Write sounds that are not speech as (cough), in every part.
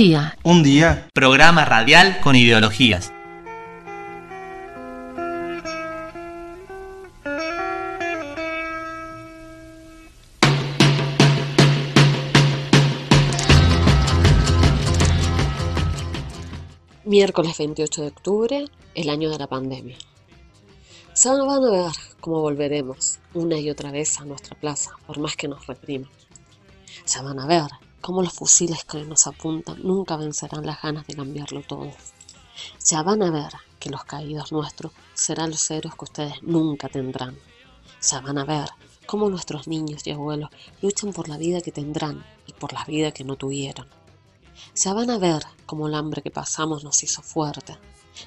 día. Un día. Programa radial con ideologías. Miércoles 28 de octubre, el año de la pandemia. Se van a ver cómo volveremos una y otra vez a nuestra plaza, por más que nos repriman. Se van a ver cómo los fusiles que nos apuntan nunca vencerán las ganas de cambiarlo todo. Ya van a ver que los caídos nuestros serán los héroes que ustedes nunca tendrán. Ya van a ver cómo nuestros niños y abuelos luchan por la vida que tendrán y por la vida que no tuvieron. Ya van a ver cómo el hambre que pasamos nos hizo fuerte.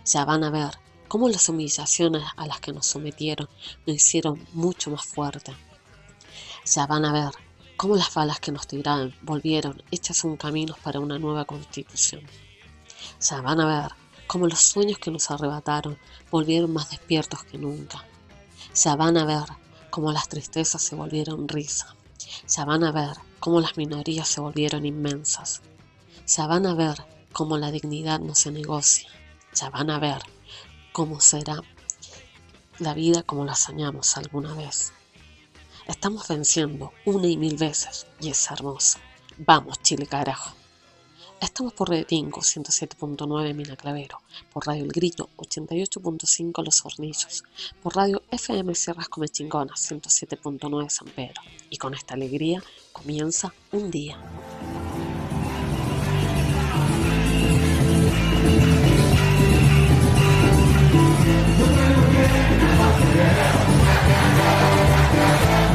Ya van a ver cómo las humillaciones a las que nos sometieron nos hicieron mucho más fuerte. Ya van a ver cómo las balas que nos tiraron volvieron hechas un camino para una nueva constitución. Ya van a ver cómo los sueños que nos arrebataron volvieron más despiertos que nunca. Ya van a ver cómo las tristezas se volvieron risa. Ya van a ver cómo las minorías se volvieron inmensas. Ya van a ver cómo la dignidad no se negocia. Ya van a ver cómo será la vida como la soñamos alguna vez. Estamos venciendo una y mil veces y es hermosa. Vamos, Chile, carajo. Estamos por Redingo 107.9 Mina Clavero, por Radio El Grito 88.5 Los Hornillos, por Radio FM Sierras Comechingonas 107.9 San Pedro. Y con esta alegría comienza un día. Yeah.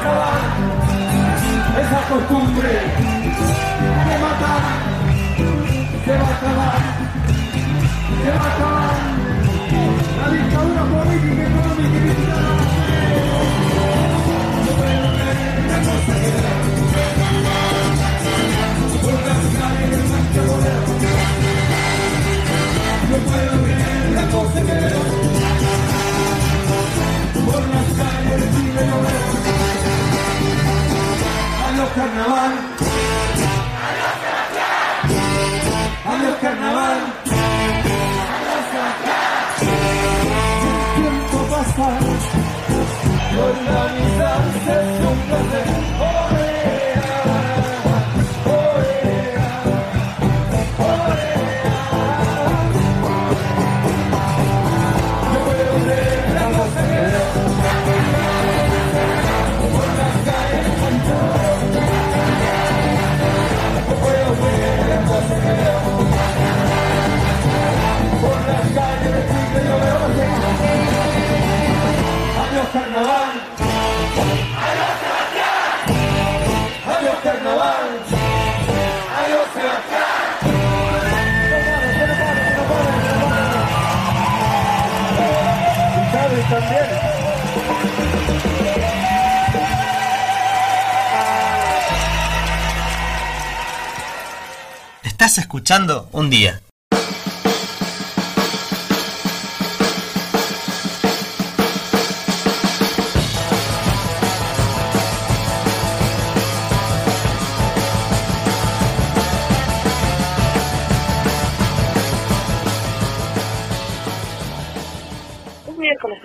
acabar esa costumbre de matar. Se va a acabar, se va a acabar la dictadura política, económica y militar. No puedo creer la cosa que por las calles carnaval! ¡Adiós, Sebastián! ¡Adiós, carnaval! ¡Adiós, Sebastián! El tiempo pasa, organizarse es un placer. Estás escuchando un día.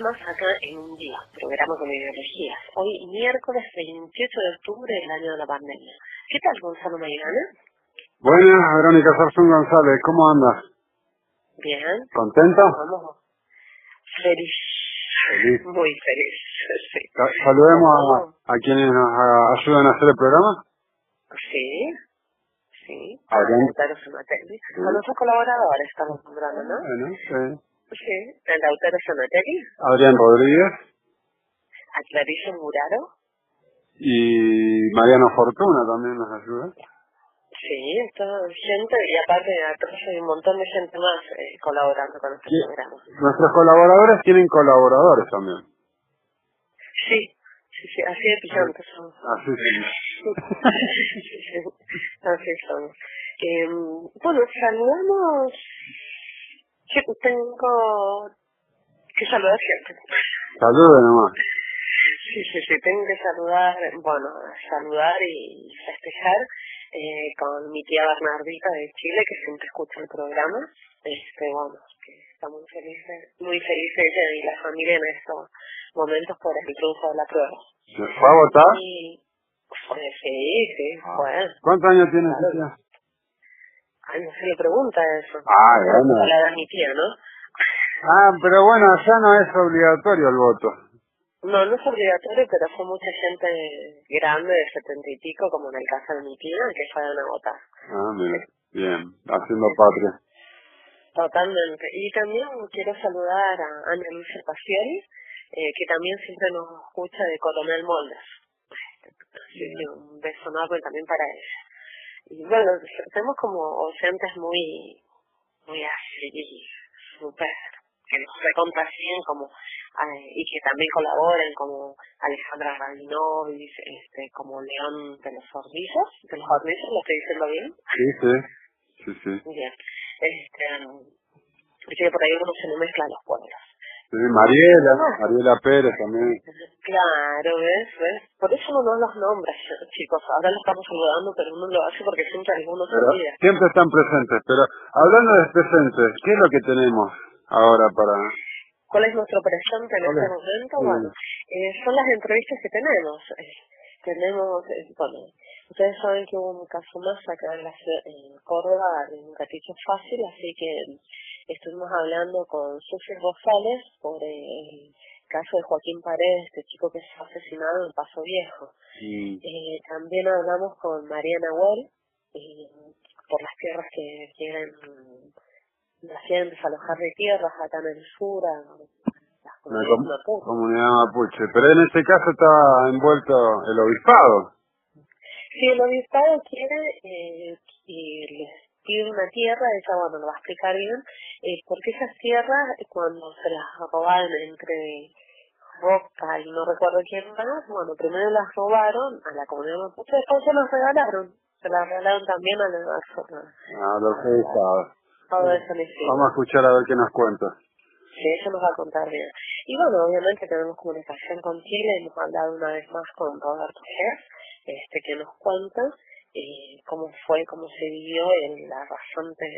Más acá en un día, programa con ideologías. Hoy miércoles 28 de octubre del año de la pandemia. ¿Qué tal Gonzalo Maidana? Buenas, Verónica Sarzún González, ¿cómo andas? Bien. ¿Contenta? Vamos. Feliz. Feliz. (laughs) Muy feliz. Sí. Sa- Saludemos a, a quienes nos ayudan a hacer el programa. Sí. Sí. Sonatelli. A nuestros colaboradores estamos nombrando, ¿no? Bueno, sí. Sí. El Lautaro Sonatelli. Adrián Rodríguez A Clarice Muraro. y Mariano Fortuna también nos ayuda. Sí, está gente y aparte atrás hay un montón de gente más eh, colaborando con Sí. programa. Nuestros colaboradores tienen colaboradores también. Sí, sí, sí, así de pillantes somos. Así sí. (laughs) Sí, sí, así somos. Eh, bueno, saludamos. Yo tengo que saludar siempre. Saluden nomás. Sí, sí, sí, tengo que saludar, bueno, saludar y festejar eh, con mi tía Bernardita de Chile, que siempre escucha el programa. Este, bueno, que está muy feliz, muy feliz ella y la familia en estos momentos por el triunfo de la prueba. ¿Se fue a votar? Y fue, sí, sí, fue. ¿Cuántos años tiene Claro. tu tía? Ay, no se le pregunta eso. Ah, bueno. A la de mi tía, ¿no? Ah, pero bueno, allá no es obligatorio el voto. No, no es obligatorio, pero fue mucha gente grande de setenta y pico, como en el caso de mi tía, que fueron a votar. Ah, mira, bien, haciendo patria. Totalmente. Y también quiero saludar a Ana Luisa Pacioli, eh, que también siempre nos escucha de Coronel Moldes. Así que un beso enorme también para ella. Y bueno, tenemos como oyentes muy, muy así, súper, que nos recontracien como, eh, y que también colaboren como Alejandra Rabinovich, este, como León de los Hornillos, de los Hornillos, lo estoy diciendo bien. Sí, sí, sí, sí. Bien. Este, así que por ahí uno se le mezcla los pueblos. Sí, Mariela, Mariela Pérez también. Claro, ¿ves? ¿ves? Por eso uno no los nombra, (laughs) chicos. Ahora los estamos saludando, pero uno lo hace porque siempre algunos se olvida. siempre están presentes. Pero hablando de presentes, ¿qué es lo que tenemos ahora para...? ¿Cuál es nuestro presente en ¿Cuál este es? momento? Sí. Bueno, eh, son las entrevistas que tenemos. Eh, tenemos, eh, bueno, ustedes saben que hubo un caso más acá en, la, en Córdoba, en un gatito fácil, así que estuvimos hablando con Susi Rosales por el caso de Joaquín Paredes, este chico que fue asesinado en Paso Viejo. Eh, también hablamos con Mariana Huel eh, por las tierras que quieren, las quieren desalojar de tierras acá en el sur, a las la comunidades com- mapuches. comunidad mapuche. Pero en este caso está envuelto el obispado. Si el obispado quiere eh, y les una tierra, ella bueno lo va a explicar bien, eh, porque esas tierras eh, cuando se las robaron entre Roca y no recuerdo quién más, bueno, primero las robaron a la comunidad mapuche, después se las regalaron, se las regalaron también a la a, A los obispado. todo eso le sirve. Vamos a escuchar a ver qué nos cuenta. Sí, eso nos va a contar bien. Y bueno, obviamente tenemos comunicación con Chile, hemos hablado una vez más con Roberto Gers, este, que nos cuenta eh, cómo fue, cómo se vivió en la razón de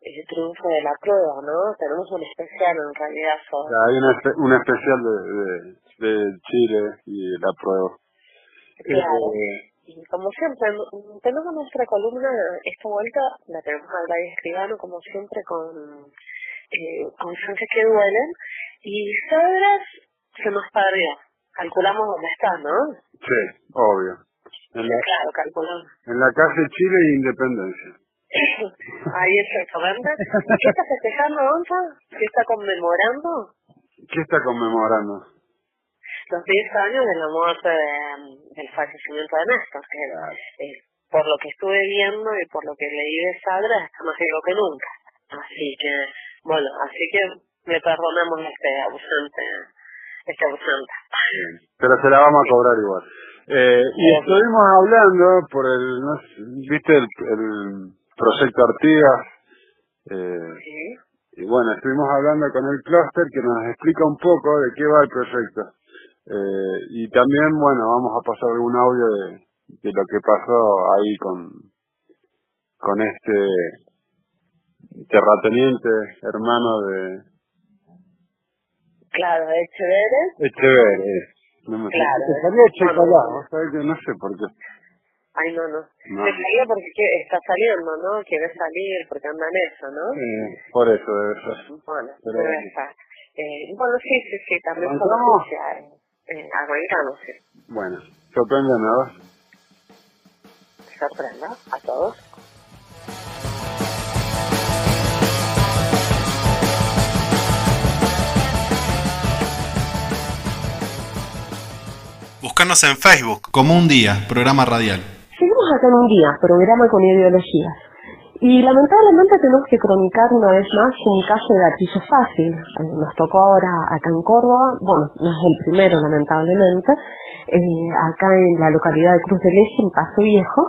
el triunfo de la prueba, ¿no? Tenemos un especial en realidad sobre... Hay espe- una especial de, de, de Chile y la prueba. Claro. Eh, Y como siempre, tenemos nuestra columna, esta vuelta la tenemos a Gladys Escribano, como siempre, con eh, ausencias que duelen. Y Sabras se nos perdió. Calculamos dónde está, ¿no? sí, obvio. En la, Claro, calculamos. en la calle Chile e Independencia. (laughs) Ahí exactamente. ¿Y ¿Qué está festejando, Gonza? ¿Qué está conmemorando? ¿Qué está conmemorando? Los 10 años de la muerte de- del fallecimiento de Néstor, que eh, por lo que estuve viendo y por lo que leí de Sadra, está más vivo que nunca. Así que, bueno, así que le perdonamos este ausente, este ausente. Pero se la vamos a cobrar igual. Eh, y estuvimos hablando por el, no viste el, el Proyecto Artigas. Eh, y bueno, estuvimos hablando con el clúster que nos explica un poco de qué va el proyecto. Eh, y también, bueno, vamos a pasar algún audio de, de lo que pasó ahí con, con este terrateniente, hermano de... Claro, Echeverre. Echeverre, no me Claro. Te salió Checolá, vos sabés que no sé por qué. Ay, no, no. No. Te salió porque que- está saliendo, ¿no? Quiere salir porque anda en eso, ¿no? Eh, por eso debe ser. Bueno, Pero debe estar. Eh, bueno, sí, sí, sí, también por justicia. Eh, eh, arrancamos, sí. Bueno, sorprende nada. Sorprenda a todos. En Facebook como un día, programa radial. Seguimos acá en un día, programa con ideologías. Y lamentablemente tenemos que cronicar una vez más un caso de gatillo fácil. Eh, Nos tocó ahora acá en Córdoba, bueno, no es el primero lamentablemente, eh, acá en la localidad de Cruz del Eje, en Paso Viejo.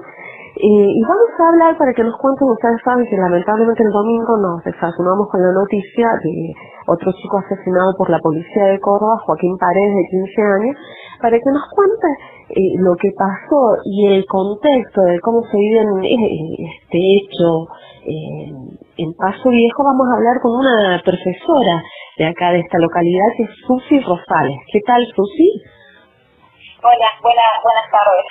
Eh, y vamos a hablar para que nos cuenten, ustedes saben que lamentablemente el domingo nos desayunamos con la noticia de otro chico asesinado por la policía de Córdoba, Joaquín Paredes, de 15 años, para que nos cuente eh, lo que pasó y el contexto de cómo se vive en, eh, este hecho eh, en Paso Viejo, vamos a hablar con una profesora de acá de esta localidad que es Susi Rosales. ¿Qué tal, Susi? Hola, buenas, buenas tardes.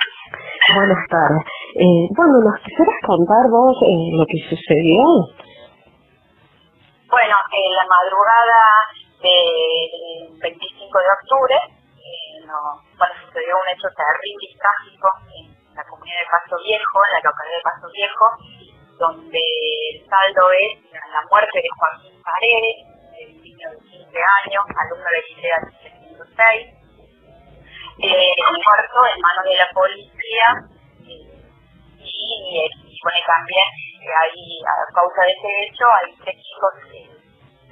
Buenas tardes. Eh, bueno, ¿nos quisieras contar vos lo que sucedió? Bueno, en la madrugada del 25 de octubre, eh, sucedió un hecho terrible y trágico en la comunidad de Paso Viejo, en la localidad de Paso Viejo, donde el saldo es la muerte de Joaquín Paredes, de 15 años, alumno del liceo 706, eh, muerto en manos de la policía eh, y, y bueno, también eh, hay, a causa de ese hecho hay tres chicos eh,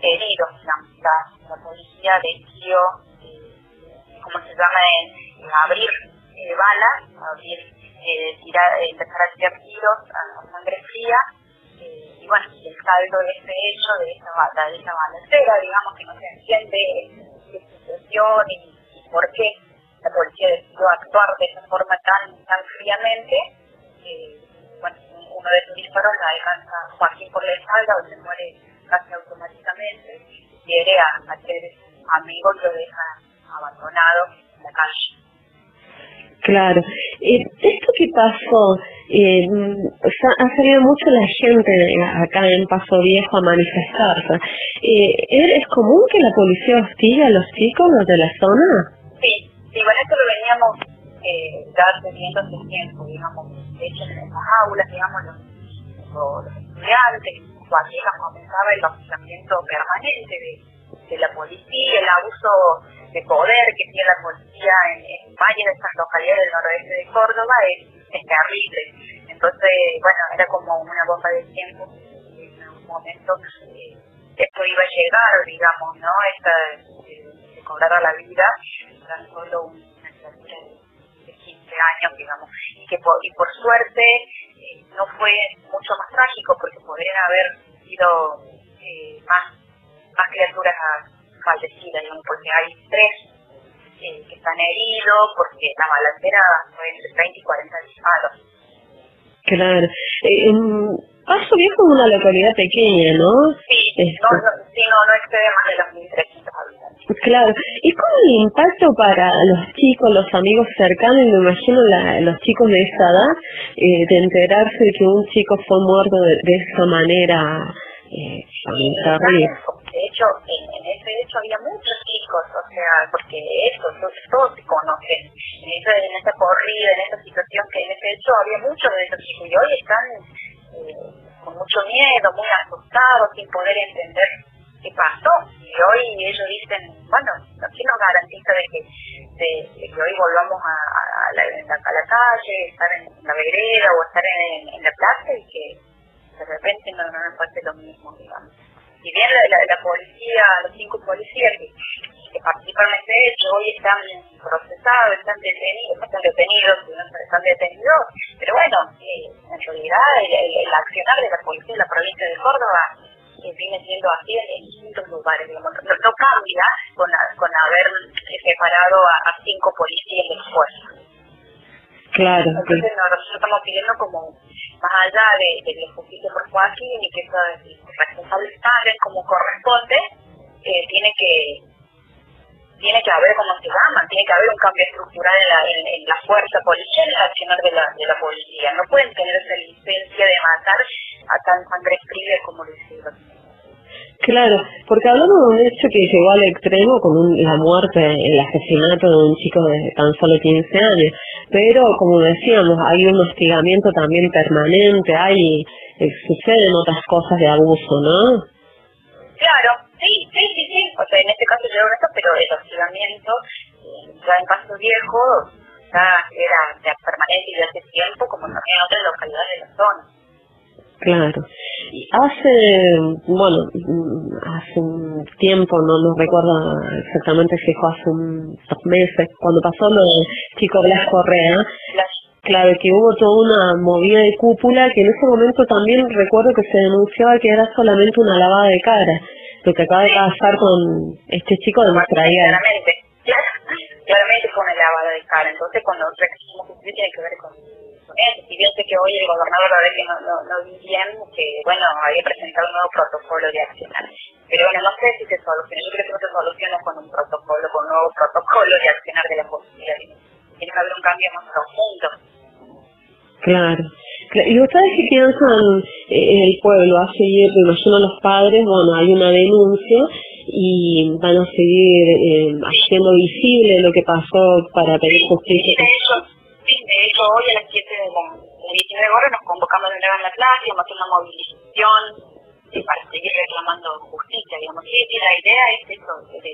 heridos, digamos, la, la policía decidió, eh, ¿cómo se llama?, abrir eh, balas, abrir, eh, tirar, eh, empezar a tirar tiros a, sangre fría, y bueno, el saldo de ese hecho, de esa, bala, de esa balacera, digamos, que no se entiende qué situación y, por qué la policía decidió actuar de esa forma tan, tan fríamente, bueno, uno de esos disparos la alcanza Joaquín por la espalda, donde muere casi automáticamente, hiere a, a tres amigos lo deja abandonado en la calle. Claro. Esto que pasó, eh, mm, ha salido mucho la gente acá en Paso Viejo a manifestarse. Eh, ¿Es común que la policía hostigue a los chicos de la zona? Sí, sí, bueno, esto lo veníamos eh, ya teniendo hace tiempo, digamos, de hecho en las aulas, digamos, los, los, estudiantes, cuando comenzaba el hostigamiento permanente de la policía, el abuso de poder que tiene la policía en, en varias de estas localidades del noroeste de Córdoba es, terrible. Entonces, bueno, era como una bomba de tiempo, en algún momento eh, esto iba a llegar, digamos, ¿no? Esta, eh, se cobrara la vida tan solo una criatura de, de 15 años, digamos, y que por suerte eh, no fue mucho más trágico porque podrían haber sido eh, más, más criaturas fallecidas, digamos, porque hay tres eh, que están heridos, porque la balacera fue entre 30 y 40 disparos. Claro. Eh, Paso Viejo es una localidad pequeña, ¿no? Sí, Este. no, no, sí, no, no excede más de los 1.300 habitantes. Claro. ¿Y cómo el impacto para los chicos, los amigos cercanos, me imagino la- los chicos de esa edad, eh, de enterarse de que un chico fue muerto de, de esa manera eh? De hecho, en, en ese hecho había muchos chicos, o sea, porque eso, todos, todos se conocen. En, esa, en esa corrida, en esa situación que en ese hecho había muchos de esos chicos y hoy están eh, con mucho miedo, muy asustados, sin poder entender qué pasó. Y hoy ellos dicen, bueno, ¿quién nos garantiza de que, de, que hoy volvamos a, a, la, a la calle, estar en la vereda o estar en, en la plaza y que de repente no, no nos pase lo mismo, digamos. Si bien la, la, la policía, los cinco policías que, que participaron en este hecho hoy están procesados, están detenidos, están detenidos, están detenidos, pero bueno, eh, en realidad el, el, accionar de la policía de la provincia de Córdoba viene siendo así en, distintos lugares, digamos, no, no cambia con, con haber separado a, a cinco policías de fuerza. Claro. Entonces nosotros estamos pidiendo como más allá de, de la justicia por Joaquín y que esos responsables paguen como corresponde, eh, tiene que tiene que haber, como se llama, tiene que haber un cambio estructural en la, en, la fuerza policial, en el accionar de la, de la policía. No pueden tener esa licencia de matar a tan sangre fría como lo hicieron. Claro, porque hablamos de un hecho que llegó al extremo con la muerte, el asesinato de un chico de tan solo 15 años, pero como decíamos, hay un hostigamiento también permanente, hay eh, suceden otras cosas de abuso, ¿no? Claro, sí, sí, sí, sí, o sea, en este caso yo esto, pero el hostigamiento eh, ya en Paso Viejo ya era permanente y de hace tiempo, como también en otras localidades de la zona. Claro. Hace, bueno, hace un tiempo, no no recuerdo exactamente si fue hace unos meses, cuando pasó lo de Chico Blas Correa, claro, que hubo toda una movida de cúpula que en ese momento también recuerdo que se denunciaba que era solamente una lavada de cara, lo que acaba de pasar con este chico de nuestra Claramente, claramente fue una lavada de cara, entonces cuando justicia tiene que ver con si bien sé que hoy el gobernador la que no, no, no vi bien, que bueno, había presentado un nuevo protocolo de accionar. Pero bueno, no sé si se soluciona. Yo creo que no se soluciona con un protocolo, con un nuevo protocolo de accionar de la policía. Tiene que haber un cambio más profundo. Claro. ¿Y ustedes qué piensan eh, el pueblo? Va a seguir, me imagino los padres, bueno, hay una denuncia y van a seguir eh, haciendo visible lo que pasó para pedir justicia. Sí, de hecho hoy a las 7 de la 19 horas nos convocamos de nuevo en la clase, vamos a hacer una movilización eh, para seguir reclamando justicia, digamos. Sí, sí, la idea es eso, de,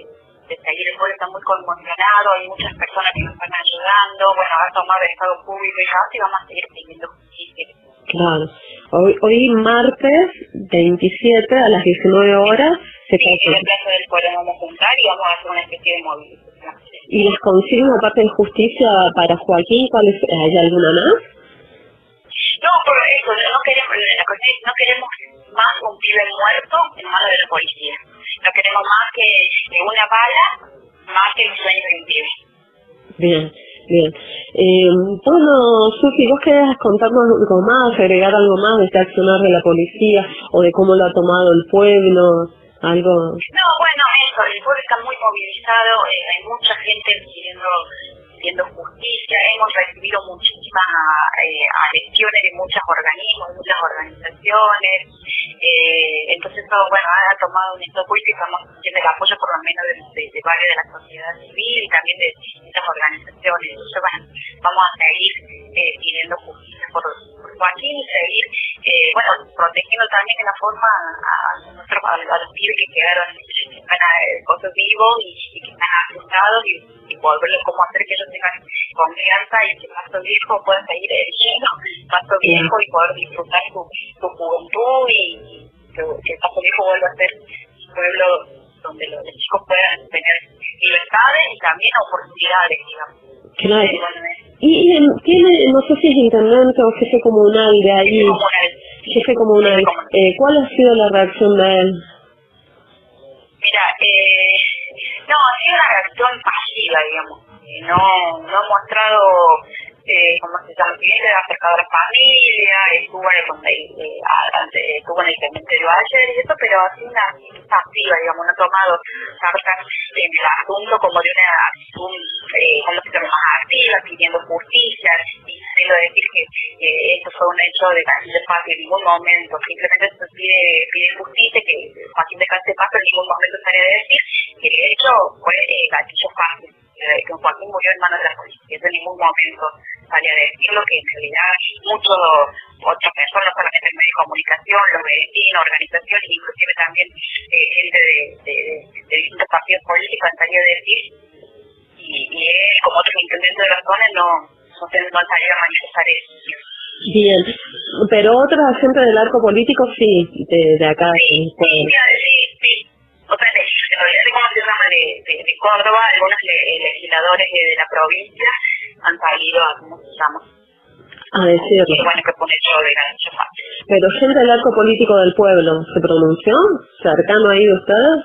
de seguir, el pueblo está muy conmocionado, hay muchas personas que nos están ayudando, bueno, ha tomado el Estado público y así vamos a seguir pidiendo justicia. Claro. Hoy, hoy martes 27 a las 19 horas se sí, en el plazo del pueblo vamos a juntar y vamos a hacer una especie de movilización. ¿Y les consiguen una parte de justicia para Joaquín? ¿Cuál es, ¿Hay alguna más? No, por eso, no queremos, la cuestión no queremos más un pibe muerto en manos de la policía. No queremos más que, una bala, más que un sueño de un pibe. Bien, bien. Eh, bueno, Susi, ¿vos querés contarnos algo más, agregar algo más de este accionar de la policía o de cómo lo ha tomado el pueblo? Algo... No, bueno, eso, el pueblo está muy movilizado, eh, hay mucha gente pidiendo, pidiendo justicia, hemos recibido muchísimas eh, de muchos organismos, muchas organizaciones, eh, entonces todo, bueno, ha tomado un estado político, estamos haciendo el apoyo por lo menos de, de, de la sociedad civil y también de distintas organizaciones, entonces bueno, vamos a seguir eh, pidiendo justicia por, por Joaquín y seguir, eh, bueno, protegiendo también de la forma a, nuestros, a, los pibes que quedaron están cosas vivos y, y, que están asustados y, y volverlos como hacer que ellos tengan confianza y que Paso Viejo pueda seguir eligiendo Paso Viejo y poder disfrutar su, su juventud y que, que Paso Viejo vuelva a ser un pueblo donde los, chicos puedan tener libertades y también oportunidades, digamos. Claro. Y, y tiene, no sé si es intendente o jefe comunal de ahí. Jefe comunal. Jefe comunal. Eh, ¿Cuál ha sido la reacción de él? Mira, eh, no, ha sido una reacción pasiva, digamos. No, no ha mostrado eh, como se llama, bien se ha acercado a la familia, estuvo en el, eh, estuvo en el y eso, pero así una pasiva, digamos, no ha tomado cartas en el asunto como de una acción, eh, se llama, más activa, pidiendo justicia, y quiero decir que eh, esto fue un hecho de Canciller de Paz en ningún momento, simplemente se pide, pide justicia, que Joaquín de Canciller de Paz, en ningún momento sale a decir que el hecho fue eh, gatillo que Joaquín murió en manos de la policía. en ningún momento sale a decirlo, que en realidad muchos otras personas, solamente en medio de comunicación, los vecinos, organizaciones, inclusive también eh, gente de, de, de, distintos partidos políticos han salido a decir, y, y él, como otros intendentes de la zona, no, no, no han salido a manifestar eso. Bien, pero otros agentes del arco político sí, de, de acá. Sí, sí, sí, sí. O sea, en realidad, ¿cómo se llama? De, de, Córdoba, algunos legisladores de, la provincia han salido a, ¿cómo se llama? A decirlo. Bueno, que pone Pero gente del arco político del pueblo, ¿se pronunció? ¿Cercano ahí de ustedes?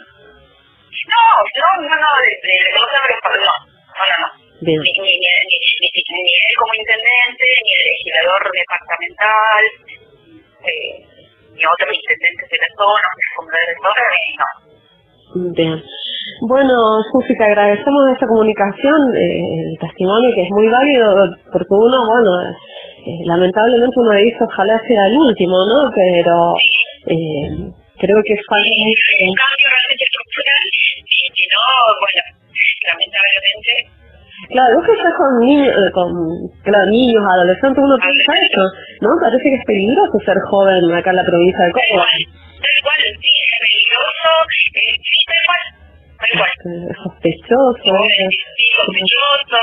No, no, no, no, de, de, de no, no, no, no. Bien. Ni, ni, ni, ni, ni, ni él como intendente, ni el legislador departamental, eh, ni otros intendentes de la zona, como de la zona, no. Bien. Bueno, Susi, te agradecemos esta comunicación, eh, el testimonio que es muy válido, porque uno, bueno, eh, lamentablemente uno dice ojalá sea el último, ¿no? Pero eh, creo que falta un cambio realmente estructural y que no, bueno, lamentablemente Claro, vos que estás con, niños, eh, con claro, niños, adolescentes, uno piensa eso, ¿no? Parece que es peligroso ser joven acá en la provincia de Córdoba. Tal cual, sí, es peligroso, eh, sí, tal cual, tal cual. Sospechoso. Sí, sospechoso,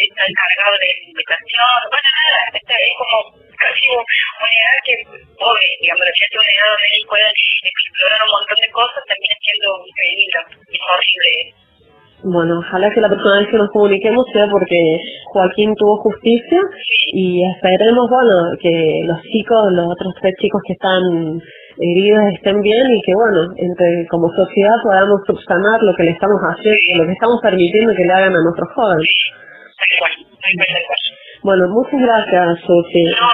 está encargado de la invitación, bueno, nada, esta es como casi una edad que, pobre, digamos, ya es una edad donde ellos pueden explorar un montón de cosas, también siendo peligro, es horrible. Bueno, ojalá que la próxima vez que nos comuniquemos sea porque Joaquín tuvo justicia y esperemos, bueno, que los chicos, los otros tres chicos que están heridos estén bien y que, bueno, entre como sociedad podamos subsanar lo que le estamos haciendo, lo que estamos permitiendo que le hagan a nuestros jóvenes. Bueno, muchas gracias, Susi. No,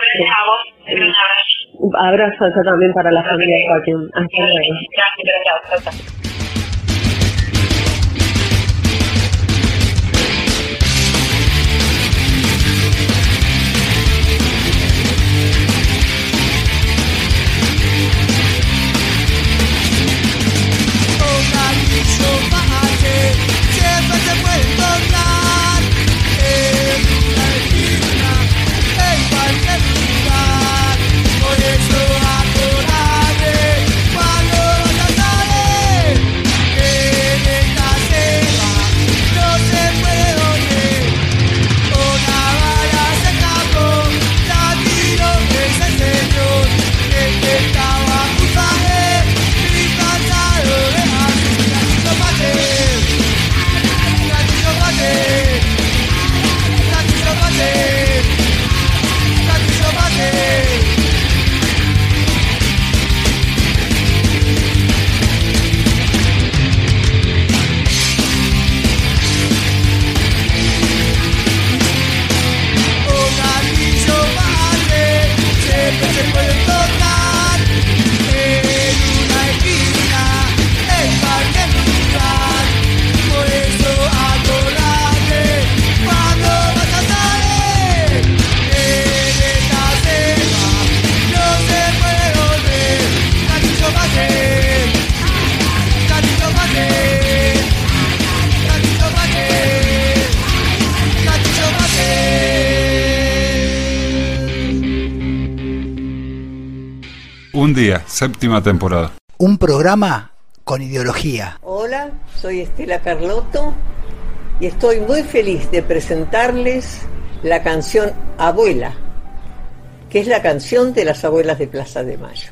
abrazo. También para la familia Joaquín. Hasta luego. Gracias, gracias. Séptima temporada. Un programa con ideología. Hola, soy Estela Carlotto y estoy muy feliz de presentarles la canción Abuela, que es la canción de las abuelas de Plaza de Mayo.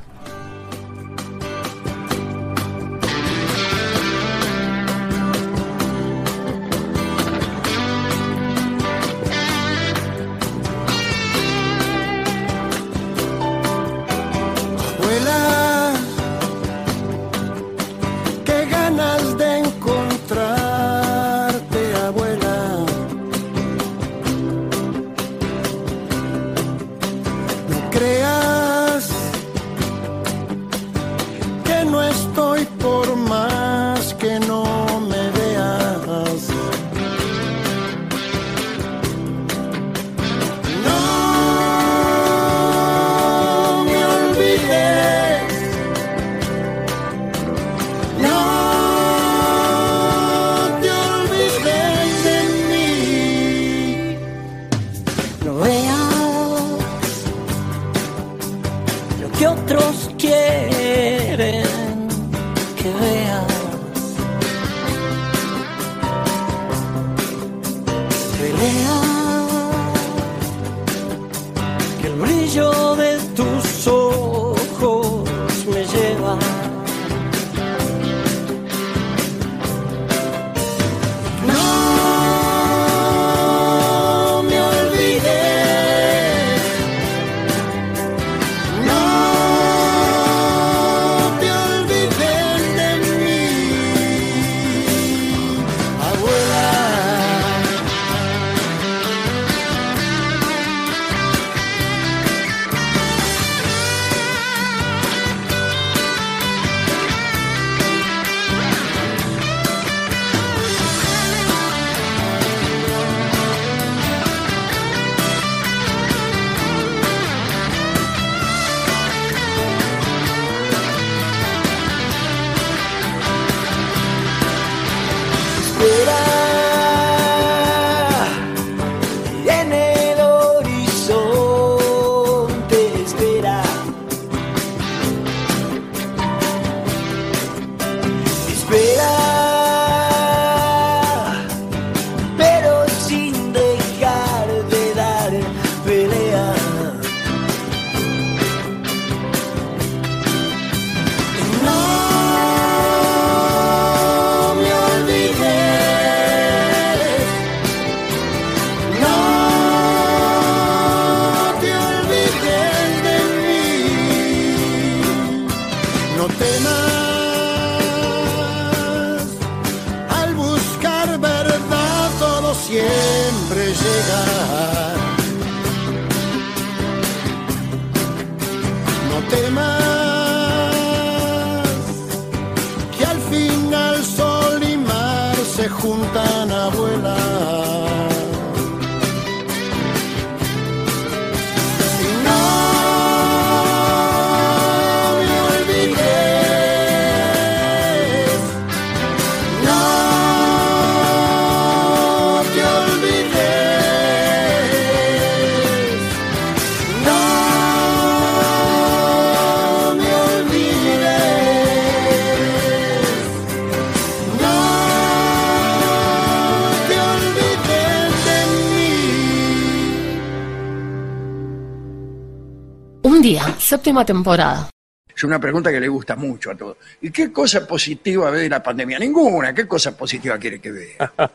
Séptima temporada. Es una pregunta que le gusta mucho a todos. ¿Y qué cosa positiva ve de la pandemia? Ninguna. ¿Qué cosa positiva quiere que vea? (laughs)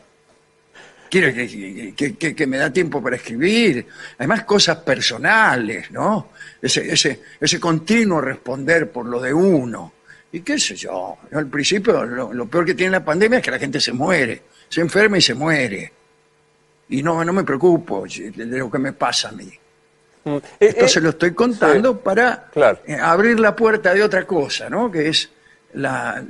Quiere que, que- que- que me da tiempo para escribir. Además, cosas personales, ¿no? Ese, ese, ese continuo responder por lo de uno. Y qué sé yo. Al principio, lo, lo peor que tiene la pandemia es que la gente se muere. Se enferma y se muere. Y no, no me preocupo de lo que me pasa a mí. Esto se lo estoy contando para eh, abrir la puerta de otra cosa, ¿no? Que es la,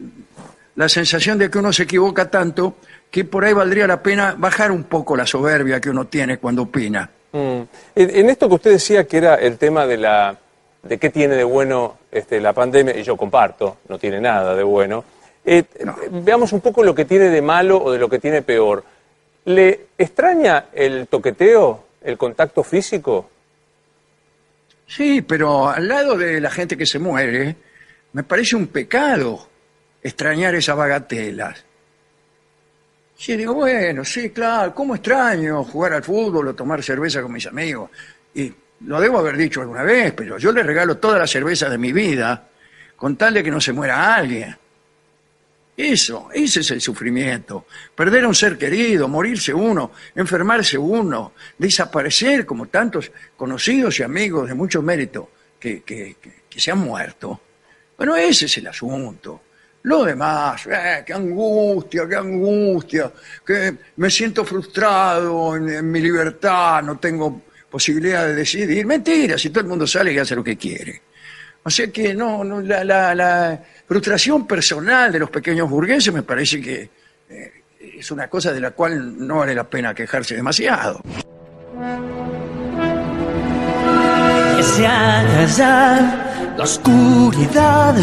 la sensación de que uno se equivoca tanto que por ahí valdría la pena bajar un poco la soberbia que uno tiene cuando opina. Mm. En, esto que usted decía que era el tema de la de qué tiene de bueno este, la pandemia, y yo comparto, no tiene nada de bueno, eh, veamos un poco lo que tiene de malo o de lo que tiene peor. ¿Le extraña el toqueteo, el contacto físico? Sí, pero al lado de la gente que se muere, me parece un pecado extrañar esas bagatelas. Sí, digo, bueno, sí, claro, ¿cómo extraño jugar al fútbol o tomar cerveza con mis amigos? Y lo debo haber dicho alguna vez, pero yo le regalo toda la cerveza de mi vida con tal de que no se muera alguien. Eso, ese es el sufrimiento. Perder a un ser querido, morirse uno, enfermarse uno, desaparecer como tantos conocidos y amigos de mucho mérito que, que- que- se han muerto. Bueno, ese es el asunto. Lo demás, eh, qué angustia, qué angustia, que me siento frustrado en, mi libertad, no tengo posibilidad de decidir. Mentira, si todo el mundo sale y hace lo que quiere. O que no, no, la- la frustración personal de los pequeños burgueses me parece que eh, es una cosa de la cual no vale la pena quejarse demasiado. La oscuridad,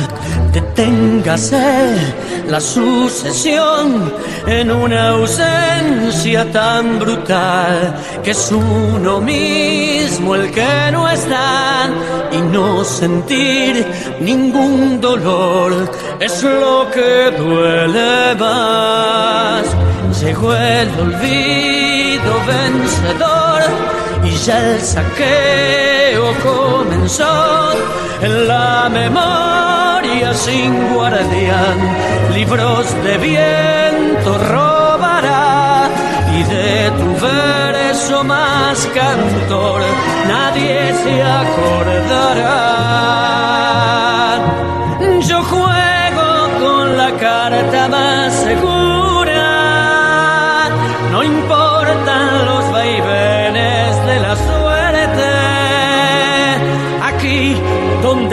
deténgase la sucesión en una ausencia tan brutal que es uno mismo el que no está y no sentir ningún dolor es lo que duele más. Llegó el olvido vencedor y ya el saqueo comenzó en la memoria sin guardián. Libros de viento robará y de tu verso más cantor nadie se acordará. Yo juego con la carta más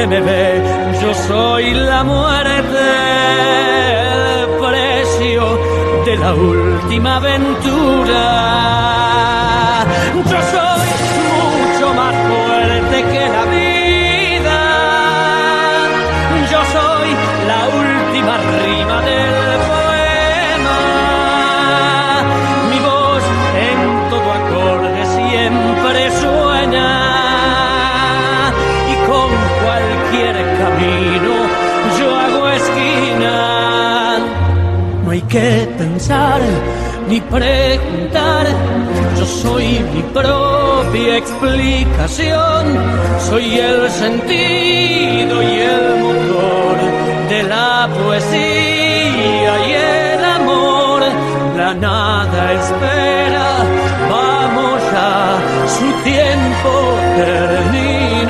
donde me ve, yo soy la muerte, el precio de la última aventura. Que pensar ni preguntar. Yo soy mi propia explicación. Soy el sentido y el motor de la poesía y el amor. La nada espera. Vamos a su tiempo terminó.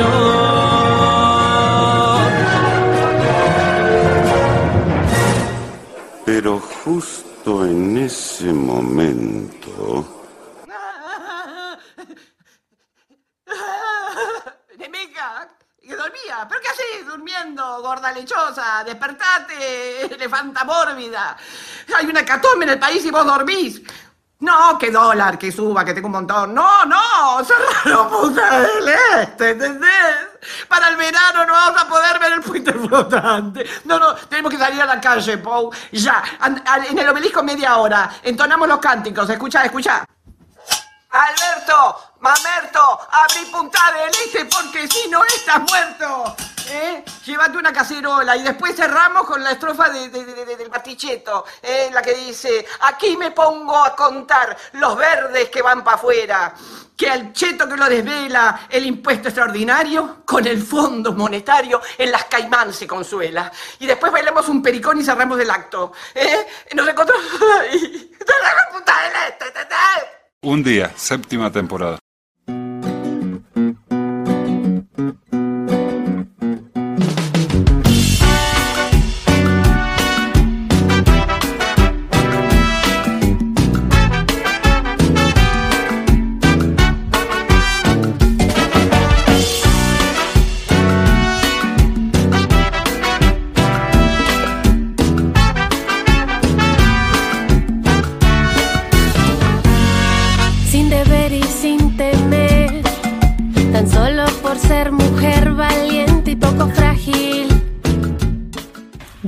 Justo en ese momento... (laughs) Rebecca, Que dormía. ¿Pero qué haces durmiendo, gorda lechosa? Despertate, (laughs) elefanta mórbida. Hay una catombe en el país y vos dormís. No, que dólar, que suba, que tengo un montón. No, no, cerraron Punta del Este, ¿entendés? Para el verano no vamos a poder ver el puente flotante. No, no, tenemos que salir a la calle, Pau. Ya, en el obelisco media hora. Entonamos los cánticos, escucha, escucha. Alberto, Mamerto, abrí Punta del Este porque si no estás muerto. ¿Eh? Llévate una cacerola y después cerramos con la estrofa de- de- de- de- del Baticheto, ¿eh? la que dice, aquí me pongo a contar los verdes que van para afuera, que al cheto que lo desvela el impuesto extraordinario, con el fondo monetario en las caimán se consuela. Y después bailamos un pericón y cerramos el acto. ¿eh? Nos encontramos Un día, séptima temporada.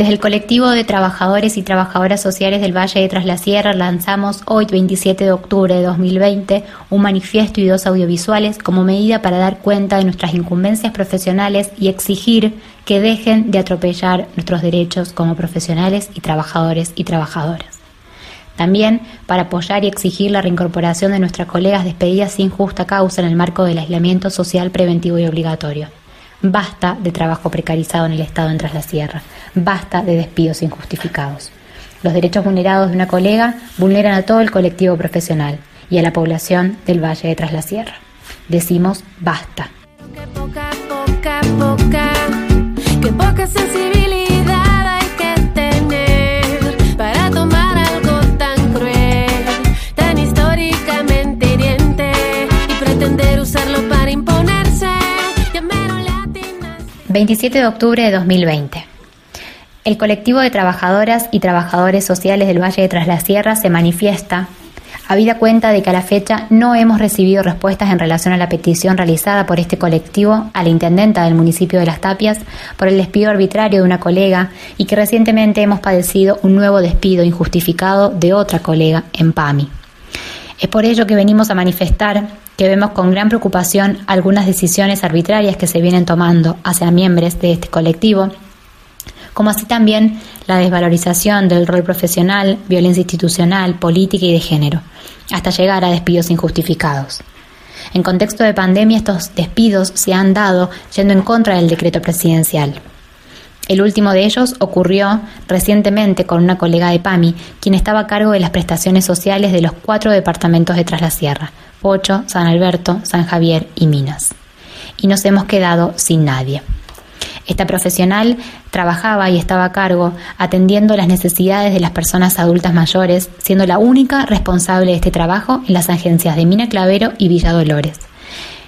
Desde el colectivo de trabajadores y trabajadoras sociales del Valle de Tras la Sierra lanzamos hoy, 27 de octubre de 2020, un manifiesto y dos audiovisuales como medida para dar cuenta de nuestras incumbencias profesionales y exigir que dejen de atropellar nuestros derechos como profesionales y trabajadores y trabajadoras. También para apoyar y exigir la reincorporación de nuestras colegas despedidas sin justa causa en el marco del aislamiento social preventivo y obligatorio. Basta de trabajo precarizado en el Estado en Tras Sierra. Basta de despidos injustificados. Los derechos vulnerados de una colega vulneran a todo el colectivo profesional y a la población del Valle de Tras la Sierra. Decimos basta. Poca, poca, poca, poca 27 de octubre de 2020. El colectivo de trabajadoras y trabajadores sociales del Valle de Tras la Sierra se manifiesta, habida cuenta de que a la fecha no hemos recibido respuestas en relación a la petición realizada por este colectivo a la intendenta del municipio de Las Tapias por el despido arbitrario de una colega y que recientemente hemos padecido un nuevo despido injustificado de otra colega en PAMI. Es por ello que venimos a manifestar que vemos con gran preocupación algunas decisiones arbitrarias que se vienen tomando hacia miembros de este colectivo, como así también la desvalorización del rol profesional, violencia institucional, política y de género, hasta llegar a despidos injustificados. En contexto de pandemia, estos despidos se han dado yendo en contra del decreto presidencial. El último de ellos ocurrió recientemente con una colega de PAMI, quien estaba a cargo de las prestaciones sociales de los cuatro departamentos de Tras la Sierra, Pocho, San Alberto, San Javier y Minas. Y nos hemos quedado sin nadie. Esta profesional trabajaba y estaba a cargo atendiendo las necesidades de las personas adultas mayores, siendo la única responsable de este trabajo en las agencias de Mina Clavero y Villa Dolores.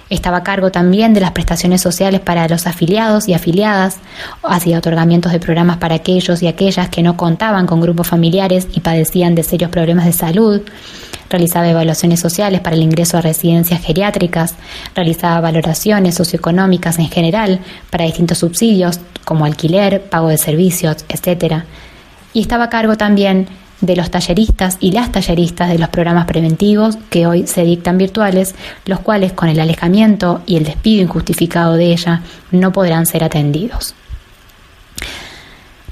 Estaba a cargo también de las prestaciones sociales para los afiliados y afiliadas, hacía otorgamientos de programas para aquellos y aquellas que no contaban con grupos familiares y padecían de serios problemas de salud, realizaba evaluaciones sociales para el ingreso a residencias geriátricas, realizaba valoraciones socioeconómicas en general para distintos subsidios como alquiler, pago de servicios, etc. Y estaba a cargo también de los talleristas y las talleristas de los programas preventivos que hoy se dictan virtuales, los cuales con el alejamiento y el despido injustificado de ella no podrán ser atendidos.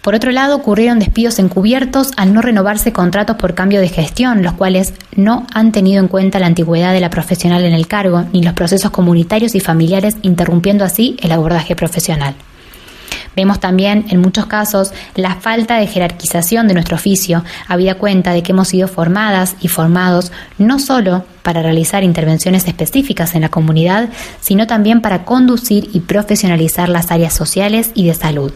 Por otro lado, ocurrieron despidos encubiertos al no renovarse contratos por cambio de gestión, los cuales no han tenido en cuenta la antigüedad de la profesional en el cargo, ni los procesos comunitarios y familiares, interrumpiendo así el abordaje profesional. Vemos también, en muchos casos, la falta de jerarquización de nuestro oficio, habida cuenta de que hemos sido formadas y formados no solo para realizar intervenciones específicas en la comunidad, sino también para conducir y profesionalizar las áreas sociales y de salud.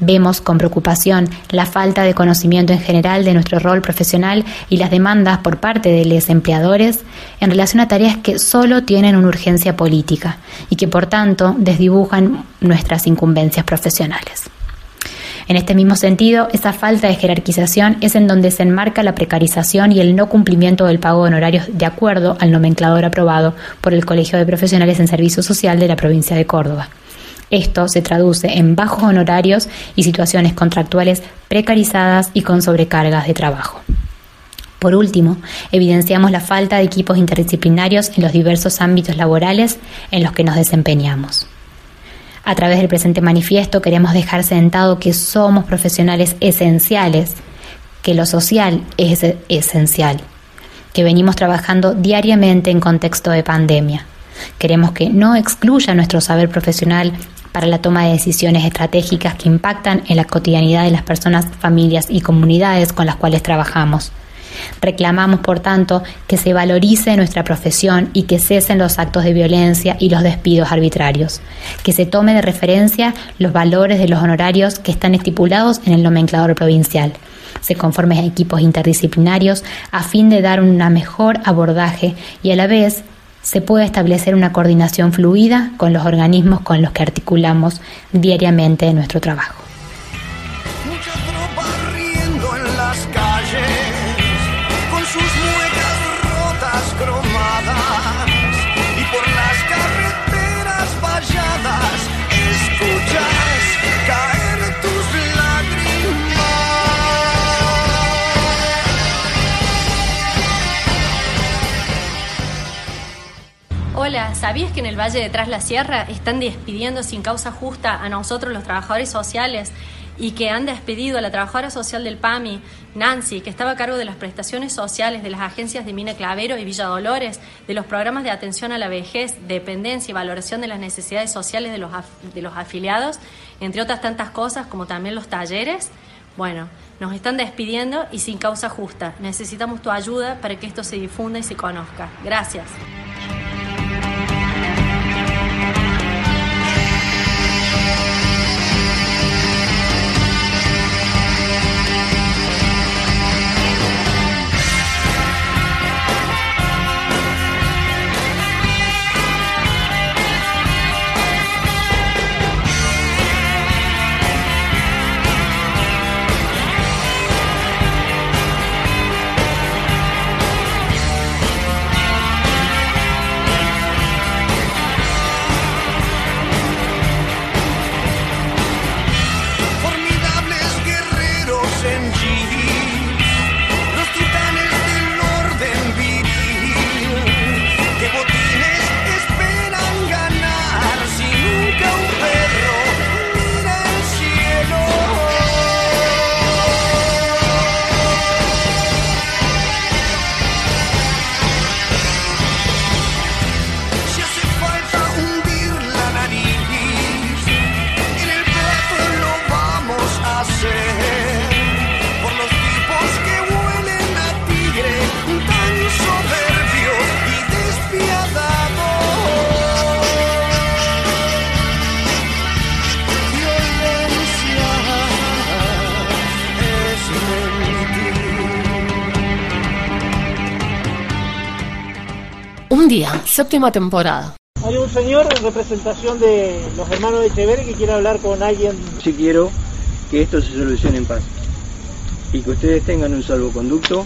Vemos con preocupación la falta de conocimiento en general de nuestro rol profesional y las demandas por parte de los empleadores en relación a tareas que solo tienen una urgencia política y que por tanto desdibujan nuestras incumbencias profesionales. En este mismo sentido, esa falta de jerarquización es en donde se enmarca la precarización y el no cumplimiento del pago de honorarios de acuerdo al nomenclador aprobado por el Colegio de Profesionales en Servicio Social de la provincia de Córdoba. Esto se traduce en bajos honorarios y situaciones contractuales precarizadas y con sobrecargas de trabajo. Por último, evidenciamos la falta de equipos interdisciplinarios en los diversos ámbitos laborales en los que nos desempeñamos. A través del presente manifiesto queremos dejar sentado que somos profesionales esenciales, que lo social es esencial, que venimos trabajando diariamente en contexto de pandemia. Queremos que no excluya nuestro saber profesional para la toma de decisiones estratégicas que impactan en la cotidianidad de las personas, familias y comunidades con las cuales trabajamos. Reclamamos, por tanto, que se valorice nuestra profesión y que cesen los actos de violencia y los despidos arbitrarios, que se tome de referencia los valores de los honorarios que están estipulados en el nomenclador provincial, se conformen equipos interdisciplinarios a fin de dar un mejor abordaje y a la vez se pueda establecer una coordinación fluida con los organismos con los que articulamos diariamente nuestro trabajo. ¿Sabías que en el Valle de Tras la Sierra están despidiendo sin causa justa a nosotros los trabajadores sociales y que han despedido a la trabajadora social del PAMI, Nancy, que estaba a cargo de las prestaciones sociales de las agencias de Mina Clavero y Villa Dolores, de los programas de atención a la vejez, dependencia y valoración de las necesidades sociales de los, de los afiliados, entre otras tantas cosas como también los talleres? Bueno, nos están despidiendo y sin causa justa. Necesitamos tu ayuda para que esto se difunda y se conozca. Gracias. Yeah. Día, séptima temporada. Hay un señor en representación de los hermanos de Echeverri que quiere hablar con alguien. Sí quiero que esto se solucione en paz y que ustedes tengan un salvoconducto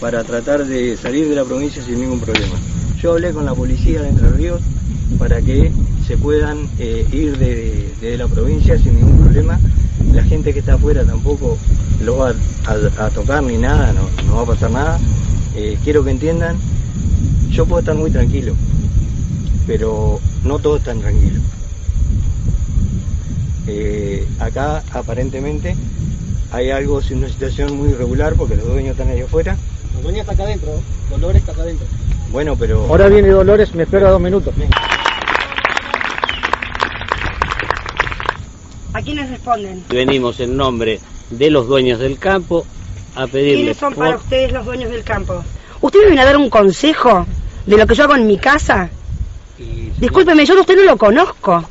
para tratar de salir de la provincia sin ningún problema. Yo hablé con la policía de Entre Ríos para que se puedan eh, ir de, de la provincia sin ningún problema. La gente que está afuera tampoco lo va a, a tocar ni nada, no, no va a pasar nada. Eh, quiero que entiendan, yo puedo estar muy tranquilo, pero no todos están tranquilos. Eh, acá aparentemente hay algo, es una situación muy irregular porque los dueños están ahí afuera. La dueña está acá adentro, Dolores está acá adentro. Bueno, pero... Ahora viene Dolores, me espero dos minutos. ¿A quiénes responden? Venimos en nombre de los dueños del campo a pedirles ¿Quiénes son por- para ustedes los dueños del campo? ¿Ustedes me vienen a dar un consejo de lo que yo hago en mi casa? Discúlpeme, yo a usted no lo conozco.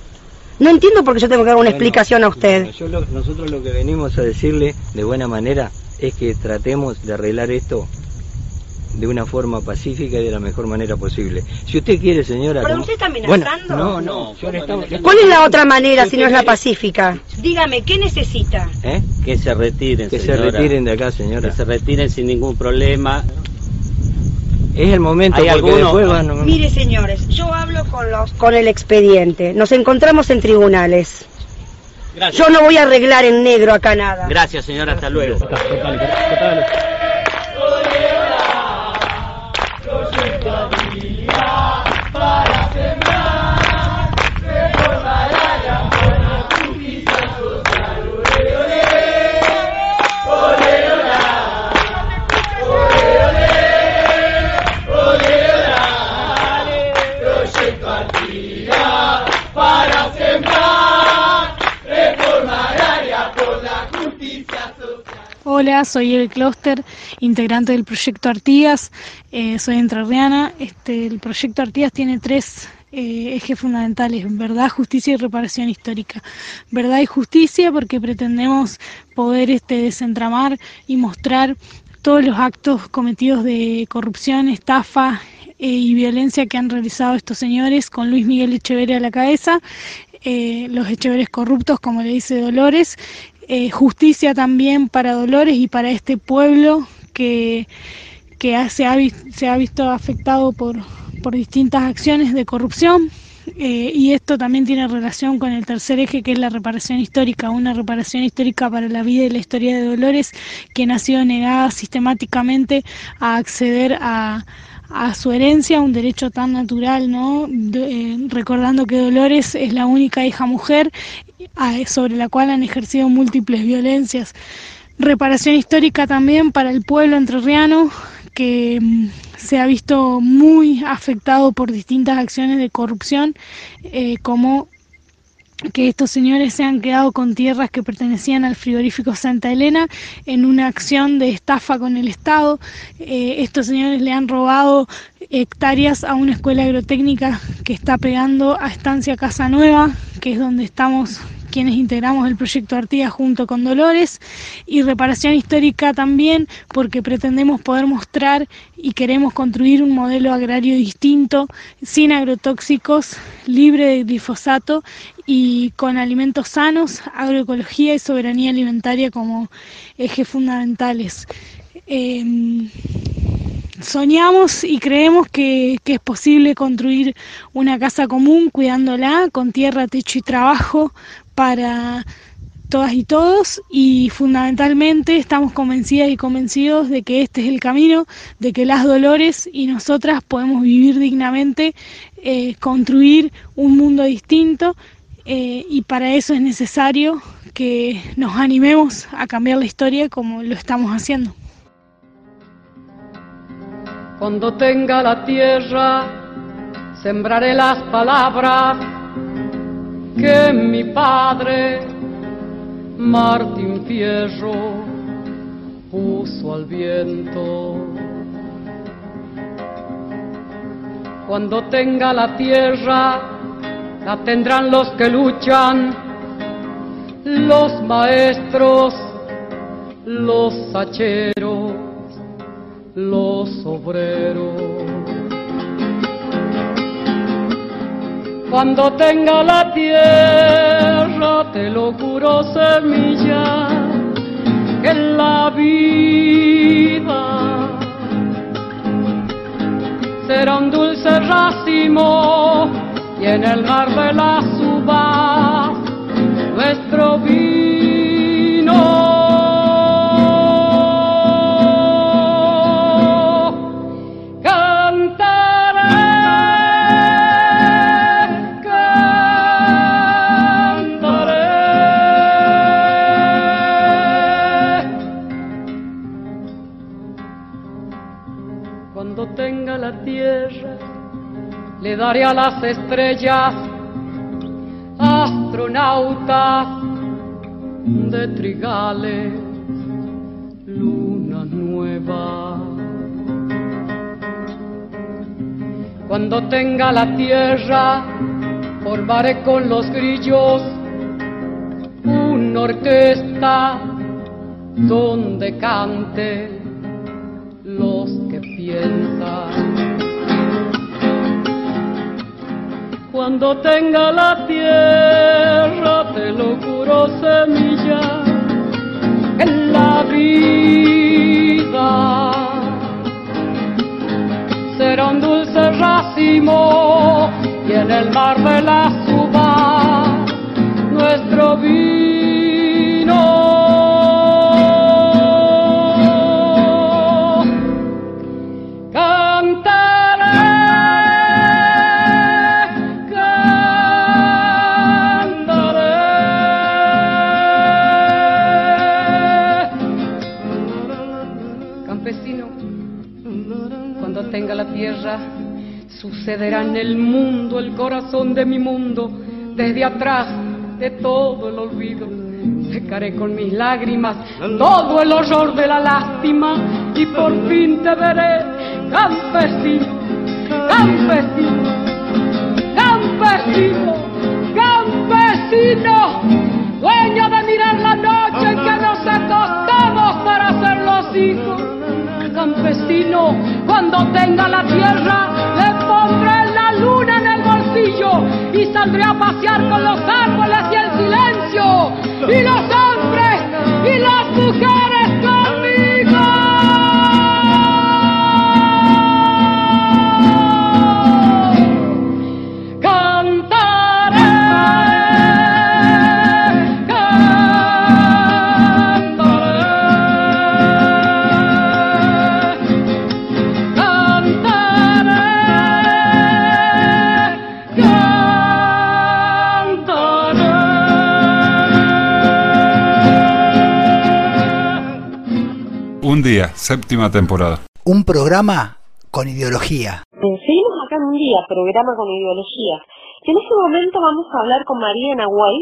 No entiendo por qué yo tengo que dar una Bueno, explicación a usted. bueno, yo lo- nosotros lo que venimos a decirle de buena manera es que tratemos de arreglar esto de una forma pacífica y de la mejor manera posible. Si usted quiere, señora... ¿Pero como- usted está Bueno, amenazando? no, no, yo le estaba- ¿Cuál es la otra manera Si si no es la pacífica? Dígame, ¿qué necesita? ¿Eh? Que se retiren, Que se retiren de acá, señora. Que se retiren sin ningún problema. Es el momento ¿Hay porque alguno? después van... Mire, señores, yo hablo con los con el expediente. Nos encontramos en tribunales. Gracias. Yo no voy a arreglar en negro acá nada. Gracias, señora. Hasta luego. Hola, soy el Clúster, integrante del proyecto Artigas, eh, soy entrerriana. Este, el proyecto Artigas tiene tres eh, ejes fundamentales, verdad, justicia y reparación histórica. Verdad y justicia porque pretendemos poder este, desentramar y mostrar todos los actos cometidos de corrupción, estafa eh, y violencia que han realizado estos señores con Luis Miguel Echeverría a la cabeza, los Echeveres corruptos, como le dice Dolores, eh, justicia también para Dolores y para este pueblo que, que se, ha, visto afectado por, por distintas acciones de corrupción. eh, y esto también tiene relación con el tercer eje, que es la reparación histórica, una reparación histórica para la vida y la historia de Dolores, quien ha sido negada sistemáticamente a acceder a, a su herencia, un derecho tan natural, ¿no? Eh, recordando que Dolores es la única hija mujer sobre la cual han ejercido múltiples violencias. Reparación histórica también para el pueblo entrerriano que mm, se ha visto muy afectado por distintas acciones de corrupción, eh, como que estos señores se han quedado con tierras que pertenecían al frigorífico Santa Elena en una acción de estafa con el Estado. Eh, estos señores le han robado hectáreas a una escuela agrotécnica que está pegando a Estancia Casa Nueva, que es donde estamos quienes integramos el proyecto Artigas junto con Dolores, y reparación histórica también, porque pretendemos poder mostrar y queremos construir un modelo agrario distinto, sin agrotóxicos, libre de glifosato y con alimentos sanos, agroecología y soberanía alimentaria como ejes fundamentales. Em, soñamos y creemos que, es posible construir una casa común cuidándola con tierra, techo y trabajo para todas y todos y fundamentalmente estamos convencidas y convencidos de que este es el camino, de que las Dolores y nosotras podemos vivir dignamente, eh, construir un mundo distinto eh, y para eso es necesario que nos animemos a cambiar la historia como lo estamos haciendo. Cuando tenga la tierra, sembraré las palabras que mi padre, Martín Fierro, puso al viento. Cuando tenga la tierra, la tendrán los que luchan, los maestros, los hacheros los obreros. Cuando tenga la tierra, te lo juro semilla, que la vida será un dulce y en el mar de uvas daré a las estrellas astronautas de trigales, luna nueva. Cuando tenga la tierra, formaré con los grillos una orquesta donde cante los que piensan. Cuando tenga la tierra, te lo juro, semilla en la vida. Será un dulce racimo y en el mar de la suba nuestro vino. Sucederá en el mundo, el corazón de mi mundo, desde atrás de todo el olvido. Secaré con mis lágrimas todo el horror de la lástima y por fin te veré, campesino, campesino, campesino, campesino, dueño de mirar la noche en que nos acostamos para ser los hijos. Campesino, cuando tenga la tierra, y saldré a pasear con los árboles y el silencio y los hombres y las mujeres conmigo. Día, séptima temporada. Un programa con ideología. Seguimos acá en un día, programa con ideología. Y en este momento vamos a hablar con María Nahuay,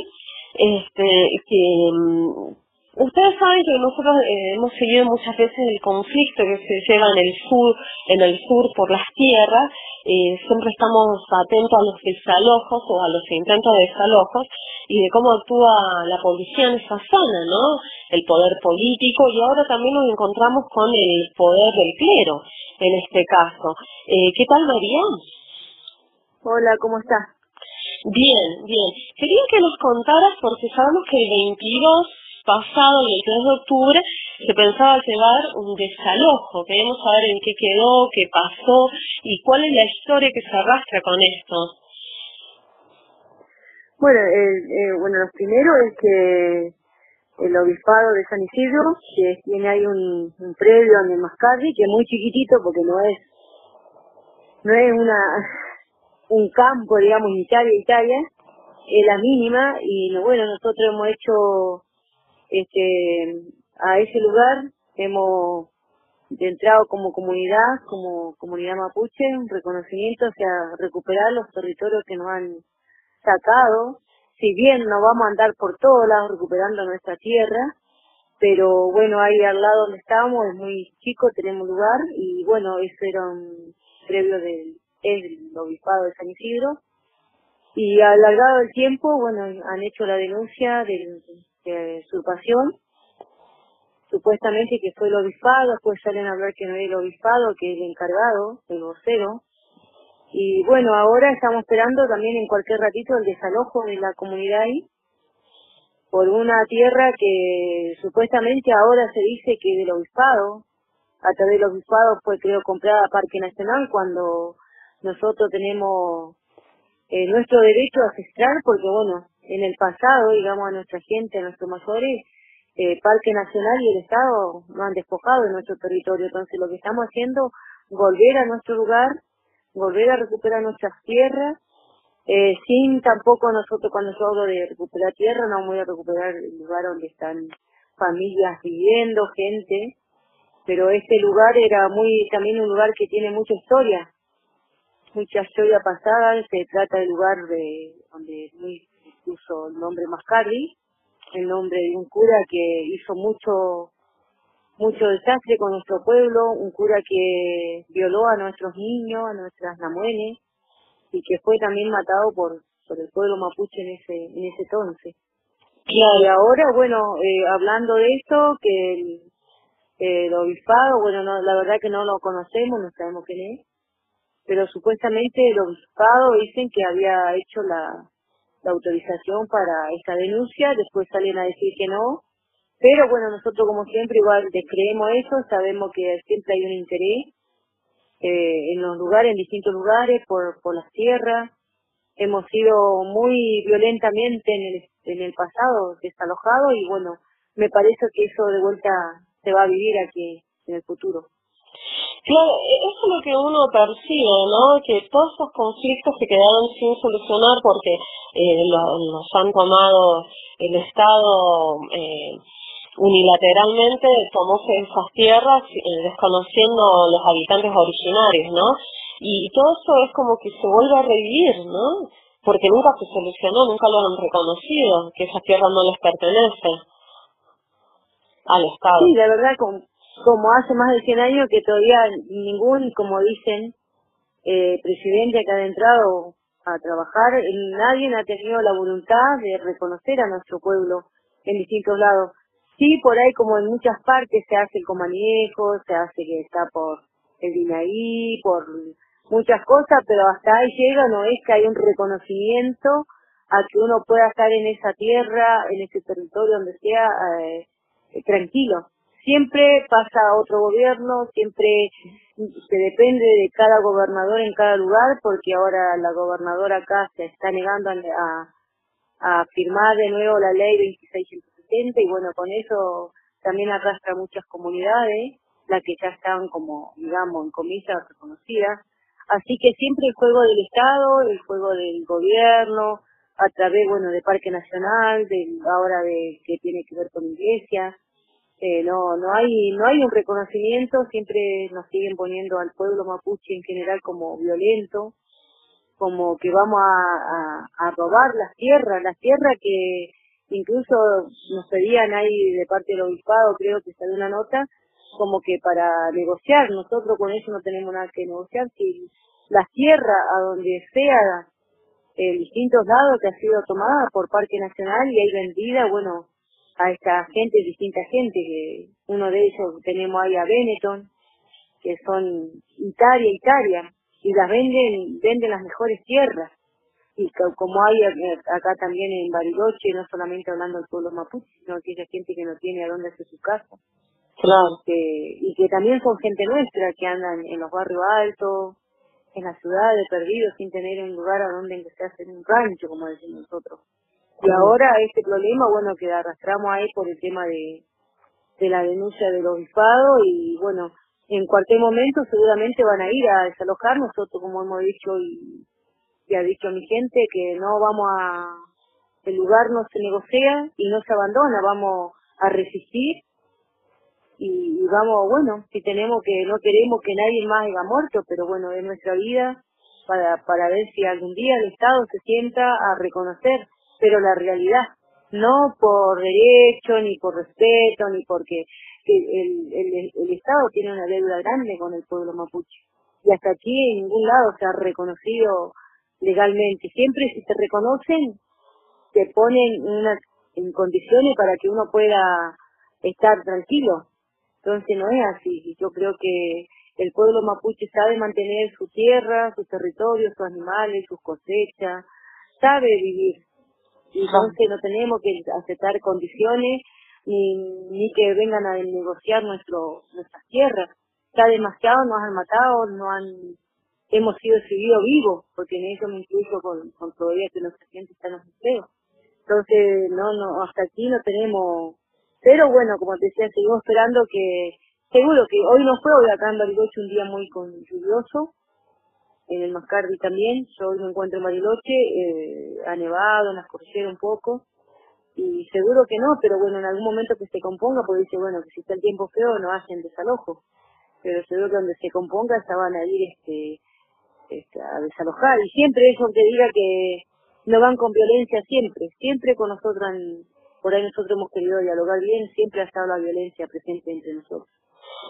este, que mm, ustedes saben que nosotros eh, hemos seguido muchas veces el conflicto que se lleva en el sur, en el sur por las tierras. eh, siempre estamos atentos a los desalojos o a los intentos de desalojos y de cómo actúa la policía en esa zona, ¿no? El poder político y ahora también nos encontramos con el poder del clero en este caso. Eh, ¿Qué tal María? Hola, ¿cómo estás? Bien, bien. Quería que nos contaras, porque sabemos que el 22 pasado, el 23 de octubre, se pensaba llevar un desalojo. Queremos saber en qué quedó, qué pasó y cuál es la historia que se arrastra con esto. Bueno, eh, eh, bueno, lo primero es que el obispado de San Isidro, que tiene ahí un, predio en el Mascardi, que es muy chiquitito porque no es, no es una, (laughs) un campo, digamos, Italia, Italia, es la mínima y bueno, nosotros hemos hecho, este, a ese lugar, hemos entrado como comunidad, como comunidad mapuche, un reconocimiento hacia recuperar los territorios que nos han sacado, si bien no vamos a andar por todos lados recuperando nuestra tierra, pero bueno, ahí al lado donde estamos es muy chico, tenemos lugar y bueno, eso era un previo del el obispado de San Isidro. Y alargado el tiempo, bueno, han hecho la denuncia de, de usurpación, supuestamente que fue el obispado, después salen a hablar que no es el obispado, que es el encargado, el vocero, y bueno, ahora estamos esperando también en cualquier ratito el desalojo de la comunidad ahí por una tierra que supuestamente ahora se dice que del obispado, a través del obispado fue creo comprada Parque Nacional cuando nosotros tenemos eh, nuestro derecho ancestral porque bueno, en el pasado, digamos a nuestra gente, a nuestros mayores, eh, Parque Nacional y el Estado nos han despojado de nuestro territorio, entonces lo que estamos haciendo volver a nuestro lugar volver a recuperar nuestras tierras, eh, sin tampoco nosotros cuando yo hablo de recuperar tierra, no voy a recuperar el lugar donde están familias viviendo, gente, pero este lugar era muy también un lugar que tiene mucha historia, mucha historia pasada, se trata del lugar de donde muy puso el nombre Mascardi, el nombre de un cura que hizo mucho mucho desastre con nuestro pueblo, un cura que violó a nuestros niños, a nuestras namuenes, y que fue también matado por por el pueblo mapuche en ese en ese entonces. Claro. Y ahora, bueno, eh, hablando de esto, que el, el obispado, bueno, no, la verdad que no lo conocemos, no sabemos quién es, pero supuestamente el obispado dicen que había hecho la, la autorización para esta denuncia, después salen a decir que no, pero bueno, nosotros como siempre igual descreemos eso, sabemos que siempre hay un interés eh, en los lugares, en distintos lugares, por, por las tierras, hemos sido muy violentamente en el, en el pasado desalojados y bueno, me parece que eso de vuelta se va a vivir aquí en el futuro. Claro, eso es lo que uno percibe, ¿no? Que todos esos conflictos se quedaron sin solucionar porque eh, lo- los han tomado el Estado eh, unilateralmente, tomó esas tierras eh, desconociendo los habitantes originarios, ¿no? Y, todo eso es como que se vuelve a revivir, ¿no? Porque nunca se solucionó, nunca lo han reconocido, que esas tierras no les pertenecen al Estado. Sí, la verdad, como, hace más de 100 años que todavía ningún, como dicen, eh, presidente que ha entrado a trabajar, nadie ha tenido la voluntad de reconocer a nuestro pueblo en distintos lados. Sí, por ahí como en muchas partes se hace el comaniejo, se hace que está por el Dinaí, por muchas cosas, pero hasta ahí llega, no es que hay un reconocimiento a que uno pueda estar en esa tierra, en ese territorio, donde sea, eh, tranquilo. Siempre pasa otro gobierno, siempre se depende de cada gobernador en cada lugar, porque ahora la gobernadora acá se está negando a, firmar de nuevo la ley 2670 y bueno, con eso también arrastra muchas comunidades, las que ya están como, digamos, en comillas reconocidas. Así que siempre el juego del Estado, el juego del gobierno, a través, bueno, de Parque Nacional, ahora de que tiene que ver con iglesias, eh, no no hay no hay un reconocimiento siempre nos siguen poniendo al pueblo mapuche en general como violento como que vamos a, a, a robar las tierras las tierras que incluso nos pedían ahí de parte del obispado creo que salió una nota como que para negociar nosotros con eso no tenemos nada que negociar si las tierras a donde sea distintos lados que ha sido tomada por Parque Nacional y hay vendida bueno a esta gente, distinta gente, que uno de ellos tenemos ahí a Benetton, que son Italia, Italia, y las venden, venden las mejores tierras. Y co- como hay eh, acá también en Bariloche, no solamente hablando del pueblo mapuche, sino aquella gente que no tiene a dónde hacer su casa. Claro. Que, y que también son gente nuestra, que andan en los barrios altos, en las ciudades, perdidos, sin tener un lugar a donde se hace un rancho, como decimos nosotros. Y ahora este problema, bueno, que arrastramos ahí por el tema de, de la denuncia del obispado y bueno, en cualquier momento seguramente van a ir a desalojar nosotros, como hemos dicho y, y ha dicho mi gente, que no vamos a, el lugar no se negocia y no se abandona, vamos a resistir y, vamos, bueno, si tenemos que, no queremos que nadie más haya muerto, pero bueno, es nuestra vida para, para ver si algún día el Estado se sienta a reconocer, pero la realidad, no por derecho, ni por respeto, ni porque que el, el, el Estado tiene una deuda grande con el pueblo mapuche. Y hasta aquí en ningún lado se ha reconocido legalmente. Siempre si te reconocen, te ponen una, en condiciones para que uno pueda estar tranquilo. Entonces no es así. Yo creo que el pueblo mapuche sabe mantener su tierra, su territorio, sus animales, sus cosechas, sabe vivir. Y Entonces no tenemos que aceptar condiciones ni, ni que vengan a negociar nuestro, nuestras tierras. Ya demasiado nos han matado, no han, hemos sido seguidos vivos, porque en eso me incluyo con, todavía que nuestra gente está en los empleos. Entonces, no, no, hasta aquí no tenemos, pero bueno, como te decía, seguimos esperando que, seguro que hoy no fue, hoy acá en Bariloche un día muy con, lluvioso, en el Mascardi también, yo hoy me encuentro en Bariloche, eh, ha nevado, en las cordilleras un poco, y seguro que no, pero bueno, en algún momento que se componga, porque dice, bueno, que si está el tiempo feo no hacen desalojo, pero seguro que donde se componga ya van a ir este, este, a desalojar, y siempre eso que diga que no van con violencia, siempre, siempre con nosotros, por ahí nosotros hemos querido dialogar bien, siempre ha estado la violencia presente entre nosotros,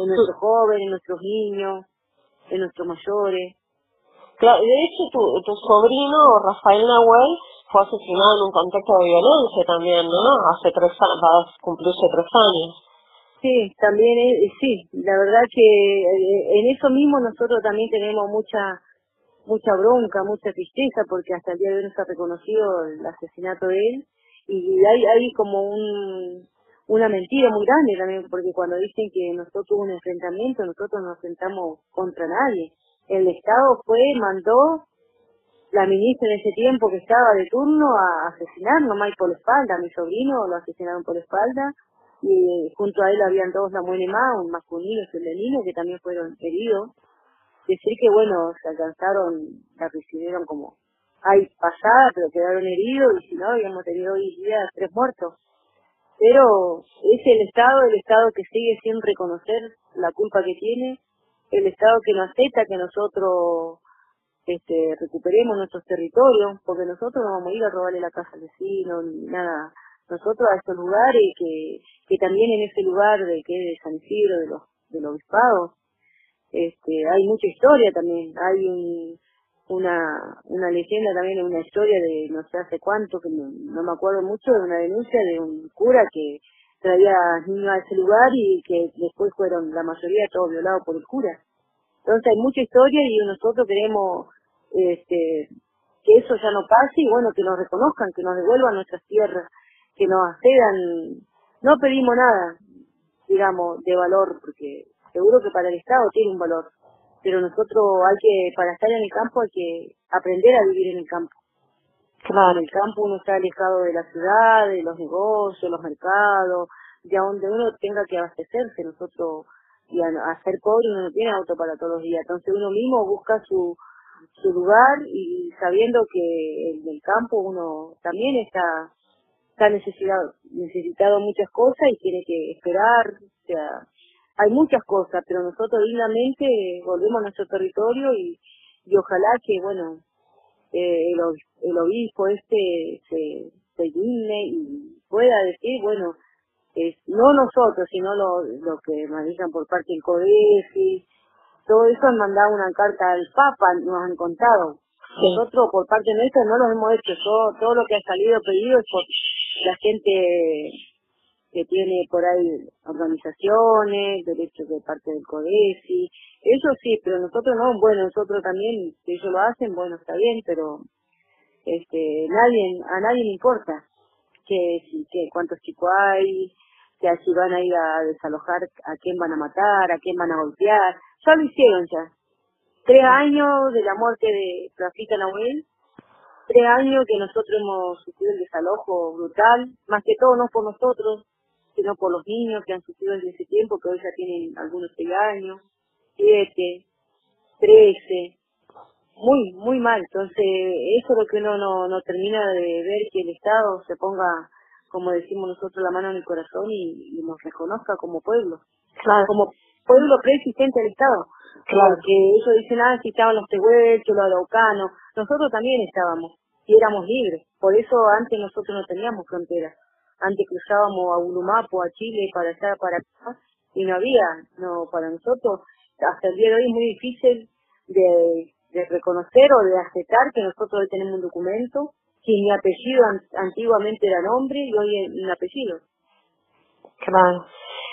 en nuestros jóvenes, en nuestros niños, en nuestros mayores, Claro, de hecho, tu, tu sobrino, Rafael Nahuel, fue asesinado en un contexto de violencia también, ¿no? Hace tres años, va a cumplirse tres años. Sí, también es, sí, la verdad que eh, en eso mismo nosotros también tenemos mucha mucha bronca, mucha tristeza, porque hasta el día de hoy no se ha reconocido el asesinato de él, y hay, como un, una mentira muy grande también, porque cuando dicen que nosotros hubo un enfrentamiento, nosotros no enfrentamos contra nadie. El Estado fue, mandó la ministra en ese tiempo que estaba de turno a asesinar nomás por la espalda, mi sobrino lo asesinaron por la espalda, y junto a él habían dos la más, un masculino y un femenino que también fueron heridos. Decir que bueno, se alcanzaron, la recibieron como hay pasada, pero quedaron heridos y si no habíamos tenido hoy día tres muertos. Pero es el Estado, el Estado que sigue sin reconocer la culpa que tiene, el Estado que no acepta que nosotros este, recuperemos nuestros territorios, porque nosotros no vamos a ir a robarle la casa al vecino, ni nada. Nosotros a estos lugares, que, que también en ese lugar de que es San Isidro, de los, del este, hay mucha historia también, hay un, una, una leyenda también, una historia de no sé hace cuánto, que no, no me acuerdo mucho, de una denuncia de un cura que traía niños a ese lugar y que después fueron la mayoría todos violados por el cura. Entonces hay mucha historia y nosotros queremos este, que eso ya no pase y bueno, que nos reconozcan, que nos devuelvan nuestras tierras, que nos accedan. No pedimos nada, digamos, de valor, porque seguro que para el Estado tiene un valor, pero nosotros hay que, para estar en el campo hay que aprender a vivir en el campo. Claro, en el campo uno está alejado de la ciudad, de los negocios, los mercados, de donde uno tenga que abastecerse. Nosotros, y a, a ser pobre uno no tiene auto para todos los días, entonces uno mismo busca su, su lugar y sabiendo que en el campo uno también está está necesitado necesitado muchas cosas y tiene que esperar o sea hay muchas cosas pero nosotros dignamente volvemos a nuestro territorio y, y ojalá que bueno eh, el, el obispo este se, se digne y pueda decir bueno es, no nosotros sino lo, lo que manejan por parte del CODESI todo eso han mandado una carta al Papa, nos han contado. Nosotros, por parte nuestra, no lo hemos hecho. Todo, todo lo que ha salido pedido es por la gente que tiene por ahí organizaciones, derechos de parte del CODESI. Eso sí, pero nosotros no. Bueno, nosotros también, si ellos lo hacen, bueno, está bien, pero este nadie a nadie le importa que, cuántos chicos hay, que así van a ir a desalojar, a quién van a matar, a quién van a golpear ya lo hicieron ya. Tres años de la muerte de Rafita Nahuel, tres años que nosotros hemos sufrido el desalojo brutal, más que todo no por nosotros, sino por los niños que han sufrido desde ese tiempo, que hoy ya tienen algunos seis años, siete, trece, muy, muy mal. Entonces, eso es lo que uno no, no termina de ver, que el Estado se ponga, como decimos nosotros, la mano en el corazón y, y nos reconozca como pueblo. Claro. Como pueblo preexistente del Estado. Claro. Porque ellos dicen, ah, si estaban los tehuelchos, los araucanos. Nosotros también estábamos y éramos libres. Por eso antes nosotros no teníamos fronteras. Antes cruzábamos a Ulumapo, a Chile, para allá, para acá, y no había, no, para nosotros, hasta el día de hoy es muy difícil de, de reconocer o de aceptar que nosotros hoy tenemos un documento, que mi apellido an- antiguamente era nombre y hoy es un apellido. Claro.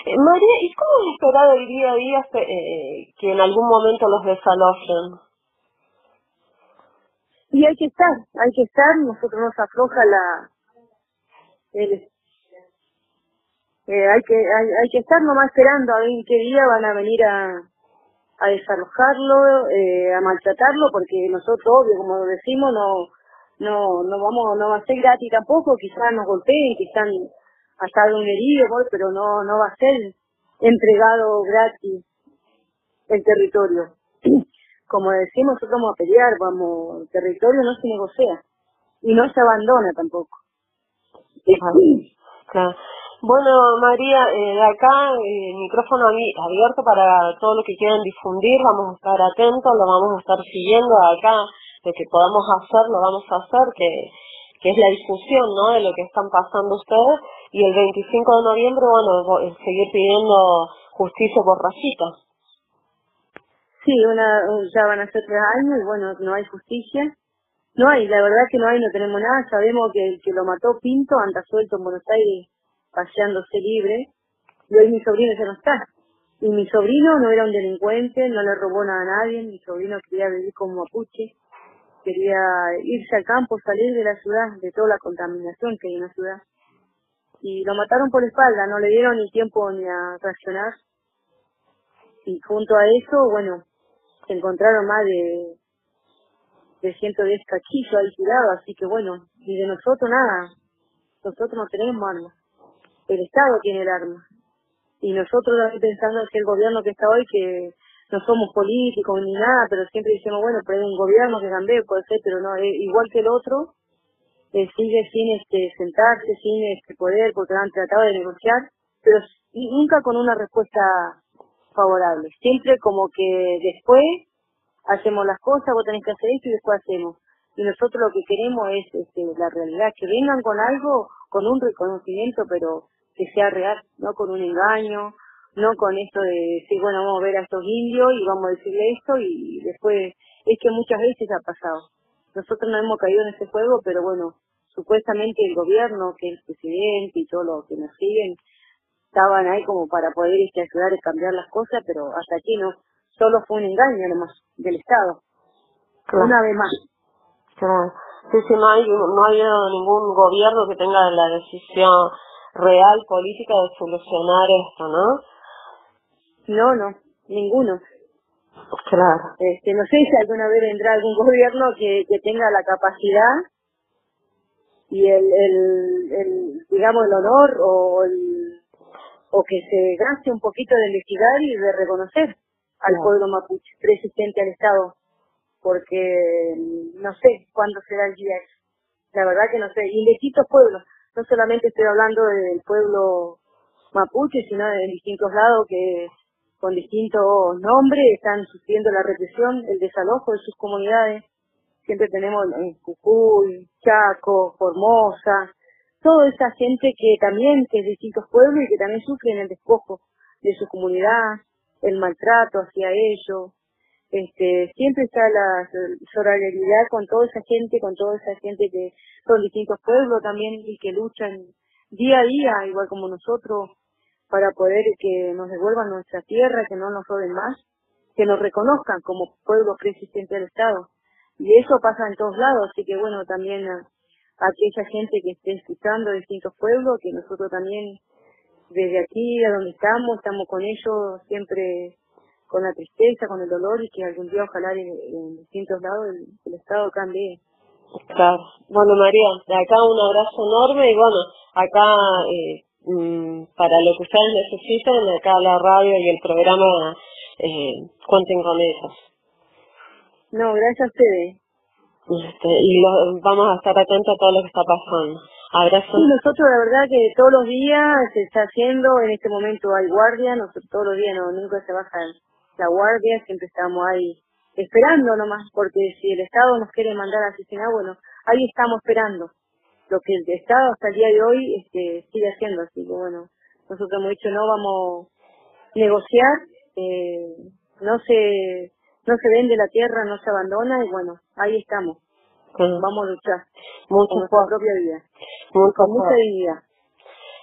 Eh, María, ¿y cómo es esperado el día a día eh, que en algún momento los desalojen? Y hay que estar, hay que estar, nosotros nos afloja la, el, eh, hay que, hay, hay que estar nomás esperando a ver en qué día van a venir a, a desalojarlo, eh, a maltratarlo, porque nosotros, obvio, como decimos, no, no, no vamos, no va a ser gratis tampoco, quizás nos golpeen, quizás hasta de un herido, pero no, no va a ser entregado gratis el territorio. (clears throat) Como decimos, nosotros vamos a pelear, vamos, el territorio no se negocia y no se abandona tampoco. Claro. (clears throat) Bueno, María, eh, de acá eh, micrófono abi- abierto para todo lo que quieran difundir, vamos a estar atentos, lo vamos a estar siguiendo de acá, lo que podamos hacer, lo vamos a hacer, que, es la difusión, ¿no?, de lo que están pasando ustedes, y el 25 de noviembre, bueno, eh, seguir pidiendo justicia por Rafita. Sí, una, ya van a ser tres años y bueno, no hay justicia. No hay, la verdad que no hay, no tenemos nada. Sabemos que el que lo mató Pinto anda suelto en Buenos Aires paseándose libre. Y hoy mi sobrino ya no está. Y mi sobrino no era un delincuente, no le robó nada a nadie. Mi sobrino quería vivir como mapuche. Quería irse al campo, salir de la ciudad, de toda la contaminación que hay en la ciudad. Y lo mataron por la espalda, no le dieron ni tiempo ni a reaccionar. Y junto a eso, bueno, se encontraron más de, de 110 cachillos ahí tirados, así que bueno, y de nosotros nada, nosotros no tenemos armas, el Estado tiene el arma. Y nosotros pensando que el gobierno que está hoy, que no somos políticos ni nada, pero siempre decimos, bueno, pero hay un gobierno que cambie, puede ser, pero no, eh, igual que el otro, eh, sigue sin este sentarse, sin este poder, porque han tratado de negociar, pero nunca con una respuesta favorable. Siempre como que después hacemos las cosas, vos tenés que hacer esto y después hacemos. Y nosotros lo que queremos es este, la realidad, que vengan con algo, con un reconocimiento, pero que sea real, no con un engaño, no con esto de decir, bueno, vamos a ver a estos indios y vamos a decirle esto y después, es que muchas veces ha pasado. Nosotros no hemos caído en ese juego, pero bueno, supuestamente el gobierno, que el presidente y todos los que nos siguen, estaban ahí como para poder este, ayudar a cambiar las cosas, pero hasta aquí no, solo fue un engaño nomás del Estado. Claro. Una vez más. Claro. Sí, sí, no hay, no ha habido ningún gobierno que tenga la decisión real política de solucionar esto, ¿no? No, no, ninguno. Claro. Este, no sé si alguna vez vendrá algún (laughs) gobierno que, que tenga la capacidad y el, el, el, digamos, el honor o el, o que se gaste un poquito de investigar y de reconocer al pueblo mapuche resistente al Estado, porque no sé cuándo será el día. La verdad que no sé. Y distintos pueblos, no solamente estoy hablando del pueblo mapuche, sino de distintos lados que con distintos nombres están sufriendo la represión, el desalojo de sus comunidades. Siempre tenemos en Jujuy, Chaco, Formosa, toda esa gente que también, que es de distintos pueblos y que también sufren el despojo de su comunidad, el maltrato hacia ellos. Este, siempre está la solidaridad con toda esa gente, con toda esa gente que son distintos pueblos también y que luchan día a día, igual como nosotros, para poder que nos devuelvan nuestra tierra, que no nos roben más, que nos reconozcan como pueblo preexistente del Estado. Y eso pasa en todos lados, así que bueno, también a, a aquella gente que esté escuchando distintos pueblos, que nosotros también desde aquí a donde estamos, estamos con ellos siempre con la tristeza, con el dolor y que algún día ojalá en, en distintos lados el, el Estado cambie. Claro. Bueno, María, de acá un abrazo enorme y bueno, acá eh, mm, para lo que ustedes necesiten, acá la radio y el programa eh, cuenten con ellos. No, gracias a ustedes. Este, y lo- vamos a estar atentos a todo lo que está pasando. Abrazo. Sí, nosotros la verdad que todos los días se está haciendo, en este momento hay guardia, nosotros todos los días no, nunca se baja la guardia, siempre estamos ahí esperando nomás, porque si el Estado nos quiere mandar a asesinar, bueno, ahí estamos esperando. Lo que el Estado hasta el día de hoy este, sigue haciendo, así que bueno, nosotros hemos dicho no vamos a negociar, eh, no se no se vende la tierra, no se abandona y bueno, ahí estamos. Vamos a luchar Mucho con nuestra propia vida, Mucho con mucha dignidad.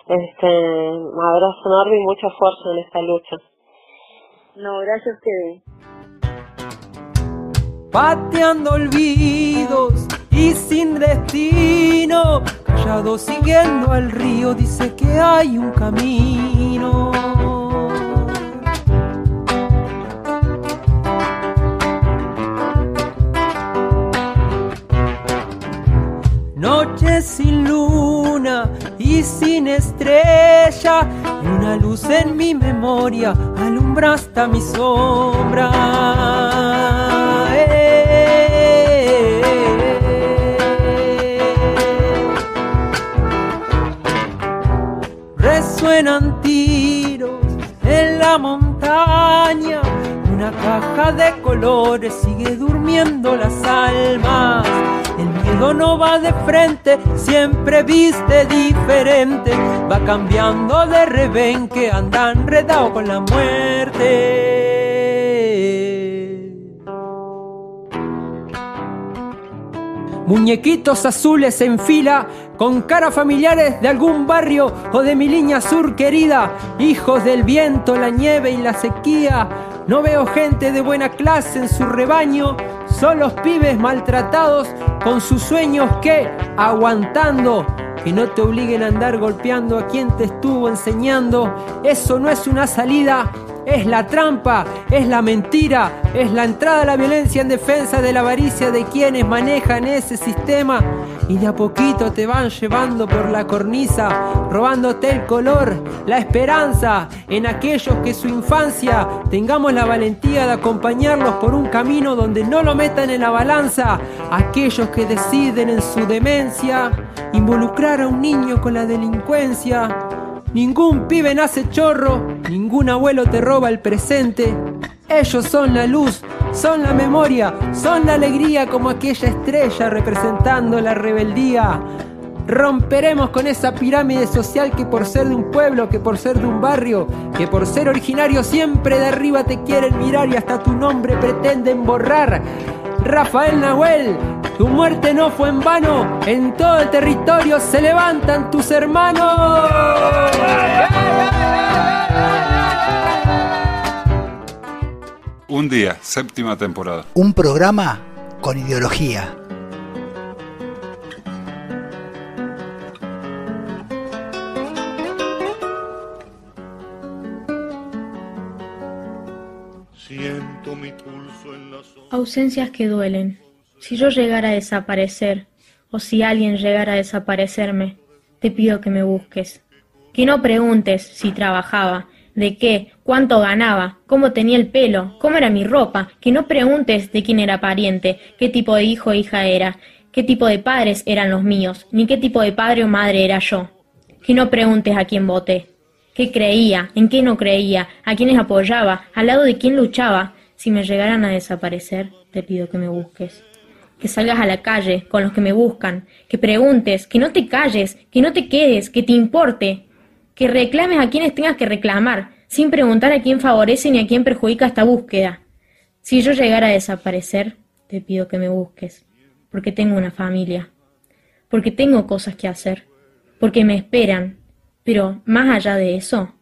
Este, un abrazo enorme y mucha fuerza en esta lucha. No, gracias a ustedes. pateando olvidos y sin destino, callado siguiendo al río, dice que hay un camino. Noche sin luna y sin estrella, una luz en mi memoria alumbra hasta mi sombra. Resuenan tiros en la montaña, una caja de colores sigue durmiendo las almas. El miedo no va de frente, siempre viste diferente. Va cambiando de revén que anda enredado con la muerte. Muñequitos azules en fila, con cara familiares de algún barrio o de mi línea sur querida, hijos del viento, la nieve y la sequía. No veo gente de buena clase en su rebaño, solo pibes maltratados con sus sueños que, aguantando, que no te obliguen a andar golpeando a quien te estuvo enseñando, eso no es una salida, es la trampa, es la mentira, es la entrada a la violencia en defensa de la avaricia de quienes manejan ese sistema. Y de a poquito te van llevando por la cornisa, robándote el color, la esperanza en aquellos que su infancia tengamos la valentía de acompañarlos por un camino donde no lo metan en la balanza, aquellos que deciden en su demencia involucrar a un niño con la delincuencia Ningún pibe nace chorro, ningún abuelo te roba el presente. Ellos son la luz, son la memoria, son la alegría como aquella estrella representando la rebeldía. Romperemos con esa pirámide social que por ser de un pueblo, que por ser de un barrio, que por ser originario siempre de arriba te quieren mirar y hasta tu nombre pretenden borrar. Rafael Nahuel, tu muerte no fue en vano, en todo el territorio se levantan tus hermanos. Un día, séptima temporada. Un programa con ideología. Ausencias que duelen. Si yo llegara a desaparecer, o si alguien llegara a desaparecerme, te pido que me busques. Que no preguntes si trabajaba, de qué, cuánto ganaba, cómo tenía el pelo, cómo era mi ropa, que no preguntes de quién era pariente, qué tipo de hijo o hija era, qué tipo de padres eran los míos, ni qué tipo de padre o madre era yo. Que no preguntes a quién voté, qué creía, en qué no creía, a quiénes apoyaba, al lado de quién luchaba. Si me llegaran a desaparecer, te pido que me busques. Que salgas a la calle con los que me buscan, que preguntes, que no te calles, que no te quedes, que te importe, que reclames a quienes tengas que reclamar, sin preguntar a quién favorece ni a quién perjudica esta búsqueda. Si yo llegara a desaparecer, te pido que me busques, porque tengo una familia, porque tengo cosas que hacer, porque me esperan, pero más allá de eso,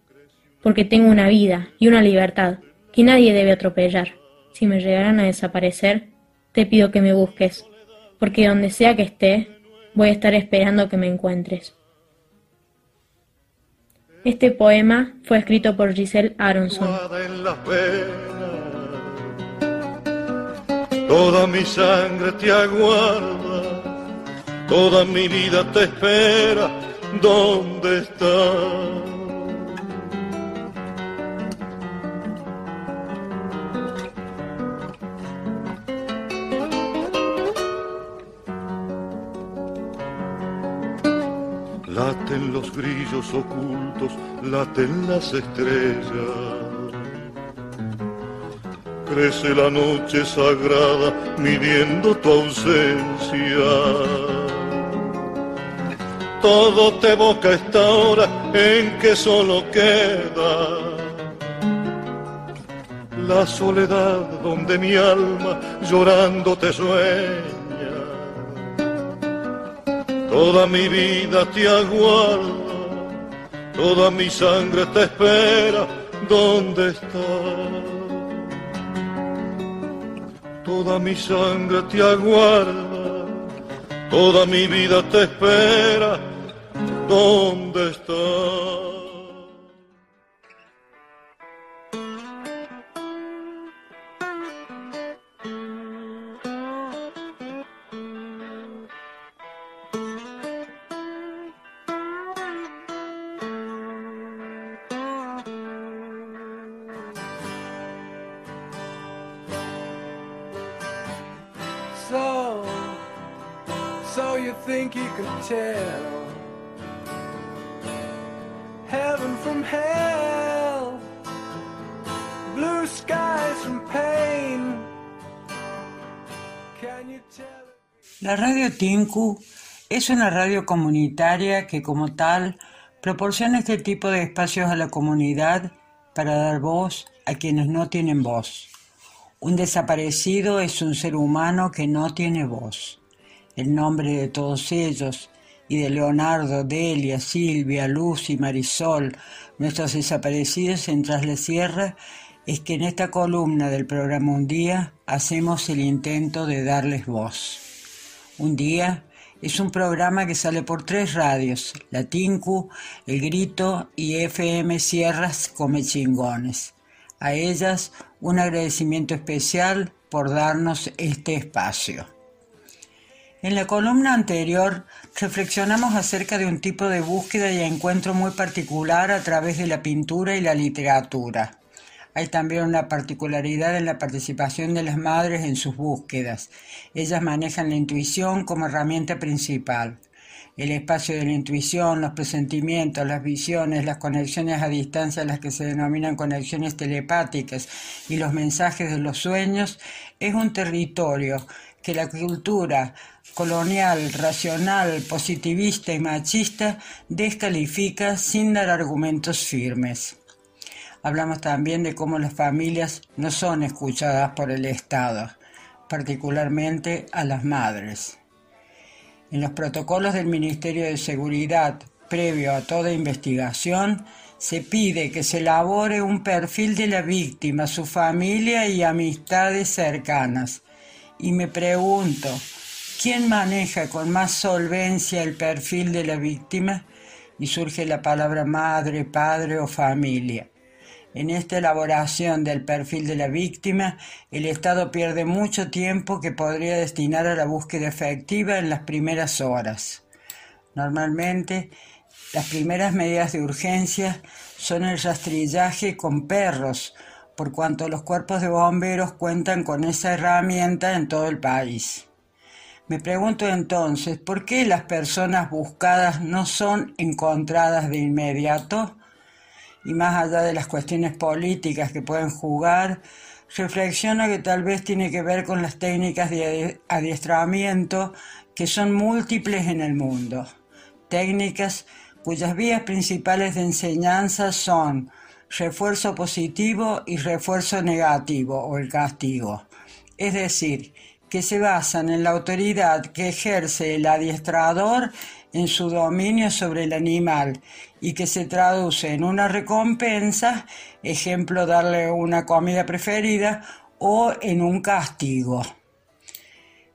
porque tengo una vida y una libertad que nadie debe atropellar. Si me llegaran a desaparecer, te pido que me busques, porque donde sea que esté, voy a estar esperando que me encuentres. Este poema fue escrito por Giselle Aronson. Toda mi sangre te aguarda, toda mi vida te espera. ¿Dónde estás? Laten los grillos ocultos, laten las estrellas. Crece la noche sagrada midiendo tu ausencia. Todo te evoca esta hora en que solo queda la soledad donde mi alma llorando te sueña. Toda mi vida te aguarda, toda mi sangre te espera. ¿Dónde estás? Toda mi sangre te aguarda, toda mi vida te espera. ¿Dónde estás? Tell heaven from hell, blue skies from pain? Can you tell? La radio Tinku es una radio comunitaria que como tal proporciona este tipo de espacios a la comunidad para dar voz a quienes no tienen voz. Un desaparecido es un ser humano que no tiene voz. el nombre de todos ellos y de Leonardo, Delia, Silvia, Lucy, Marisol, nuestros desaparecidos en Tras la Sierra, es que en esta columna del programa Un Día hacemos el intento de darles voz. Un Día es un programa que sale por tres radios, La Tinku, El Grito y FM Sierras Come Chingones. A ellas un agradecimiento especial por darnos este espacio. En la columna anterior reflexionamos acerca de un tipo de búsqueda y encuentro muy particular a través de la pintura y la literatura. Hay también una particularidad en la participación de las madres en sus búsquedas. Ellas manejan la intuición como herramienta principal. El espacio de la intuición, los presentimientos, las visiones, las conexiones a distancia, las que se denominan conexiones telepáticas, y los mensajes de los sueños, es un territorio que la cultura colonial, racional, positivista y machista descalifica sin dar argumentos firmes. Hablamos también de cómo las familias no son escuchadas por el Estado, particularmente a las madres. En los protocolos del Ministerio de Seguridad, previo a toda investigación, se pide que se elabore un perfil de la víctima, su familia y amistades cercanas. Y me pregunto, ¿quién maneja con más solvencia el perfil de la víctima? Y surge la palabra madre, padre o familia. En esta elaboración del perfil de la víctima, el Estado pierde mucho tiempo que podría destinar a la búsqueda efectiva en las primeras horas. Normalmente, las primeras medidas de urgencia son el rastrillaje con perros, por cuanto los cuerpos de bomberos cuentan con esa herramienta en todo el país. Me pregunto entonces, ¿por qué las personas buscadas no son encontradas de inmediato? y más allá de las cuestiones políticas que pueden jugar, reflexiono que tal vez tiene que ver con las técnicas de adiestramiento que son múltiples en el mundo. Técnicas cuyas vías principales de enseñanza son refuerzo positivo y refuerzo negativo o el castigo. Es decir, que se basan en la autoridad que ejerce el adiestrador en su dominio sobre el animal y que se traduce en una recompensa, ejemplo, darle una comida preferida, o en un castigo.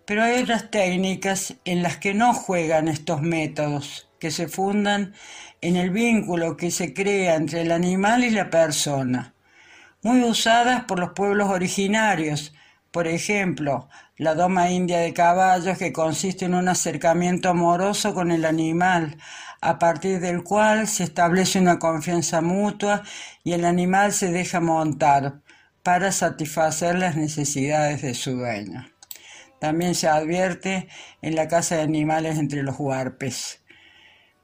Pero hay otras técnicas en las que no juegan estos métodos, que se fundan en el vínculo que se crea entre el animal y la persona, muy usadas por los pueblos originarios, por ejemplo, la doma india de caballos que consiste en un acercamiento amoroso con el animal, a partir del cual se establece una confianza mutua y el animal se deja montar para satisfacer las necesidades de su dueño. También se advierte en la casa de animales entre los huarpes.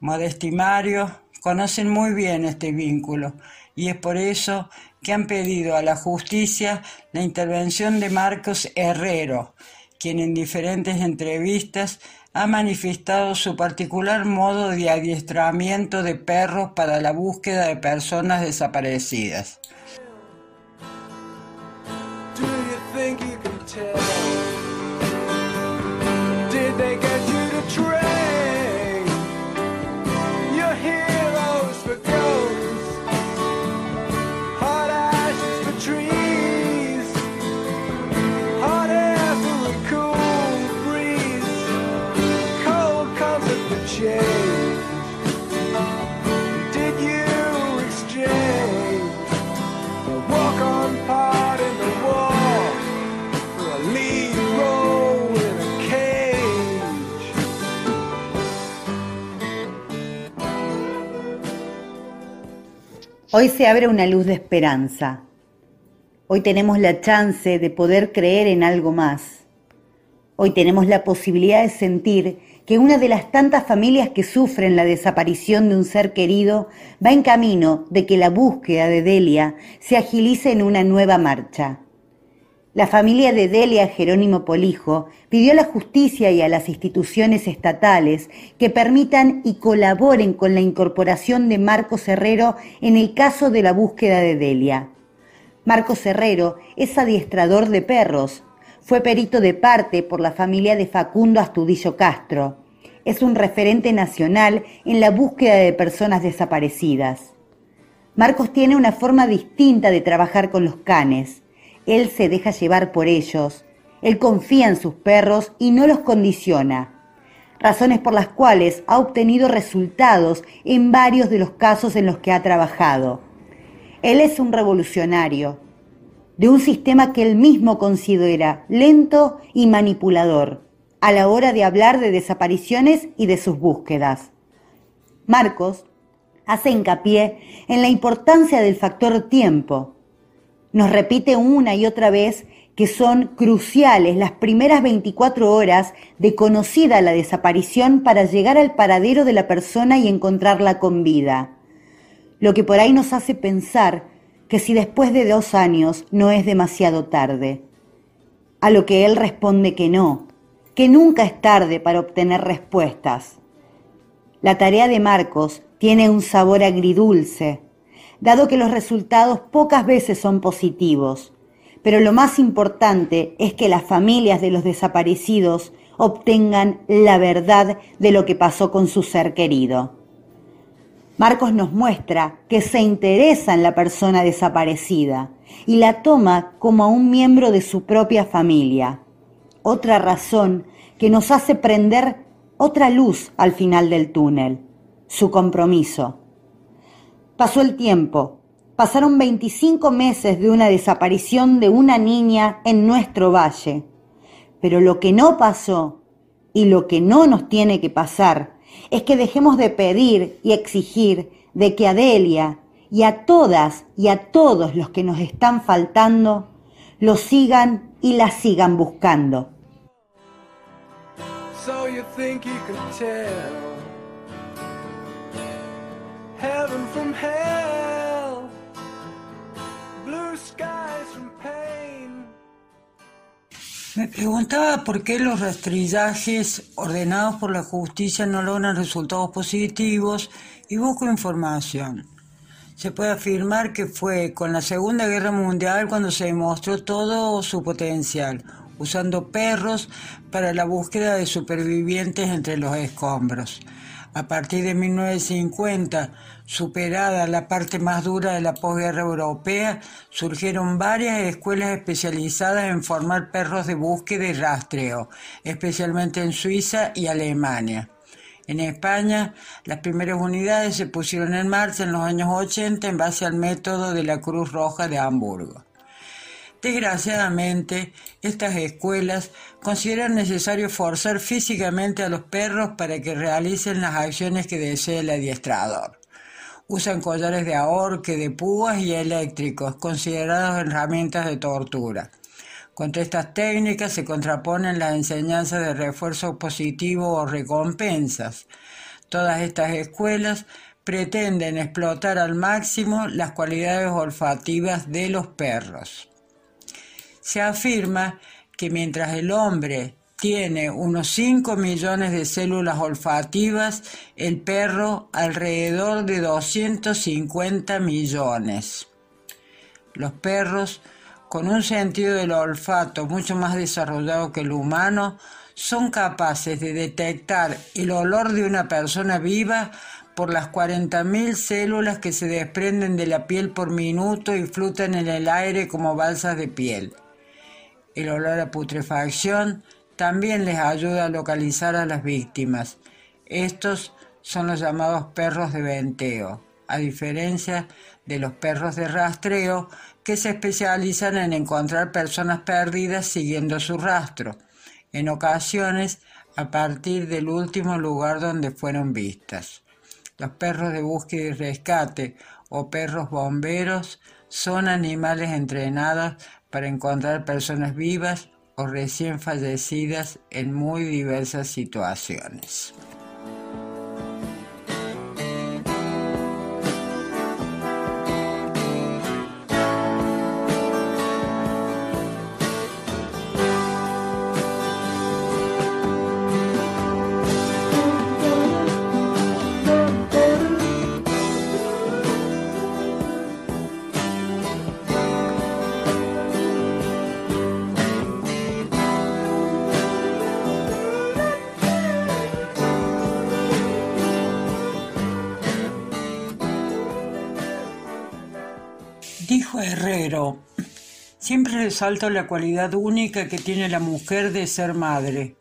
Modestimario conocen muy bien este vínculo y es por eso que han pedido a la justicia la intervención de Marcos Herrero, quien en diferentes entrevistas ha manifestado su particular modo de adiestramiento de perros para la búsqueda de personas desaparecidas. Hoy se abre una luz de esperanza. Hoy tenemos la chance de poder creer en algo más. Hoy tenemos la posibilidad de sentir que una de las tantas familias que sufren la desaparición de un ser querido va en camino de que la búsqueda de Delia se agilice en una nueva marcha. La familia de Delia Jerónimo Polijo pidió a la justicia y a las instituciones estatales que permitan y colaboren con la incorporación de Marcos Herrero en el caso de la búsqueda de Delia. Marcos Herrero es adiestrador de perros. Fue perito de parte por la familia de Facundo Astudillo Castro. Es un referente nacional en la búsqueda de personas desaparecidas. Marcos tiene una forma distinta de trabajar con los canes. Él se deja llevar por ellos. Él confía en sus perros y no los condiciona. Razones por las cuales ha obtenido resultados en varios de los casos en los que ha trabajado. Él es un revolucionario de un sistema que él mismo considera lento y manipulador a la hora de hablar de desapariciones y de sus búsquedas. Marcos hace hincapié en la importancia del factor tiempo. Nos repite una y otra vez que son cruciales las primeras 24 horas de conocida la desaparición para llegar al paradero de la persona y encontrarla con vida. Lo que por ahí nos hace pensar que si después de dos años no es demasiado tarde. A lo que él responde que no, que nunca es tarde para obtener respuestas. La tarea de Marcos tiene un sabor agridulce, dado que los resultados pocas veces son positivos, pero lo más importante es que las familias de los desaparecidos obtengan la verdad de lo que pasó con su ser querido. Marcos nos muestra que se interesa en la persona desaparecida y la toma como a un miembro de su propia familia. Otra razón que nos hace prender otra luz al final del túnel, su compromiso. Pasó el tiempo, pasaron 25 meses de una desaparición de una niña en nuestro valle, pero lo que no pasó y lo que no nos tiene que pasar es que dejemos de pedir y exigir de que Adelia y a todas y a todos los que nos están faltando lo sigan y la sigan buscando. Heaven from hell, blue skies from pain. Me preguntaba por qué los rastrillajes ordenados por la justicia no logran resultados positivos y busco información. Se puede afirmar que fue con la Segunda Guerra Mundial cuando se demostró todo su potencial, usando perros para la búsqueda de supervivientes entre los escombros. A partir de 1950, superada la parte más dura de la posguerra europea, surgieron varias escuelas especializadas en formar perros de búsqueda y rastreo, especialmente en Suiza y Alemania. En España, las primeras unidades se pusieron en marcha en los años 80 en base al método de la Cruz Roja de Hamburgo. Desgraciadamente, estas escuelas consideran necesario forzar físicamente a los perros para que realicen las acciones que desee el adiestrador. Usan collares de ahorque, de púas y eléctricos, considerados herramientas de tortura. Contra estas técnicas se contraponen las enseñanzas de refuerzo positivo o recompensas. Todas estas escuelas pretenden explotar al máximo las cualidades olfativas de los perros se afirma que mientras el hombre tiene unos 5 millones de células olfativas, el perro alrededor de 250 millones. Los perros, con un sentido del olfato mucho más desarrollado que el humano, son capaces de detectar el olor de una persona viva por las 40.000 células que se desprenden de la piel por minuto y flotan en el aire como balsas de piel. El olor a putrefacción también les ayuda a localizar a las víctimas. Estos son los llamados perros de venteo, a diferencia de los perros de rastreo que se especializan en encontrar personas perdidas siguiendo su rastro, en ocasiones a partir del último lugar donde fueron vistas. Los perros de búsqueda y rescate o perros bomberos son animales entrenados para encontrar personas vivas o recién fallecidas en muy diversas situaciones. Herrero, siempre resalto la cualidad única que tiene la mujer de ser madre.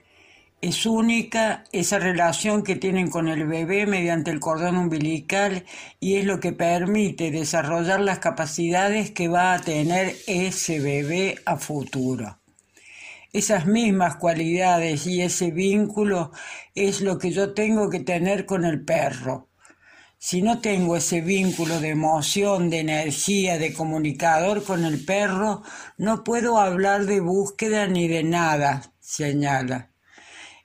Es única esa relación que tienen con el bebé mediante el cordón umbilical y es lo que permite desarrollar las capacidades que va a tener ese bebé a futuro. Esas mismas cualidades y ese vínculo es lo que yo tengo que tener con el perro. Si no tengo ese vínculo de emoción, de energía, de comunicador con el perro, no puedo hablar de búsqueda ni de nada, señala.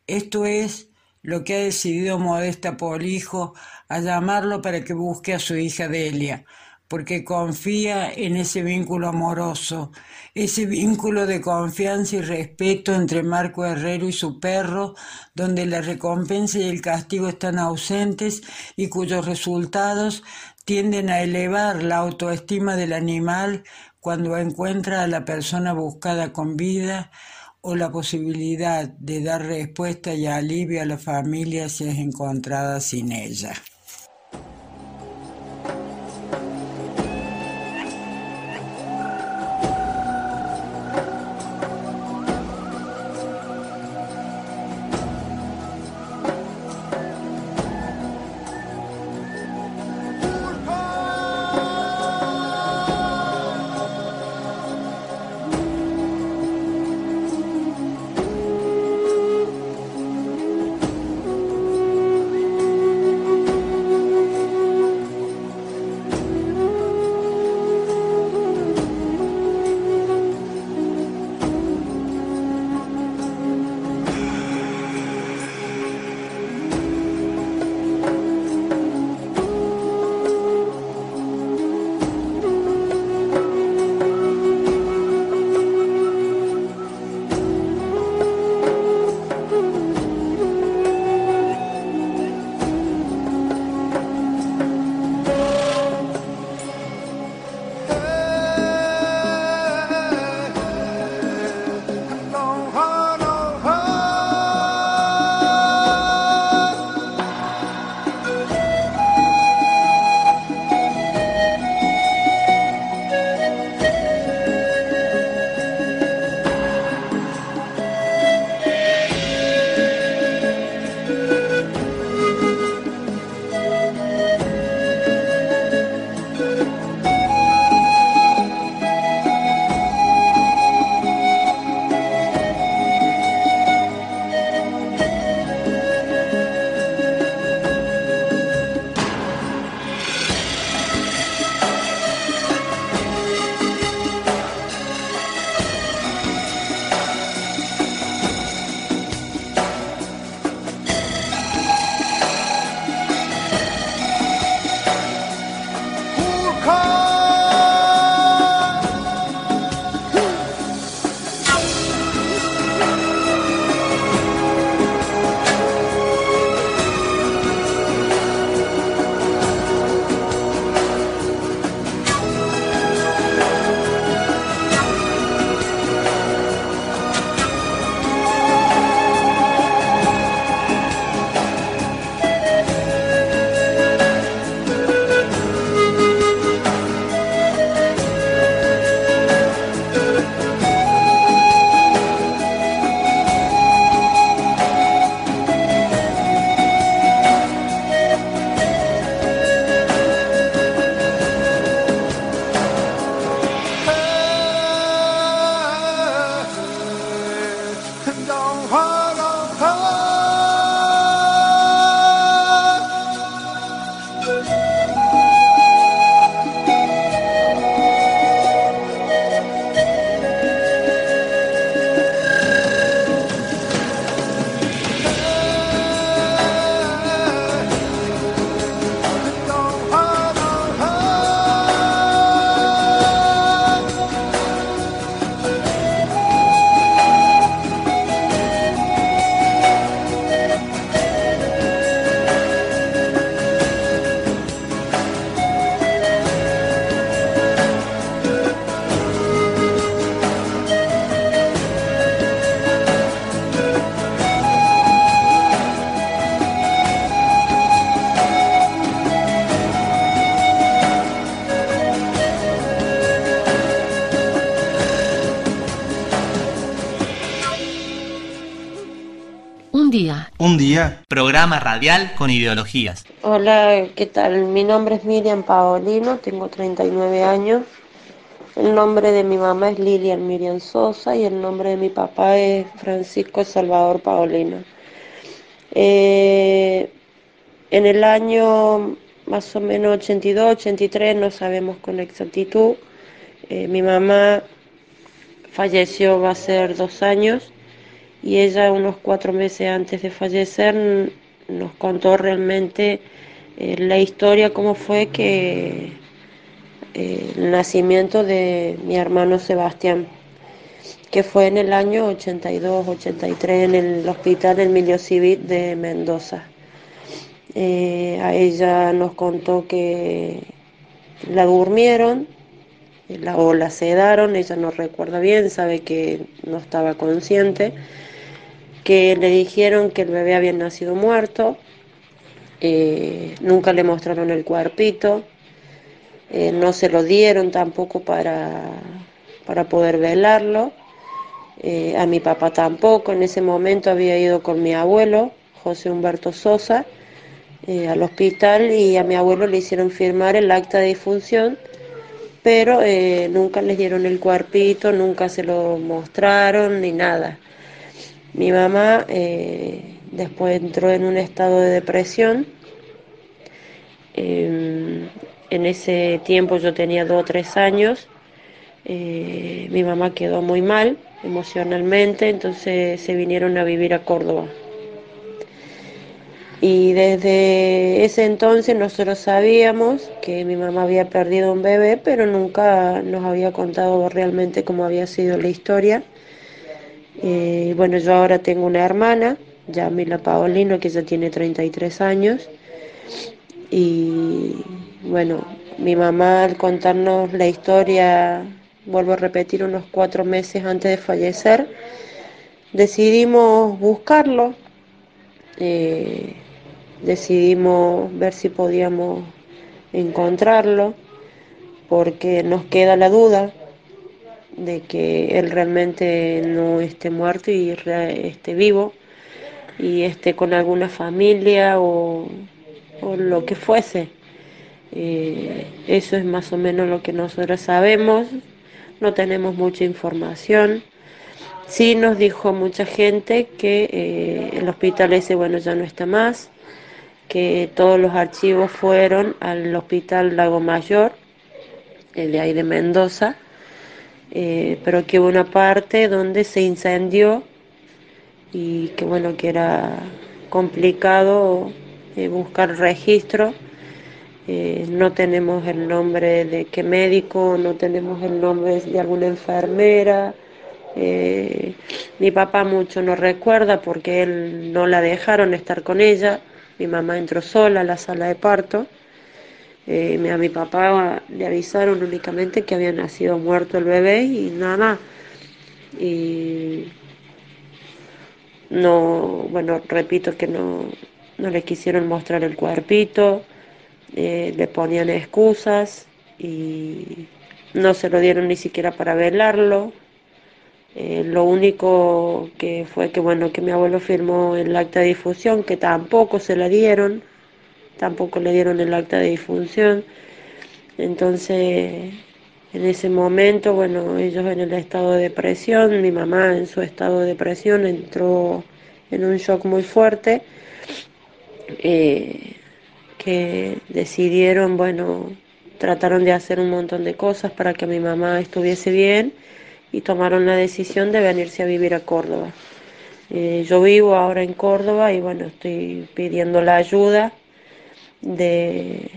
Esto es lo que ha decidido Modesta Polijo a llamarlo para que busque a su hija Delia, porque confía en ese vínculo amoroso, ese vínculo de confianza y respeto entre Marco Herrero y su perro, donde la recompensa y el castigo están ausentes y cuyos resultados tienden a elevar la autoestima del animal cuando encuentra a la persona buscada con vida o la posibilidad de dar respuesta y alivio a la familia si es encontrada sin ella. Programa radial con ideologías. Hola, ¿qué tal? Mi nombre es Miriam Paolino, tengo 39 años. El nombre de mi mamá es Lilian Miriam Sosa y el nombre de mi papá es Francisco Salvador Paolino. Eh, en el año más o menos 82, 83, no sabemos con exactitud, eh, mi mamá falleció va a ser dos años y ella unos cuatro meses antes de fallecer nos contó realmente eh, la historia, cómo fue que eh, el nacimiento de mi hermano Sebastián, que fue en el año 82, 83 en el hospital Emilio Civil de Mendoza. Eh, a ella nos contó que la durmieron la, o la sedaron, ella no recuerda bien, sabe que no estaba consciente, que le dijeron que el bebé había nacido muerto, eh, nunca le mostraron el cuerpito, eh, no se lo dieron tampoco para, para poder velarlo, a mi papá tampoco, en ese momento había ido con mi abuelo, José Humberto Sosa, eh, al hospital y a mi abuelo le hicieron firmar el acta de difunción, pero eh, nunca les dieron el cuerpito, nunca se lo mostraron ni nada. Mi mamá eh, después entró en un estado de depresión. Em, en ese tiempo yo tenía dos o tres años. mi mamá quedó muy mal emocionalmente, entonces se vinieron a vivir a Córdoba. Y desde ese entonces nosotros sabíamos que mi mamá había perdido un bebé, pero nunca nos había contado realmente cómo había sido la historia. Eh, bueno, yo ahora tengo una hermana, Yamila Paolino, que ya tiene 33 años. Y bueno, mi mamá al contarnos la historia, vuelvo a repetir, unos cuatro meses antes de fallecer, decidimos buscarlo. Eh, decidimos ver si podíamos encontrarlo porque nos queda la duda de que él realmente no esté muerto y esté vivo y esté con alguna familia o, lo que fuese. Eh, eso es más o menos lo que nosotros sabemos, no tenemos mucha información. Sí nos dijo mucha gente que eh, el hospital ese, bueno, ya no está más, que todos los archivos fueron al Hospital Lago Mayor, el de ahí de Mendoza, eh, pero que hubo una parte donde se incendió y que bueno, que era complicado eh, buscar registro. Eh, no tenemos el nombre de qué médico, no tenemos el nombre de alguna enfermera. mi papá mucho no recuerda porque él no la dejaron estar con ella mi mamá entró sola a la sala de parto. Eh, a mi papá le avisaron únicamente que había nacido muerto el bebé y nada más. Y no, bueno, repito que no, no le quisieron mostrar el cuerpito, eh, le ponían excusas y no se lo dieron ni siquiera para velarlo. Eh, lo único que fue que bueno que mi abuelo firmó el acta de difusión, que tampoco se la dieron, tampoco le dieron el acta de difunción. Entonces, en ese momento, bueno, ellos en el estado de depresión, mi mamá en su estado de depresión entró en un shock muy fuerte, eh, que decidieron, bueno, trataron de hacer un montón de cosas para que mi mamá estuviese bien y tomaron la decisión de venirse a vivir a Córdoba. Eh, yo vivo ahora en Córdoba y bueno, estoy pidiendo la ayuda de,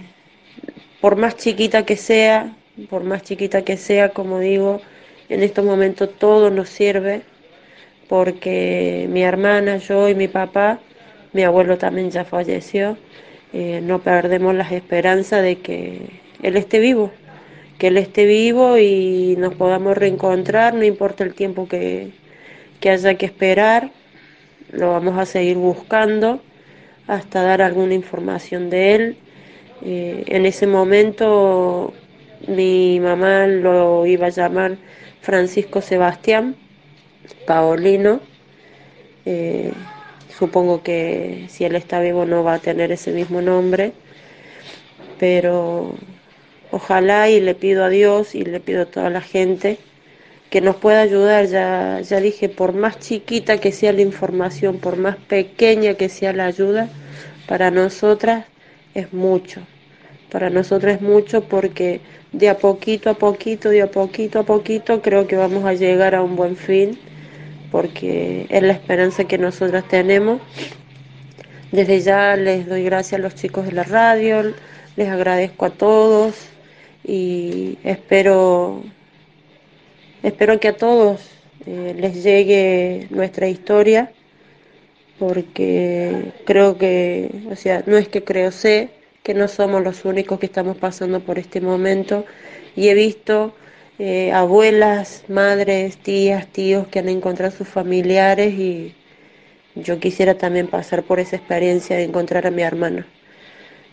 por más chiquita que sea, por más chiquita que sea, como digo, en estos momentos todo nos sirve porque mi hermana, yo y mi papá, mi abuelo también ya falleció, eh, no perdemos las esperanzas de que él esté vivo que Él esté vivo y nos podamos reencontrar, no importa el tiempo que, haya que esperar, lo vamos a seguir buscando hasta dar alguna información de Él. Eh, en ese momento mi mamá lo iba a llamar Francisco Sebastián Paolino. Eh, supongo que si él está vivo no va a tener ese mismo nombre, pero ojalá y le pido a Dios y le pido a toda la gente que nos pueda ayudar, ya, ya dije, por más chiquita que sea la información, por más pequeña que sea la ayuda, para nosotras es mucho, para nosotras es mucho porque de a poquito a poquito, de a poquito a poquito, creo que vamos a llegar a un buen fin, porque es la esperanza que nosotras tenemos. Desde ya les doy gracias a los chicos de la radio, les agradezco a todos y espero, espero que a todos eh, les llegue nuestra historia, porque creo que, o sea, no es que creo, sé que no somos los únicos que estamos pasando por este momento y he visto eh, abuelas, madres, tías, tíos que han encontrado a sus familiares y yo quisiera también pasar por esa experiencia de encontrar a mi hermano.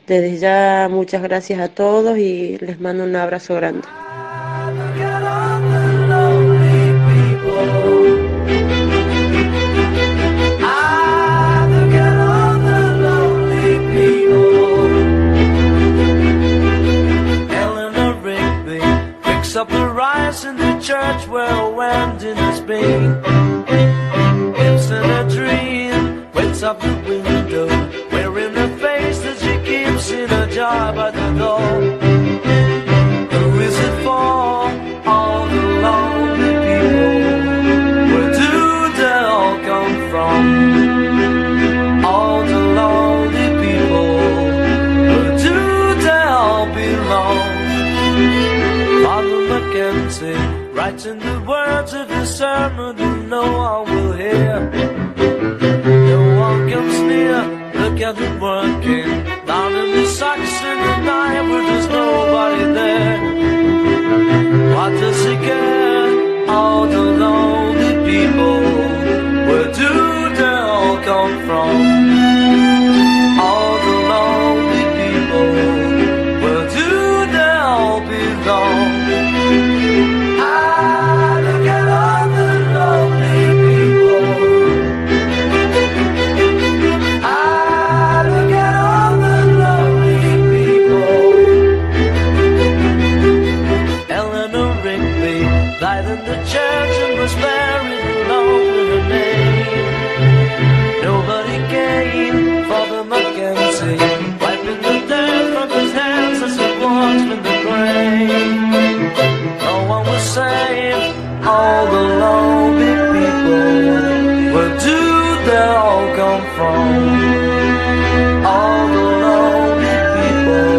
Desde ya muchas gracias a todos y les mando un abrazo grande. The rice in the church where Wendy has been. Lives in a dream, waits up the window, wearing a face that she keeps in a jar by the door. In the words of his sermon that no one will hear. No one comes near. Look at the working down in the socks in the night where there's nobody there. What does he care? All the lonely people. Where do they all come from? All the lonely people. Where do they all come from? All the lonely people.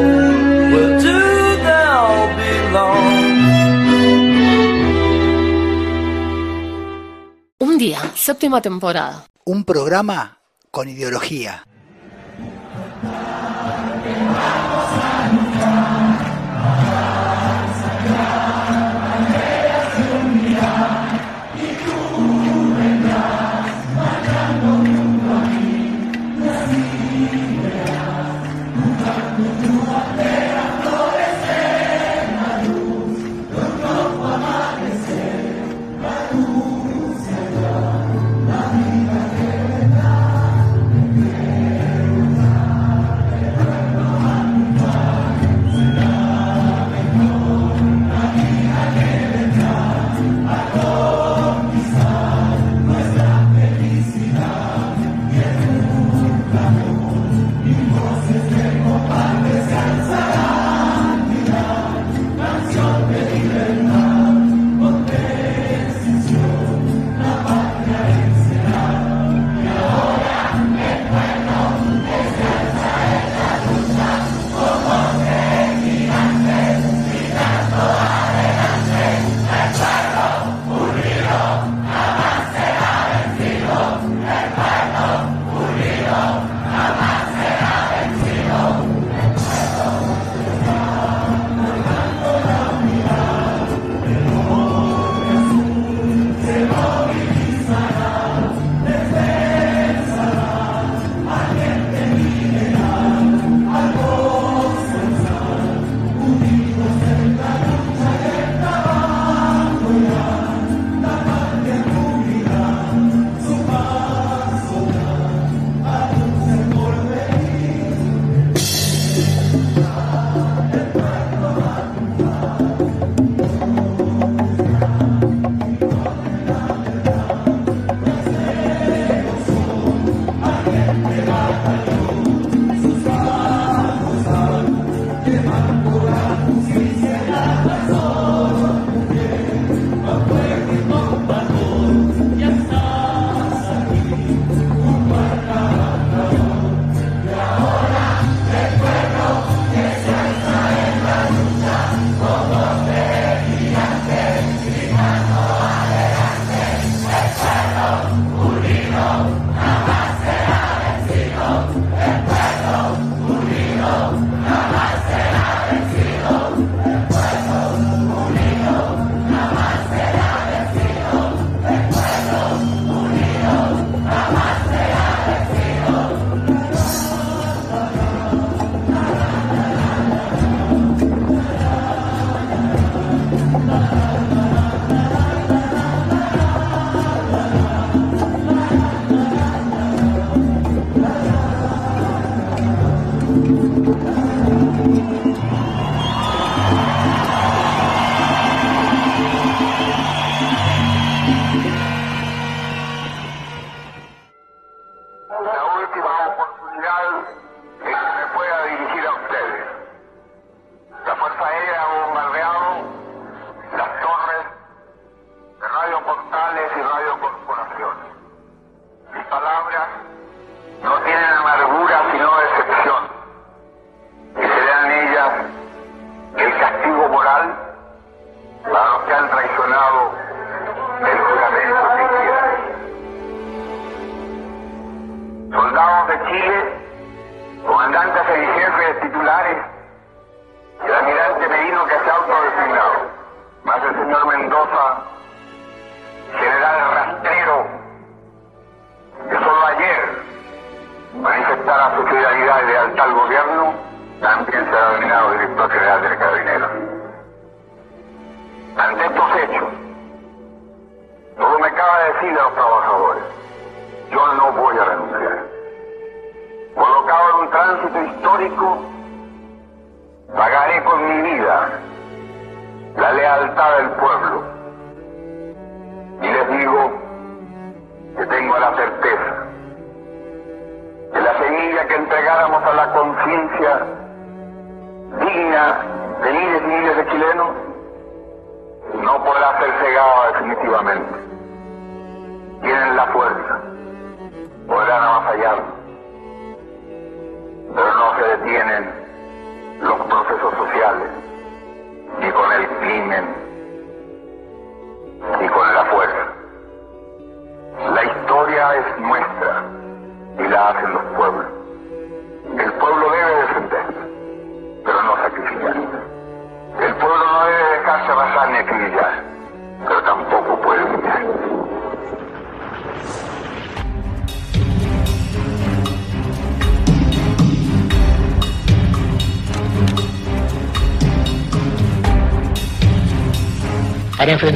Where do they all belong? Un día, séptima temporada. Un programa con ideología.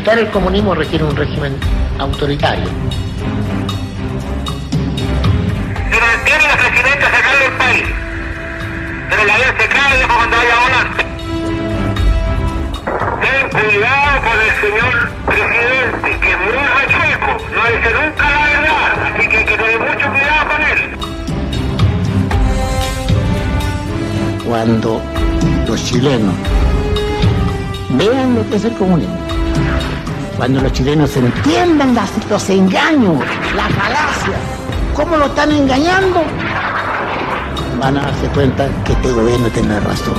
Para enfrentar el comunismo requiere un régimen autoritario. Se mantiene la presidencia central del país, pero la vez se cae cuando vaya volante. Ten cuidado con el señor presidente, que es muy rechueco, no dice nunca la verdad, así que hay que tener mucho cuidado con él. Cuando los chilenos vean lo que es el comunismo, cuando los chilenos entiendan las- los engaños, la falacia, cómo lo están engañando, van a darse cuenta que este gobierno tiene razón.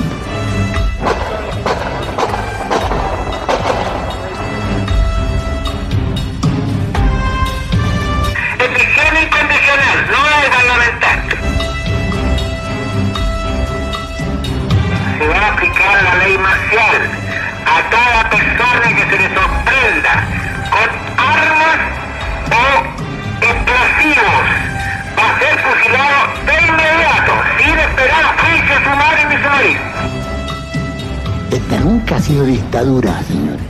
Dictadura, señores.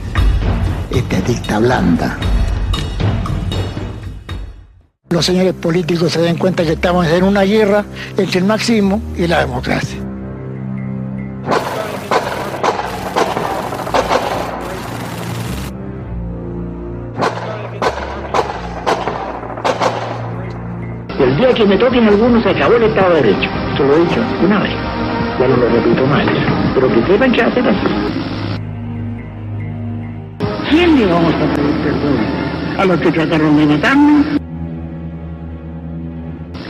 Esta es dicta blanda. Los señores políticos se den cuenta que estamos en una guerra entre el marxismo y la democracia. El día que me toquen algunos se acabó el Estado de Derecho. Esto lo he dicho una vez. Ya no lo repito más. Pero que sepan que va a ser así. ¿Quién le vamos a pedir perdón? ¿A los que trataron de matarnos?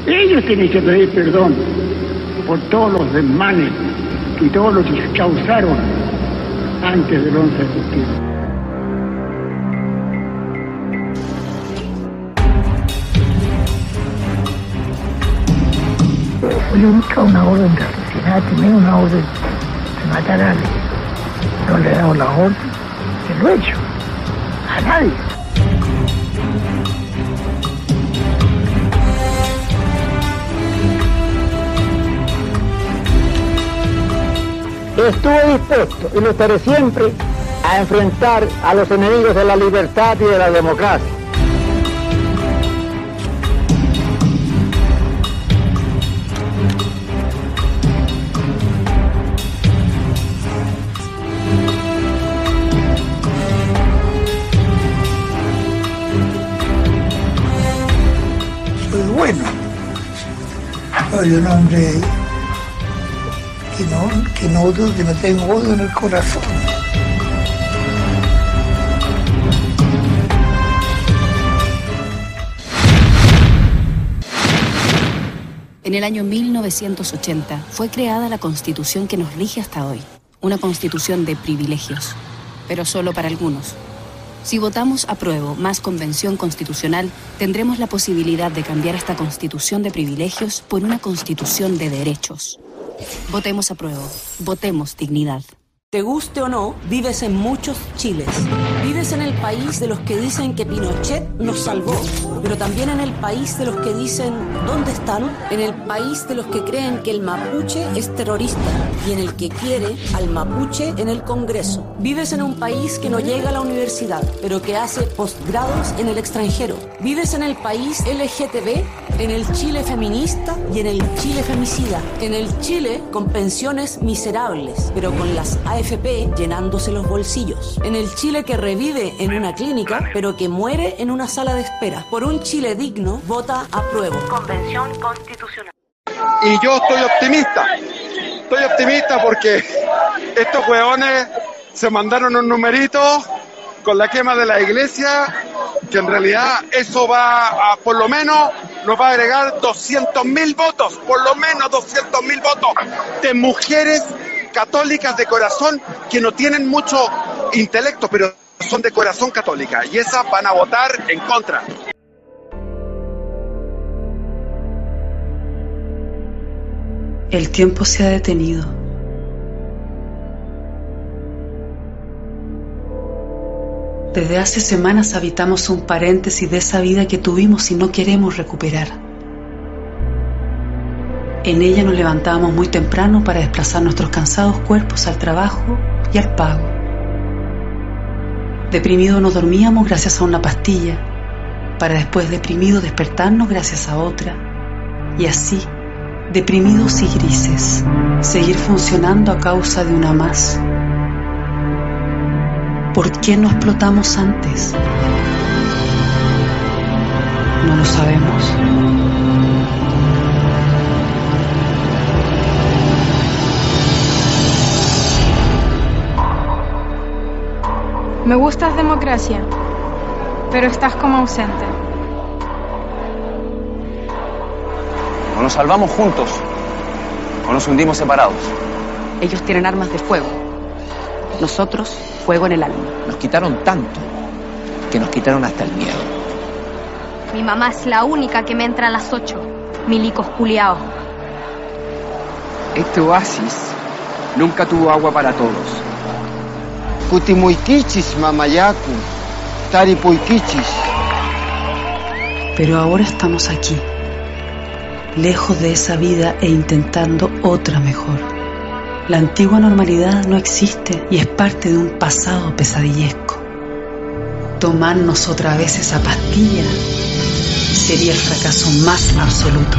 Ellos tienen que pedir perdón por todos los desmanes y todo lo que causaron antes del 11 de septiembre. Fue nunca una orden de asesinato, ni una orden de matar a alguien. No le he dado la orden, que lo he hecho. Estuve dispuesto y lo estaré siempre a enfrentar a los enemigos de la libertad y de la democracia. Soy un hombre que no, que no odio, que no tengo odio en el corazón. En el año 1980 fue creada la constitución que nos rige hasta hoy. Una constitución de privilegios, pero solo para algunos. Si votamos apruebo más convención constitucional, tendremos la posibilidad de cambiar esta constitución de privilegios por una constitución de derechos. Votemos a prueba. Votemos dignidad. Te guste o no, vives en muchos Chiles. Vives en el país de los que dicen que Pinochet nos salvó, pero también en el país de los que dicen ¿dónde están? En el país de los que creen que el mapuche es terrorista y en el que quiere al mapuche en el Congreso. Vives en un país que no llega a la universidad, pero que hace postgrados en el extranjero. Vives en el país LGTB, en el Chile feminista y en el Chile femicida. En el Chile con pensiones miserables, pero con las AFP llenándose los bolsillos. En el Chile que revive en una clínica, pero que muere en una sala de espera. Por un Chile digno, vota a prueba. Convención Constitucional. Y yo estoy optimista. Estoy optimista porque estos hueones se mandaron un numerito con la quema de la iglesia, que en realidad eso va a, por lo menos, nos va a agregar 200 mil votos, por lo menos 200 mil votos de mujeres católicas de corazón que no tienen mucho intelecto, pero son de corazón católica y esas van a votar en contra. El tiempo se ha detenido. Desde hace semanas habitamos un paréntesis de esa vida que tuvimos y no queremos recuperar. En ella nos levantábamos muy temprano para desplazar nuestros cansados cuerpos al trabajo y al pago. Deprimidos nos dormíamos gracias a una pastilla, para después deprimidos despertarnos gracias a otra, y así, deprimidos y grises, seguir funcionando a causa de una más. ¿Por qué no explotamos antes? No lo sabemos. Me gustas democracia, pero estás como ausente. O nos salvamos juntos, o nos hundimos separados. Ellos tienen armas de fuego. Nosotros, fuego en el alma. Nos quitaron tanto que nos quitaron hasta el miedo. Mi mamá es la única que me entra a las ocho. Milicos culiaos. Este oasis nunca tuvo agua para todos. Kutimuikichis, mamayaku. Taripuikichis. Pero ahora estamos aquí, lejos de esa vida e intentando otra mejor. La antigua normalidad no existe y es parte de un pasado pesadillesco. Tomarnos otra vez esa pastilla sería el fracaso más absoluto.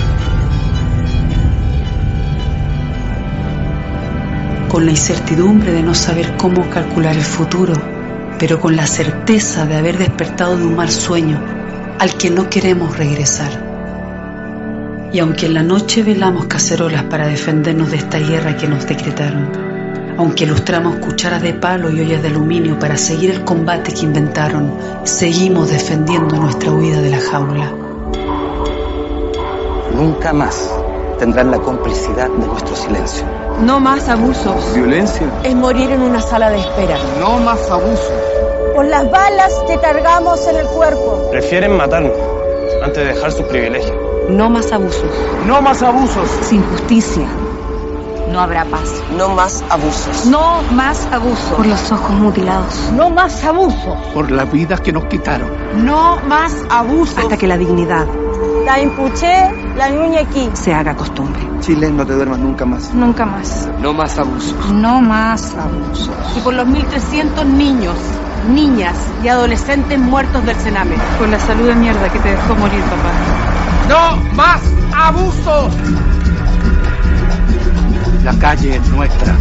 Con la incertidumbre de no saber cómo calcular el futuro, pero con la certeza de haber despertado de un mal sueño al que no queremos regresar. Y aunque en la noche velamos cacerolas para defendernos de esta guerra que nos decretaron, aunque lustramos cucharas de palo y ollas de aluminio para seguir el combate que inventaron, seguimos defendiendo nuestra huida de la jaula. Nunca más tendrán la complicidad de nuestro silencio. No más abusos. Violencia. Es morir en una sala de espera. No más abuso. Por las balas que cargamos en el cuerpo. Prefieren matarnos antes de dejar sus privilegios. No más abusos. No más abusos. Sin justicia. No habrá paz. No más abusos. No más abusos. Por los ojos mutilados. No más abusos. Por las vidas que nos quitaron. No más abusos. Hasta que la dignidad La impuché, la aquí. se haga costumbre. Chile, no te duermas nunca más. Nunca más. No más abusos. No más abusos. Y por los 1.300 niños, niñas y adolescentes muertos del Sename. Por la salud de mierda que te dejó morir, papá. ¡No más abusos! La calle es nuestra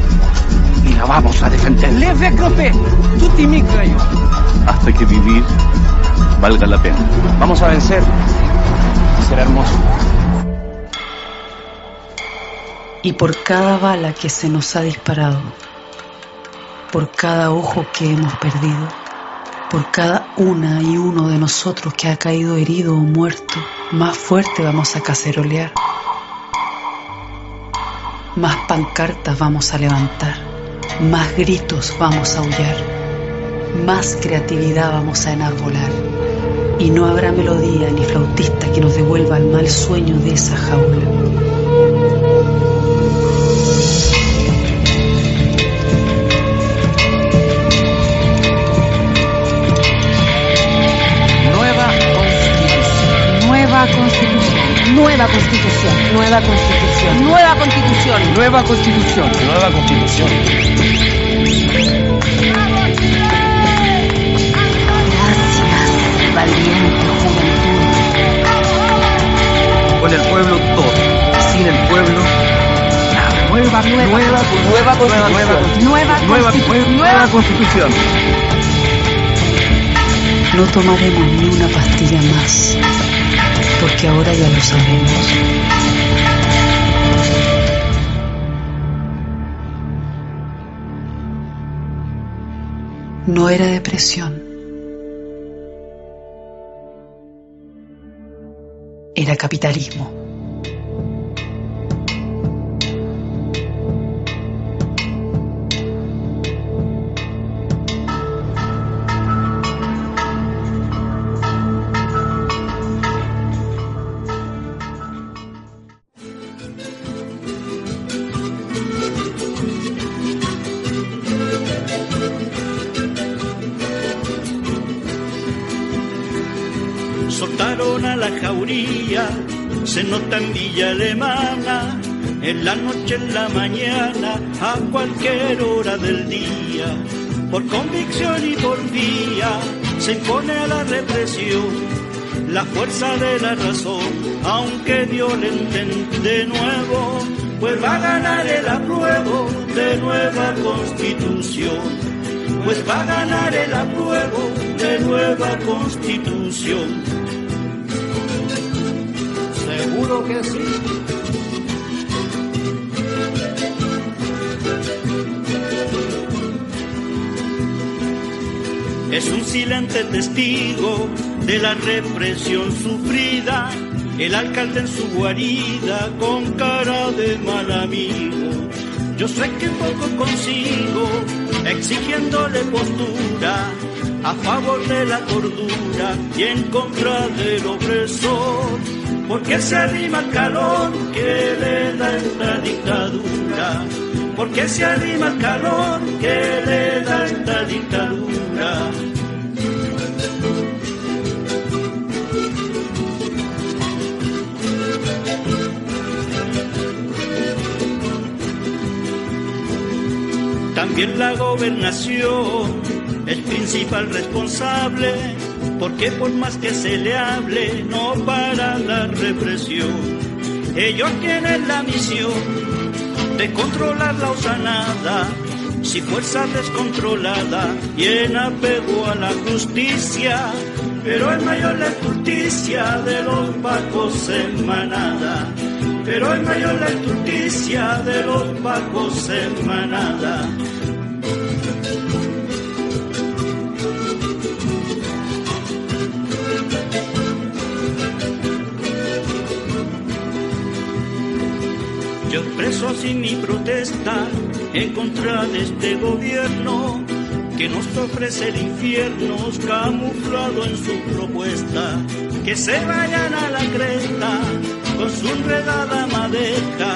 y la vamos a defender. Recopé, tutti migrayo. Hasta que vivir valga la pena. Vamos a vencer. Será hermoso. Y por cada bala que se nos ha disparado, por cada ojo que hemos perdido, por cada una y uno de nosotros que ha caído herido o muerto, más fuerte vamos a cacerolear. Más pancartas vamos a levantar, más gritos vamos a aullar, más creatividad vamos a enarbolar. Y no habrá melodía ni flautista que nos devuelva al mal sueño de esa jaula. Nueva constitución. Nueva constitución. Nueva constitución. Nueva constitución. Gracias, valiente juventud. Con el pueblo todo. Sin el pueblo nada. Nueva, nueva, Nueva, nueva constitución. Nueva, Nueva, constitu- nueva constitución. No tomaremos ni una pastilla más, porque ahora ya lo sabemos. No era depresión. Era capitalismo. Alemana, en la noche, en la mañana, a cualquier hora del día, por convicción y por vía, se impone a la represión. La fuerza de la razón, aunque violenten de nuevo, pues va a ganar el apruebo de nueva constitución pues va a ganar el apruebo de nueva constitución. Que sí. Es un silente testigo de la represión sufrida, el alcalde en su guarida con cara de mal amigo. Yo sé que poco consigo, exigiéndole postura a favor de la cordura y en contra del opresor, porque se arrima el calor que le da esta dictadura, porque se arrima el calor que le da esta dictadura. También la gobernación es principal responsable, porque por más que se le hable, no para la represión. Ellos tienen la misión de controlar la usanada, si fuerza descontrolada y en apego a la justicia. Pero es mayor la justicia de los pacos en manada. Pero es mayor la justicia de los pacos en manada. Expreso así mi protesta en contra de este gobierno que nos ofrece el infierno camuflado en su propuesta. Que se vayan a la cresta con su enredada madeja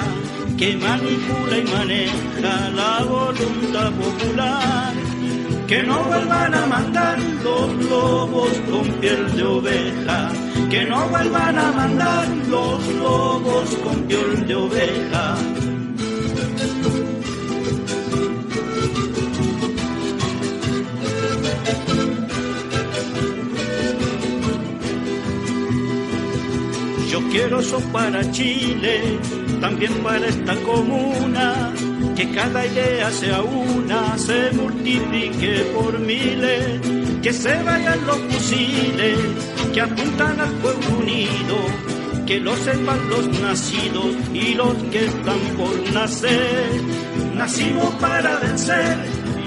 que manipula y maneja la voluntad popular. Que no vuelvan a mandar los lobos con piel de oveja. Que no vuelvan a mandar los lobos con piel de oveja. Quiero eso para Chile, también para esta comuna, que cada idea sea una, se multiplique por miles, que se vayan los fusiles que apuntan al pueblo unido, que lo sepan los nacidos y los que están por nacer. Nacimos para vencer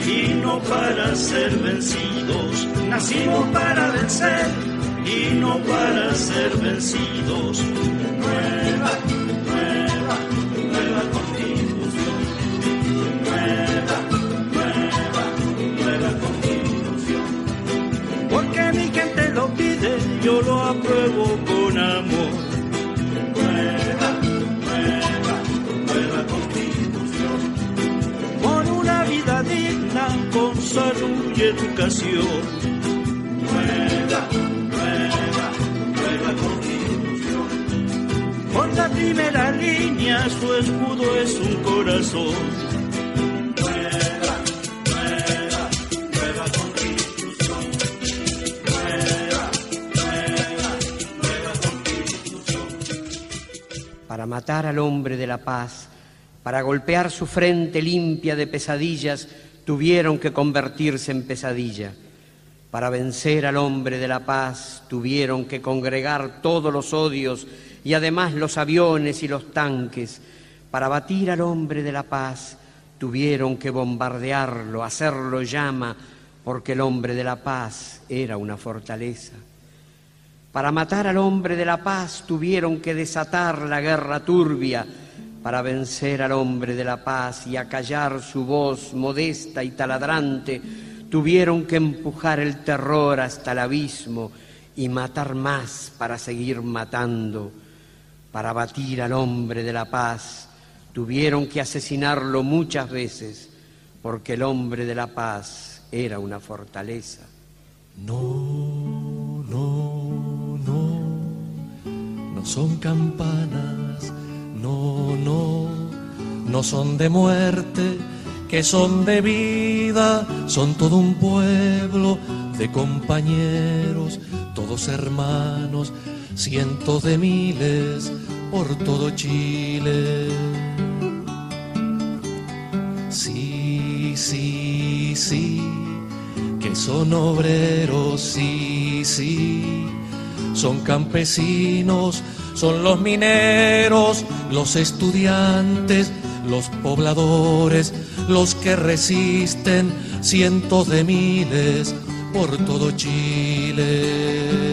y no para ser vencidos. Nacimos para vencer y no para ser vencidos. Nueva, nueva, nueva constitución. Nueva, nueva, nueva constitución. Porque mi gente lo pide, yo lo apruebo con amor. Nueva, nueva, nueva constitución. Por una vida digna, con salud y educación. Nueva, la primera línea, su escudo es un corazón. Para matar al hombre de la paz, para golpear su frente limpia de pesadillas, tuvieron que convertirse en pesadilla. Para vencer al hombre de la paz, tuvieron que congregar todos los odios y además los aviones y los tanques. Para batir al hombre de la paz, tuvieron que bombardearlo, hacerlo llama, porque el hombre de la paz era una fortaleza. Para matar al hombre de la paz tuvieron que desatar la guerra turbia, para vencer al hombre de la paz y acallar su voz modesta y taladrante, tuvieron que empujar el terror hasta el abismo y matar más para seguir matando. Para batir al hombre de la paz. Tuvieron que asesinarlo muchas veces, porque el hombre de la paz era una fortaleza. No, no, no, no son campanas, no, no, no son de muerte, que son de vida, son todo un pueblo de compañeros, todos hermanos, cientos de miles por todo Chile. Sí, sí, sí, que son obreros, sí, sí, son campesinos, son los mineros, los estudiantes, los pobladores, los que resisten cientos de miles por todo Chile.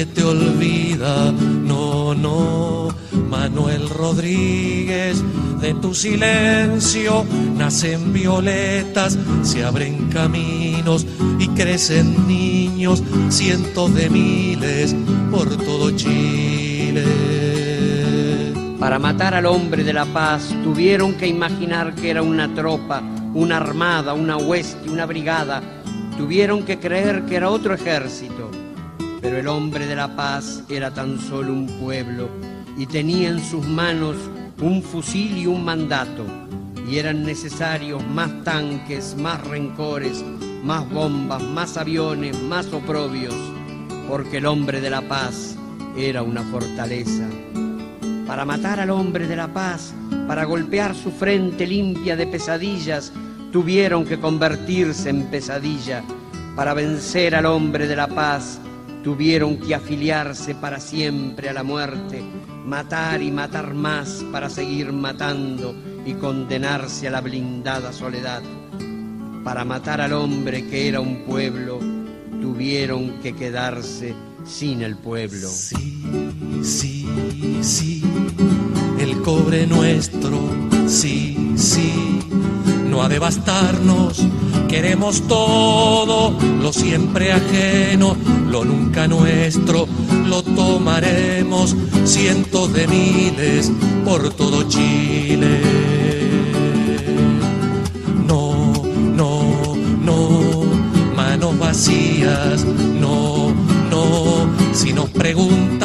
Nadie te olvida, no, no, Manuel Rodríguez, de tu silencio nacen violetas, se abren caminos y crecen niños, cientos de miles por todo Chile. Para matar al hombre de la paz tuvieron que imaginar que era una tropa, una armada, una hueste, una brigada. Tuvieron que creer que era otro ejército. Pero el hombre de la paz era tan solo un pueblo y tenía en sus manos un fusil y un mandato. Y eran necesarios más tanques, más rencores, más bombas, más aviones, más oprobios, porque el hombre de la paz era una fortaleza para matar al hombre de la paz, para golpear su frente limpia de pesadillas, tuvieron que convertirse en pesadilla. Para vencer al hombre de la paz, tuvieron que afiliarse para siempre a la muerte, matar y matar más para seguir matando y condenarse a la blindada soledad. Para matar al hombre que era un pueblo, tuvieron que quedarse sin el pueblo. Sí, sí, sí, el cobre nuestro, sí, sí, no ha de bastarnos, queremos todo, lo siempre ajeno, lo nunca nuestro, lo tomaremos, cientos de miles por todo Chile. No, no, no, manos vacías, no, no, si nos preguntan,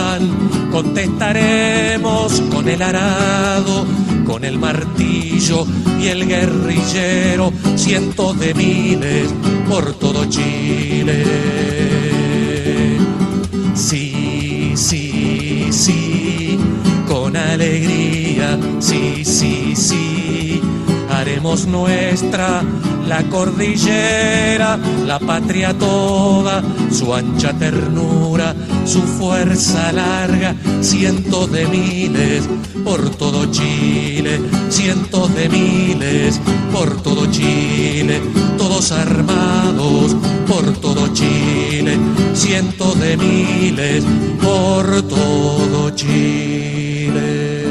contestaremos con el arado, con el martillo y el guerrillero, cientos de miles por todo Chile. Sí, sí, sí, con alegría, sí, sí, sí, haremos nuestra la cordillera, la patria toda, su ancha ternura, su fuerza larga, cientos de miles por todo Chile, cientos de miles por todo Chile, todos armados por todo Chile, cientos de miles por todo Chile.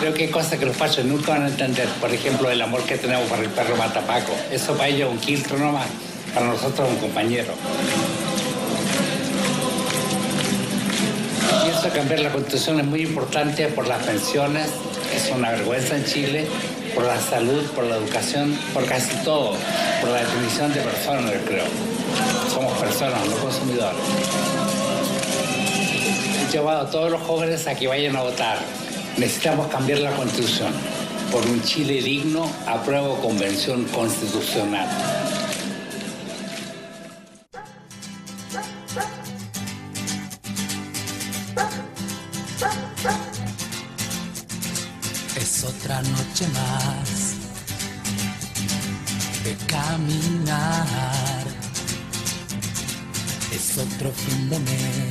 Creo que hay cosas que los fachos nunca van a entender. Por ejemplo, el amor que tenemos para el perro matapaco. Eso para ellos es un quiltro nomás para nosotros un compañero. Y cambiar la constitución es muy importante por las pensiones, es una vergüenza en Chile, por la salud, por la educación, por casi todo, por la definición de personas, creo. Somos personas, no consumidores. He llevado a todos los jóvenes a que vayan a votar. Necesitamos cambiar la constitución por un Chile digno, apruebo convención constitucional. profundo mes.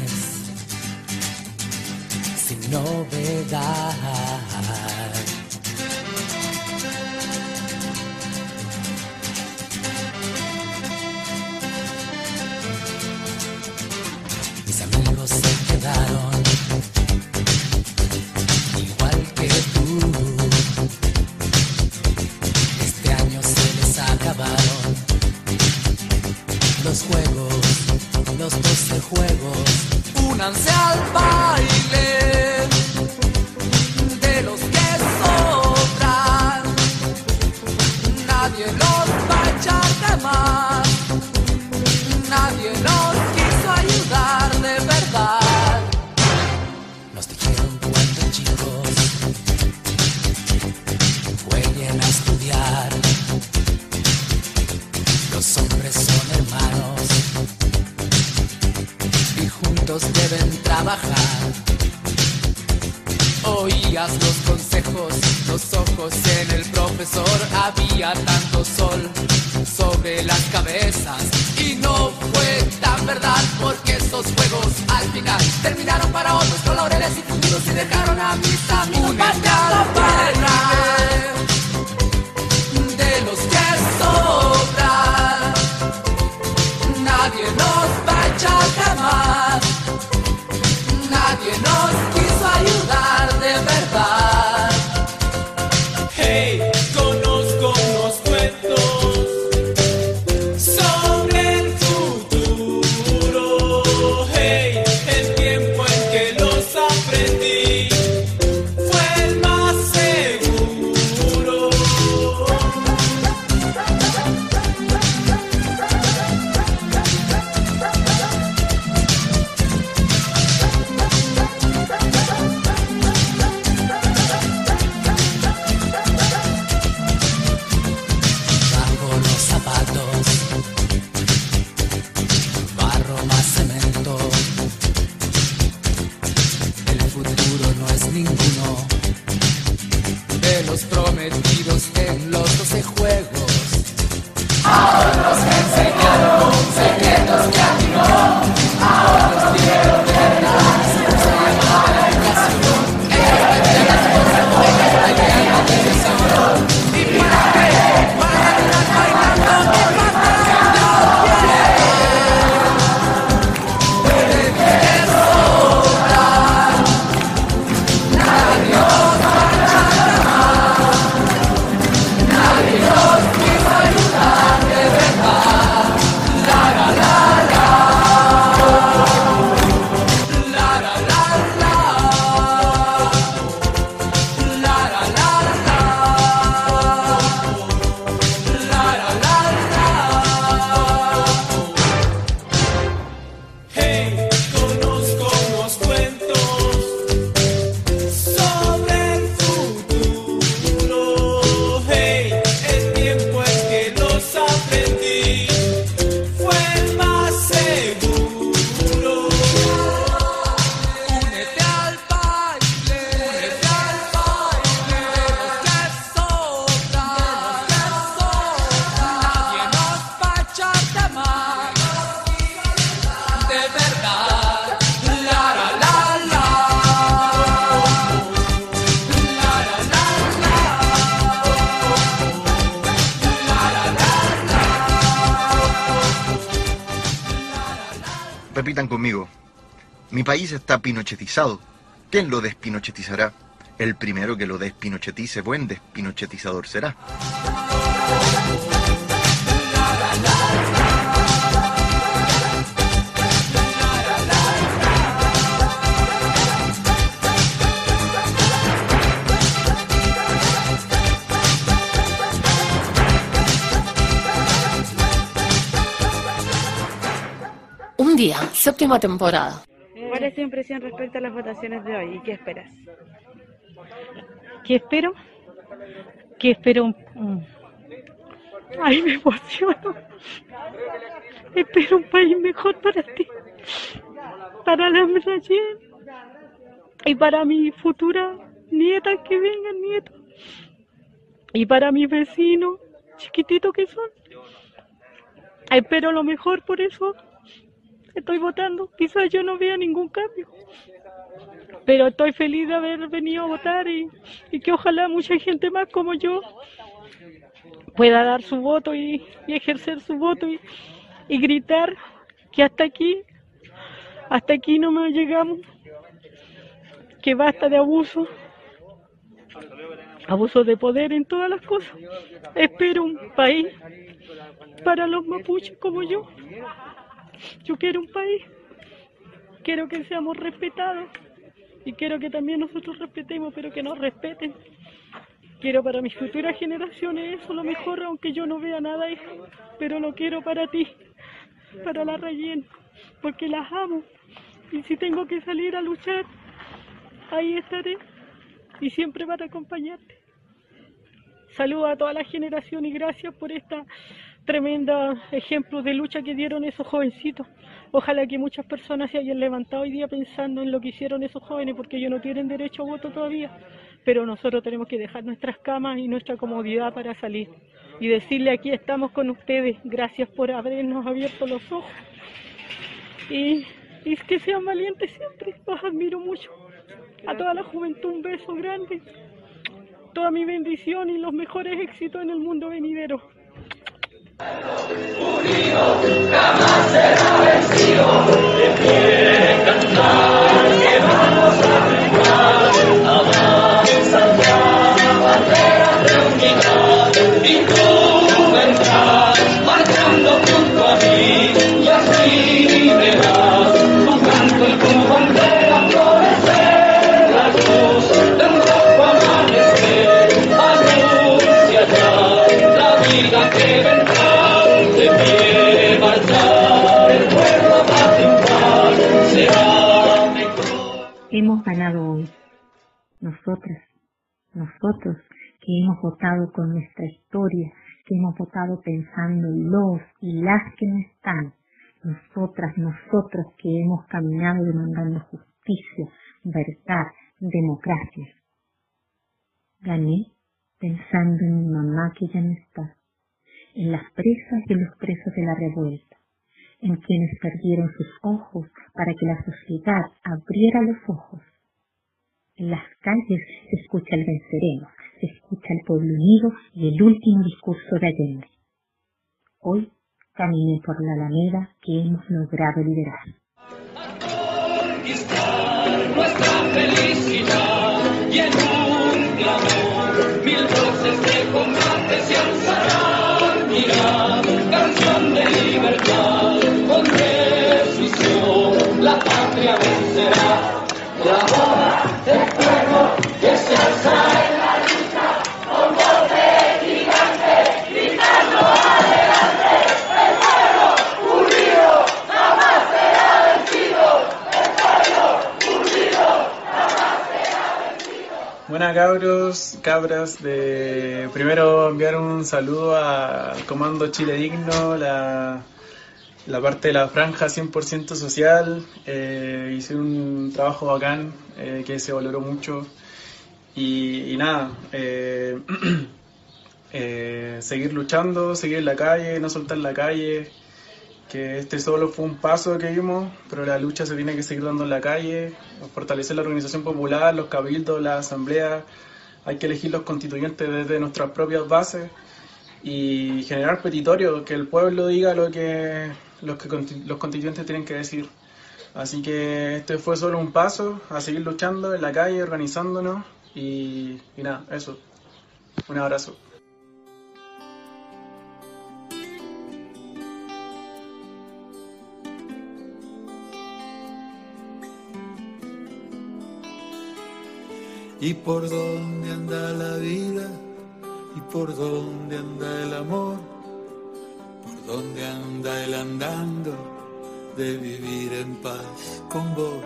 país está pinochetizado. ¿Quién lo despinochetizará? El primero que lo despinochetice, buen despinochetizador será. Un día, séptima temporada. ¿Cuál es tu impresión respecto a las votaciones de hoy y qué esperas? ¿Qué espero? ¿Qué espero? Ay, me emociono. Espero un país mejor para ti, para la Rayen y para mis futuras nietas que vengan, nietos. Y para mis vecinos, chiquititos que son. Espero lo mejor, por eso estoy votando. Quizás yo no vea ningún cambio, pero estoy feliz de haber venido a votar y, que ojalá mucha gente más como yo pueda dar su voto y, ejercer su voto y, gritar que hasta aquí, hasta aquí no más llegamos, que basta de abuso, abuso de poder en todas las cosas. Espero un país para los mapuches como yo. Yo quiero un país, quiero que seamos respetados y quiero que también nosotros respetemos, pero que nos respeten. Quiero para mis futuras generaciones eso, lo mejor, aunque yo no vea nada ahí, pero lo quiero para ti, para la Rayen, porque las amo. Y si tengo que salir a luchar, ahí estaré y siempre para acompañarte. Saludo a toda la generación y gracias por esta tremenda ejemplo de lucha que dieron esos jovencitos. Ojalá que muchas personas se hayan levantado hoy día pensando en lo que hicieron esos jóvenes, porque ellos no tienen derecho a voto todavía. Pero nosotros tenemos que dejar nuestras camas y nuestra comodidad para salir y decirle aquí estamos con ustedes. Gracias por habernos abierto los ojos. Y, y que sean valientes siempre. Los admiro mucho. A toda la juventud un beso grande. Toda mi bendición y los mejores éxitos en el mundo venidero. Jamás será vencido. De pie cantar, que vamos a Ganado hoy. Nosotras, nosotros que hemos votado con nuestra historia, que hemos votado pensando en los y las que no están. Nosotras, nosotros que hemos caminado demandando justicia, verdad, democracia. Gané pensando en mi mamá que ya no está, en las presas y los presos de la revuelta, en quienes perdieron sus ojos para que la sociedad abriera los ojos. En las calles se escucha el venceremos, se escucha el pueblo unido y el último discurso de Allende. Hoy caminé por la alameda que hemos logrado liberar. Buenas cabros, cabras, de primero enviar un saludo al Comando Chile Digno, la, parte de la franja 100% social, eh, hicieron un trabajo bacán eh, que se valoró mucho. Y, nada, (clears throat) eh, seguir luchando, seguir en la calle, no soltar la calle, que este solo fue un paso que vimos, pero la lucha se tiene que seguir dando en la calle, fortalecer la organización popular, los cabildos, la asamblea, hay que elegir los constituyentes desde nuestras propias bases y generar petitorios, que el pueblo diga lo que los, que los constituyentes tienen que decir. Así que este fue solo un paso a seguir luchando en la calle, organizándonos y nada, eso. Un abrazo. ¿Y por dónde anda la vida? ¿Y por dónde anda el amor? ¿Por dónde anda el andando de vivir en paz con vos.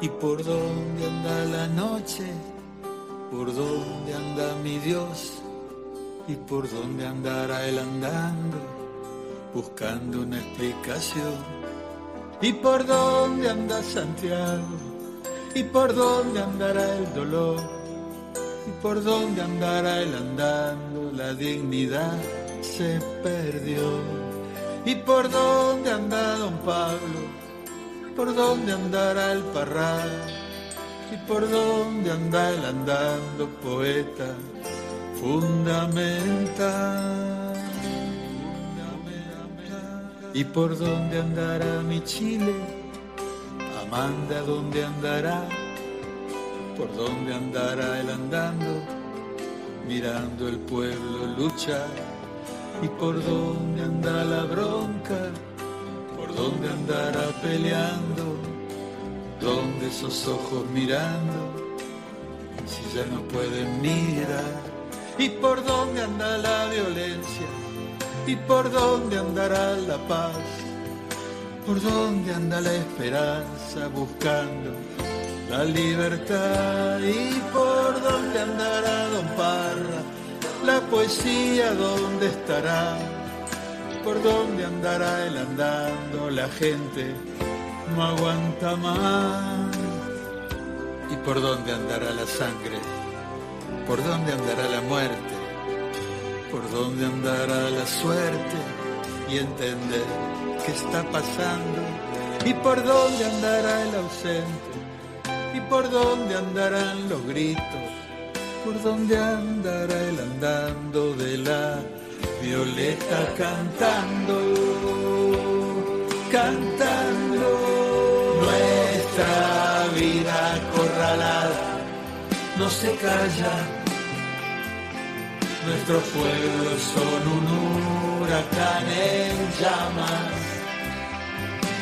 ¿Y por dónde anda la noche? ¿Por dónde anda mi Dios? ¿Y por dónde andará él andando? Buscando una explicación. ¿Y por dónde anda Santiago? ¿Y por dónde andará el dolor? ¿Y por dónde andará él andando? La dignidad se perdió. ¿Y por dónde anda don Pablo? ¿Por dónde andará el parral? ¿Y por dónde anda él andando poeta fundamental? ¿Y por dónde andará mi Chile? Amanda, ¿dónde andará? ¿Por dónde andará él andando? Mirando el pueblo luchar. ¿Y por dónde anda la bronca? ¿Por dónde andará peleando? ¿Dónde esos ojos mirando? Si ya no pueden mirar. ¿Y por dónde anda la violencia? ¿Y por dónde andará la paz? ¿Por dónde anda la esperanza buscando la libertad? ¿Y por dónde andará Don Parra? La poesía, ¿dónde estará? ¿Por dónde andará él andando? La gente no aguanta más. ¿Y por dónde andará la sangre? ¿Por dónde andará la muerte? ¿Por dónde andará la suerte? Y entender qué está pasando. ¿Y por dónde andará el ausente? ¿Y por dónde andarán los gritos? ¿Por dónde andará el andando de la violeta cantando? Cantando nuestra vida acorralada no se calla. Nuestros pueblos son un huracán en llamas.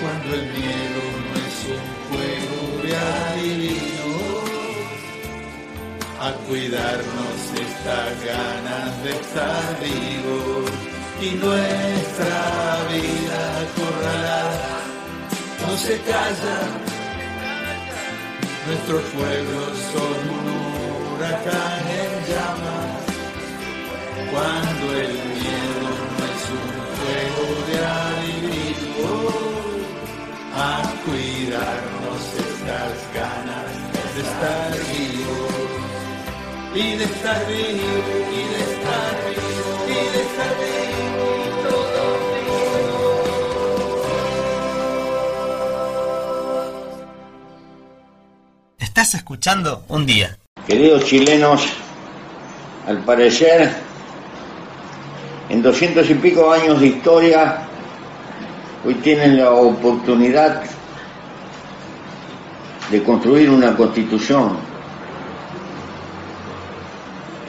Cuando el miedo no es un juego de adivinos, a cuidarnos estas ganas de estar vivos y nuestra vida acorralada no se calla. Nuestros pueblos son un huracán en llamas. Cuando el miedo no es un juego de a cuidarnos estas ganas de estar vivos y de estar vivos y de estar vivos y de estar vivos. Estás escuchando un día. Queridos chilenos, al parecer, en doscientos y pico años de historia, hoy tienen la oportunidad de construir una constitución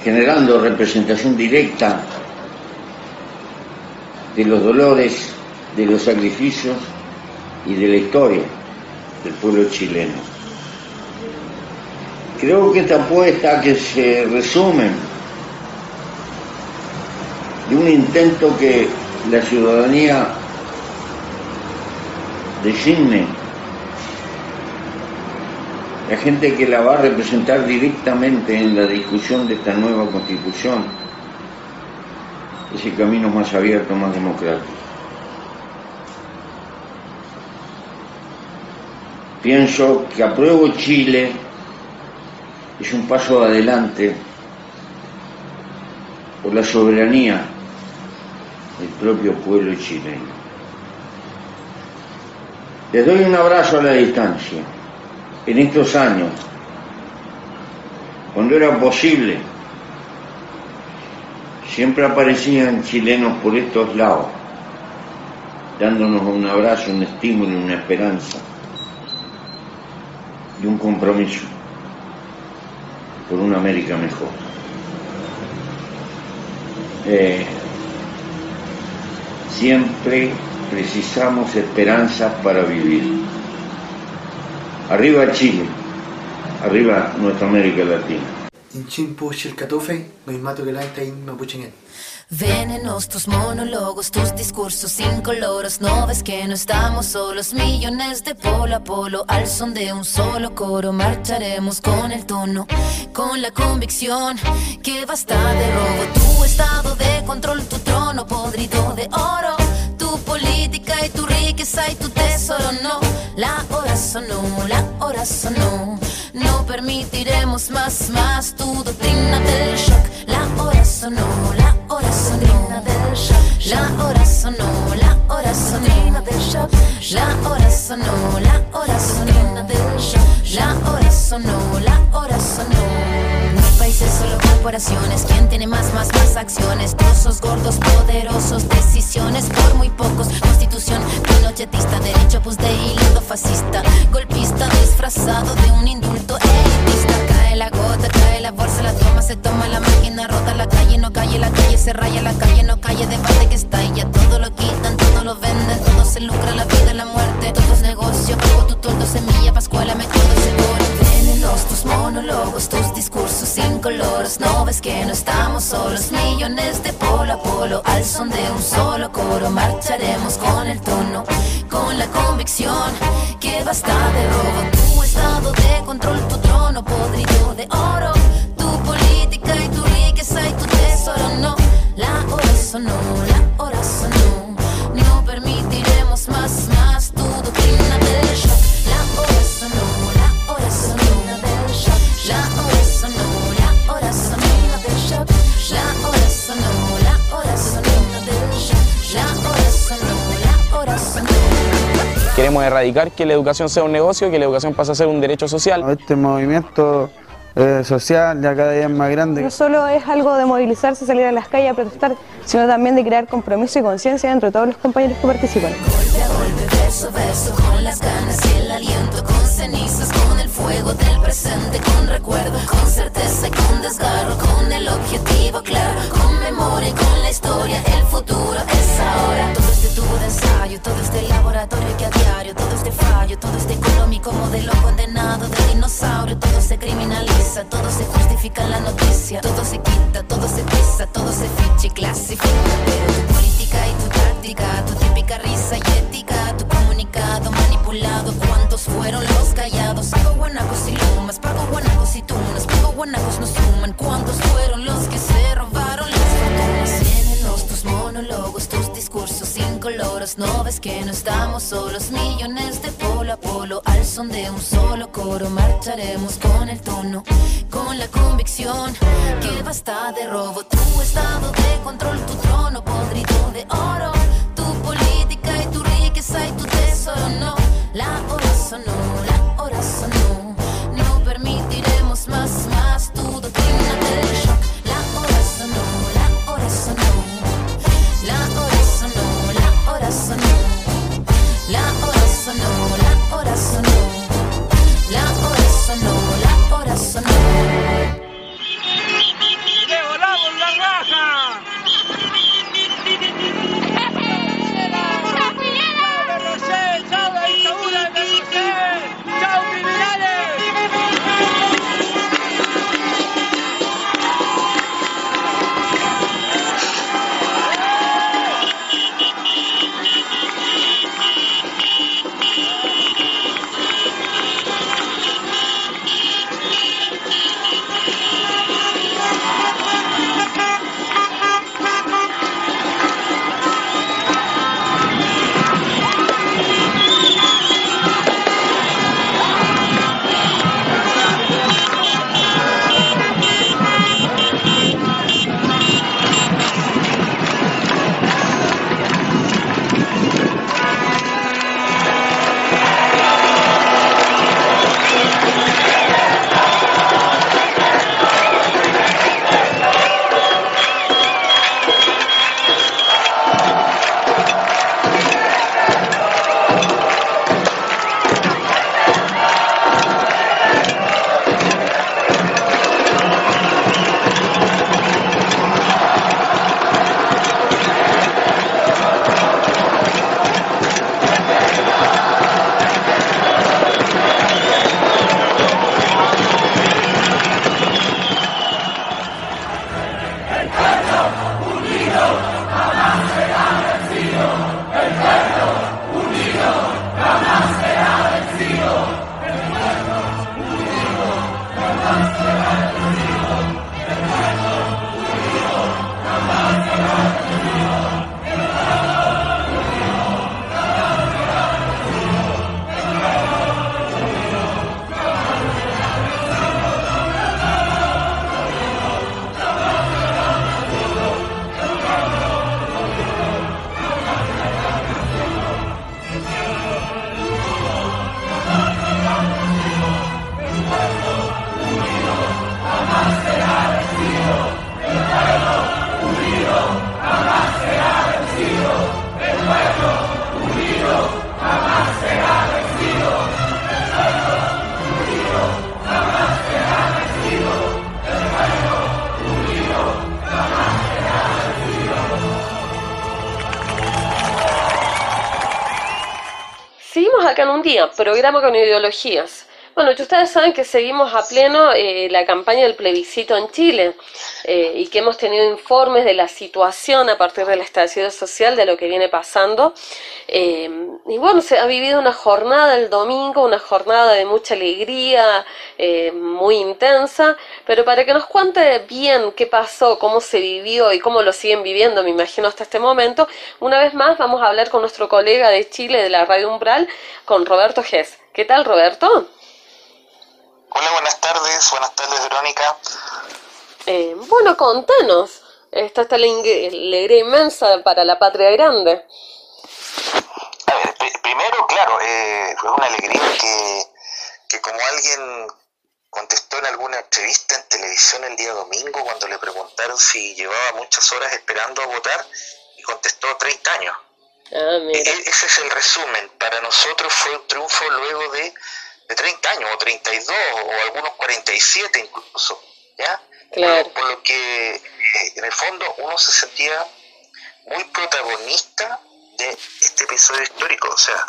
generando representación directa de los dolores, de los sacrificios y de la historia del pueblo chileno. Creo que esta apuesta que se resume de un intento que la ciudadanía designe la gente que la va a representar directamente en la discusión de esta nueva constitución es el camino más abierto, más democrático. Pienso que apruebo Chile es un paso adelante por la soberanía del propio pueblo chileno. Les doy un abrazo a la distancia. En estos años, cuando era posible, siempre aparecían chilenos por estos lados, dándonos un abrazo, un estímulo, una esperanza y un compromiso por una América mejor. Eh, siempre precisamos esperanzas para vivir. Arriba Chile, arriba nuestra América Latina. Venenos tus monólogos, tus discursos incoloros. No ves que no estamos solos, millones de polo a polo. Al son de un solo coro, marcharemos con el tono, con la convicción que basta de robo. Tu estado de control, tu trono podrido de oro. Tu política y tu riqueza y tu tesoro, no. La hora sonó, la hora sonó. No permitiremos más, más tu doctrina del shock. La hora sonó, la hora sonó. La hora sonó, la hora sonó. del shock. La hora sonó, la hora sonó. del shock. La hora sonó, la hora sonó. Países solo corporaciones. ¿Quién tiene más, más, más acciones? Trozos gordos, poderosos, decisiones por muy pocos. Constitución pinochetista, derecho pues de hilo fascista. Golpista disfrazado de un indulto elitista. Cae la gota, cae la bolsa, la toma, se toma la máquina, rota la calle, no calle, la calle se raya, la calle no calle, debate que ya todo lo quitan, todo lo venden, todo se lucra, la vida, la muerte, todo es negocio, pago tu toldo, semilla, pascuala, me quedo seguro. Tus monólogos, tus discursos sin colores, no ves que no estamos solos, millones de polo a polo, al son de un solo coro, marcharemos con el tono, con la convicción que basta de robo, tu estado de control, tu trono podrido de oro, tu política y tu riqueza y tu tesoro, no, la hora sonó, la sonó, la hora sonó del shock, la hora sonó, la hora sonó. Queremos erradicar que la educación sea un negocio, que la educación pase a ser un derecho social. Este movimiento eh, social ya cada día es más grande. No solo es algo de movilizarse, salir a las calles a protestar, sino también de crear compromiso y conciencia entre todos los compañeros que participan. Golpe a golpe, verso a verso, con las ganas y el aliento, fuego del presente, con recuerdo, con certeza y con desgarro, con el objetivo claro, con memoria y con la historia, el futuro es ahora. Todo este tubo de ensayo, todo este laboratorio que a diario, todo este fallo, todo este económico modelo condenado de dinosaurio, todo se criminaliza, todo se justifica en la noticia, todo se quita, todo se pisa, todo se ficha y clasifica. Tu política y tu táctica, tu típica risa y ética, tu comunicado ¿cuántos fueron los callados? Pago guanacos y lumas, pago guanacos y tunas, pago guanacos no suman, ¿cuántos fueron los que se robaron las fortunas? Venenos, tus monólogos, tus discursos incoloros, no ves que no estamos solos, millones de polo a polo, al son de un solo coro, marcharemos con el tono, con la convicción. Que basta de robo, tu estado de control, tu trono podrido de oro, tu política y tu riqueza y tu tesoro, no, La ola sonora. Programa con ideologías. Bueno, ustedes saben que seguimos a pleno eh, la campaña del plebiscito en Chile eh, y que hemos tenido informes de la situación a partir del estallido social, de lo que viene pasando. Eh, y bueno, se ha vivido una jornada el domingo, una jornada de mucha alegría, muy intensa, pero para que nos cuente bien qué pasó, cómo se vivió y cómo lo siguen viviendo, me imagino, hasta este momento, una vez más vamos a hablar con nuestro colega de Chile, de la Radio Umbral, con Roberto Gess. ¿Qué tal, Roberto? Hola, buenas tardes, buenas tardes Verónica. Eh, bueno, contanos. Esta está la alegría inmensa para la patria grande. A ver, pri- primero, claro, eh, fue una alegría que, que como alguien contestó en alguna entrevista en televisión el día domingo cuando le preguntaron si llevaba muchas horas esperando a votar y contestó 30 años. Ah, mira. E- ese es el resumen. Para nosotros fue un triunfo luego de, de 30 años, o 32, o algunos 47 incluso. ¿ya? Claro. Por lo que eh, en el fondo uno se sentía muy protagonista de este episodio histórico. O sea,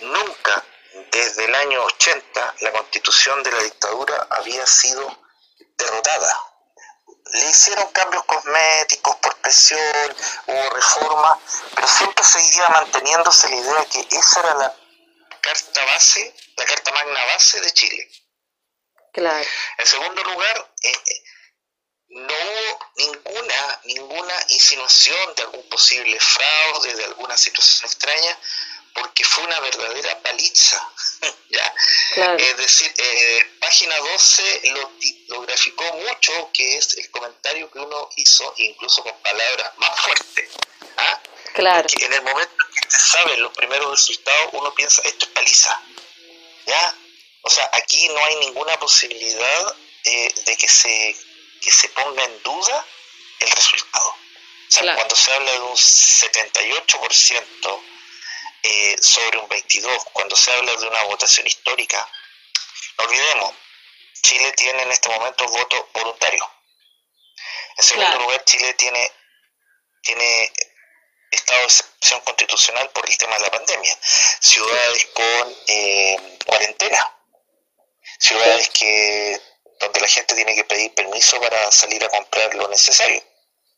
nunca desde el año 80 la constitución de la dictadura había sido derrotada. Le hicieron cambios cosméticos por presión, hubo reformas, pero siempre seguía manteniéndose la idea que esa era la carta base, la carta magna base de Chile. Claro. En segundo lugar, eh, eh, no hubo ninguna, ninguna insinuación de algún posible fraude, de alguna situación extraña, porque fue una verdadera paliza. (laughs) ¿ya? Claro. Es decir, eh, página 12 lo, lo graficó mucho, que es el comentario que uno hizo, incluso con palabras más fuertes. ¿ah? Claro. En el momento en que se saben los primeros resultados, uno piensa, esto es paliza. ¿Ya? O sea, aquí no hay ninguna posibilidad eh, de que se, que se ponga en duda el resultado. O sea, cuando se habla de un 78% eh, sobre un 22%, cuando se habla de una votación histórica, no olvidemos, Chile tiene en este momento voto voluntario. En segundo Claro. lugar, Chile tiene, tiene estado de excepción constitucional por el tema de la pandemia. Ciudades con eh, cuarentena. Ciudades que donde la gente tiene que pedir permiso para salir a comprar lo necesario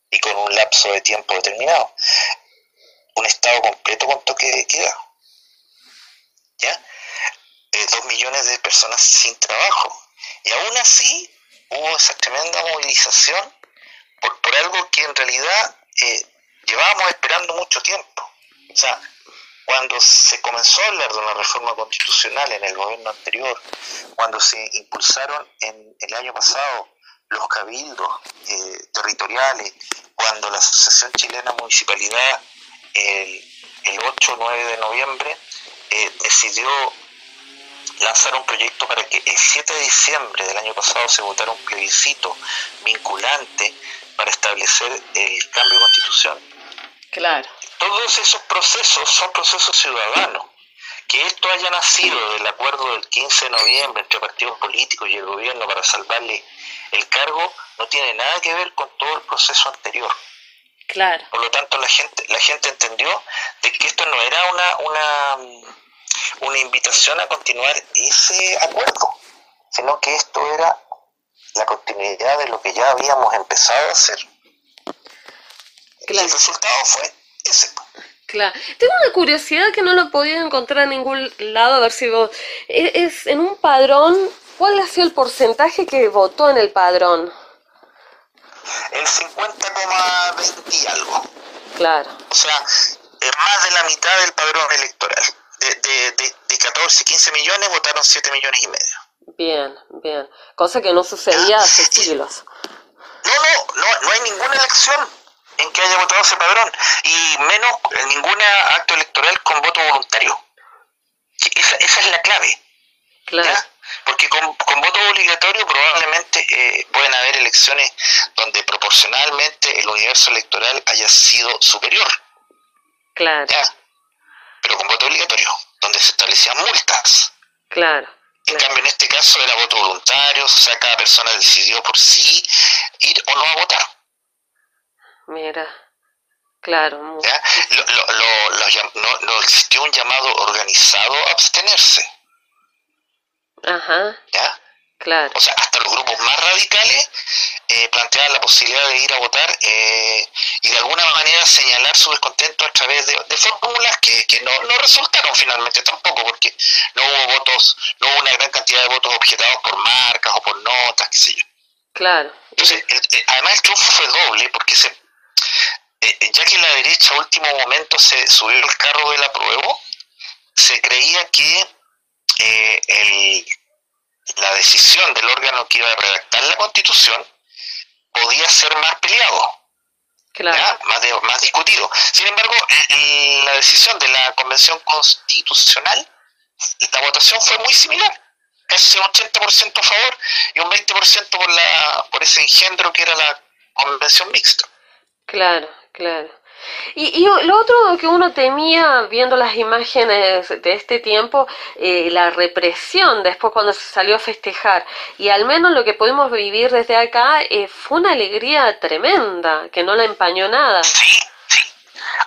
y con un lapso de tiempo determinado. Un estado completo con toque queda. ¿Ya? Eh, dos millones de personas sin trabajo. Y aún así hubo esa tremenda movilización por, por algo que en realidad eh, llevábamos esperando mucho tiempo. O sea, cuando se comenzó a hablar de una reforma constitucional en el gobierno anterior, cuando se impulsaron en el año pasado los cabildos eh, territoriales, cuando la Asociación Chilena Municipalidad el, el 8 o 9 de noviembre eh, decidió lanzar un proyecto para que el 7 de diciembre del año pasado se votara un plebiscito vinculante para establecer el cambio de constitución. Claro. Todos esos procesos son procesos ciudadanos. Que esto haya nacido del acuerdo del 15 de noviembre entre partidos políticos y el gobierno para salvarle el cargo no tiene nada que ver con todo el proceso anterior. Claro. Por lo tanto, la gente, la gente entendió de que esto no era una, una, una invitación a continuar ese acuerdo, sino que esto era la continuidad de lo que ya habíamos empezado a hacer. Y el resultado fue ese. Claro. Tengo una curiosidad que no lo he podido encontrar en ningún lado, a ver si vos... Es, es en un padrón, ¿cuál ha sido el porcentaje que votó en el padrón? El 50,20 y algo. Claro. O sea, eh, más de la mitad del padrón electoral. De, de, de, de 14, 15 millones votaron 7 millones y medio. Bien, bien. Cosa que no sucedía hace (laughs) siglos. No, no, no, no hay ninguna elección en que haya votado ese padrón y menos en ningún acto electoral con voto voluntario. Esa, esa es la clave. Claro. ¿ya? Porque con, con voto obligatorio probablemente eh, pueden haber elecciones donde proporcionalmente el universo electoral haya sido superior. Claro. ¿ya? Pero con voto obligatorio, donde se establecían multas. Claro. En cambio, en este caso era voto voluntario, o sea, cada persona decidió por sí ir o no a votar. Mira. Claro. ¿ya? Lo- lo- lo- no, no existió un llamado organizado a abstenerse. Ajá. ¿ya? Claro. O sea, hasta los grupos más radicales eh, planteaban la posibilidad de ir a votar eh, y de alguna manera señalar su descontento a través de, de fórmulas que, que no, no resultaron finalmente tampoco, porque no hubo votos, no hubo una gran cantidad de votos objetados por marcas o por notas, qué sé yo. Claro. Entonces, el- el- además el triunfo fue doble, porque se, eh, ya que la derecha a último momento se subió el carro del apruebo, se creía que eh, el, la decisión del órgano que iba a redactar la constitución podía ser más peleado, ¿ya? más, de- más discutido. Sin embargo, en la decisión de la convención constitucional, la votación fue muy similar, casi un 80% a favor y un 20% por, la, por ese engendro que era la convención mixta. Claro, claro. Y, y lo otro que uno temía viendo las imágenes de este tiempo, eh, la represión después cuando se salió a festejar. Y al menos lo que pudimos vivir desde acá eh, fue una alegría tremenda, que no la empañó nada.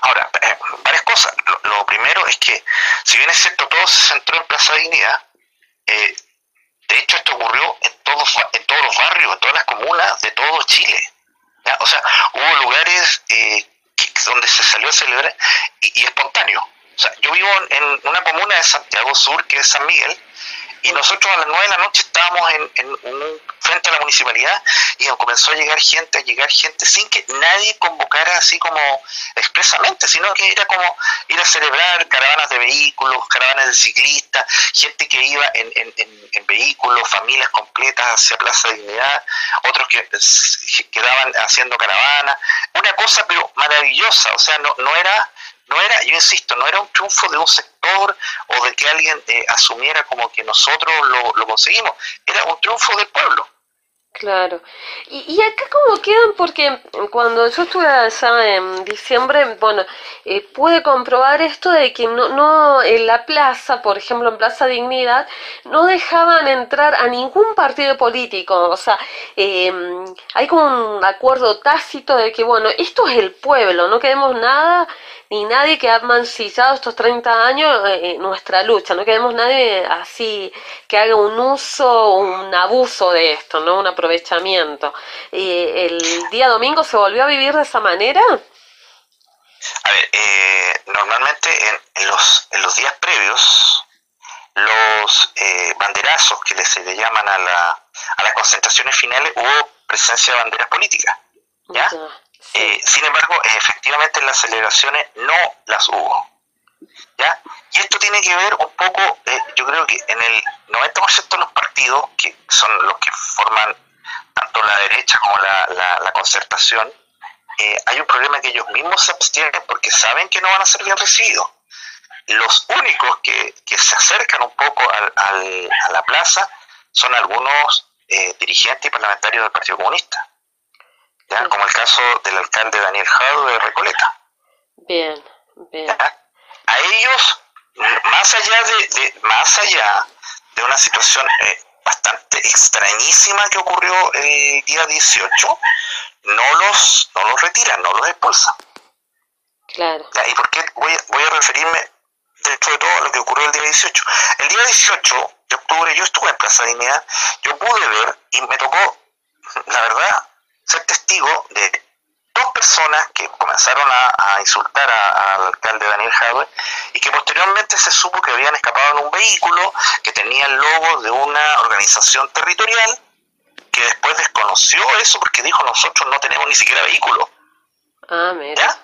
Ahora, eh, varias cosas. Lo, primero es que, si bien es cierto, todo se centró en Plaza Dignidad, de hecho esto ocurrió en todos, en todos los barrios, en todas las comunas de todo Chile. O sea, hubo lugares eh, donde se salió a celebrar y, y espontáneo. O sea, yo vivo en, en una comuna de Santiago Sur, que es San Miguel, y nosotros a las 9 de la noche estábamos en, en un, frente a la municipalidad y comenzó a llegar gente, a llegar gente sin que nadie convocara así como expresamente, sino que era como ir a celebrar caravanas de vehículos, caravanas de ciclistas, gente que iba en, vehículos, familias completas hacia Plaza Dignidad, otros que quedaban haciendo caravanas, una cosa pero maravillosa, o sea, no, no era no era, yo insisto, no era un triunfo de un sector o de que alguien eh, asumiera como que nosotros lo, lo conseguimos, era un triunfo del pueblo. Claro. Y, y acá cómo quedan, porque cuando yo estuve allá en diciembre, bueno, eh, pude comprobar esto de que no, no, en la plaza, por ejemplo, en Plaza Dignidad, no dejaban entrar a ningún partido político. O sea, eh, hay como un acuerdo tácito de que, bueno, esto es el pueblo, no queremos nada ni nadie que ha mancillado estos 30 años eh, nuestra lucha, no queremos nadie así que haga un uso, un abuso de esto, ¿no? Un aprovechamiento. Eh, ¿El día domingo se volvió a vivir de esa manera? A ver, eh, normalmente en, en los, en los días previos, los eh, banderazos que se le llaman a, la, a las concentraciones finales, hubo presencia de banderas políticas. ¿ya? Eh, sin embargo, efectivamente en las celebraciones no las hubo. ¿ya? Y esto tiene que ver un poco, eh, yo creo que en el 90% de los partidos, que son los que forman tanto la derecha como la, concertación, eh, hay un problema que ellos mismos se abstienen porque saben que no van a ser bien recibidos. Los únicos que, que se acercan un poco a la plaza son algunos dirigentes y parlamentarios del Partido Comunista, ¿ya? como el caso del alcalde Daniel Jado de Recoleta. Bien, bien. A ellos, más allá de, de- más allá de una situación eh, bastante extrañísima que ocurrió el día 18, no los, no los retiran, no los expulsan. Claro. Ya, ¿Y por qué voy, a- voy a referirme dentro de todo a lo que ocurrió el día 18? El día 18 de octubre yo estuve en Plaza Dignidad, yo pude ver y me tocó, la verdad, ser testigo de dos personas que comenzaron a, a insultar al alcalde Daniel Jadwe y que posteriormente se supo que habían escapado en un vehículo que tenía el logo de una organización territorial que después desconoció eso porque dijo nosotros no tenemos ni siquiera vehículo. Ah, mira.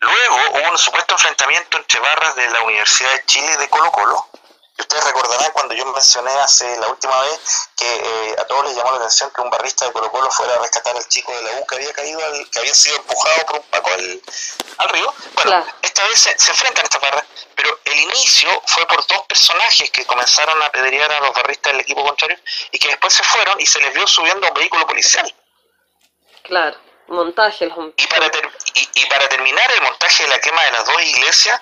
Luego hubo un supuesto enfrentamiento entre barras de la Universidad de Chile de Colo Colo, Y ustedes recordarán cuando yo mencioné hace la última vez que eh, a todos les llamó la atención que un barrista de Colo Colo fuera a rescatar al chico de la U que había caído, al, que había sido empujado por un paco al, al río. Bueno, esta vez se, se enfrentan estas barras, pero el inicio fue por dos personajes que comenzaron a pedrear a los barristas del equipo contrario y que después se fueron y se les vio subiendo a un vehículo policial. Claro, montaje. Los... Y para, ter- y, y para terminar el montaje de la quema de las dos iglesias,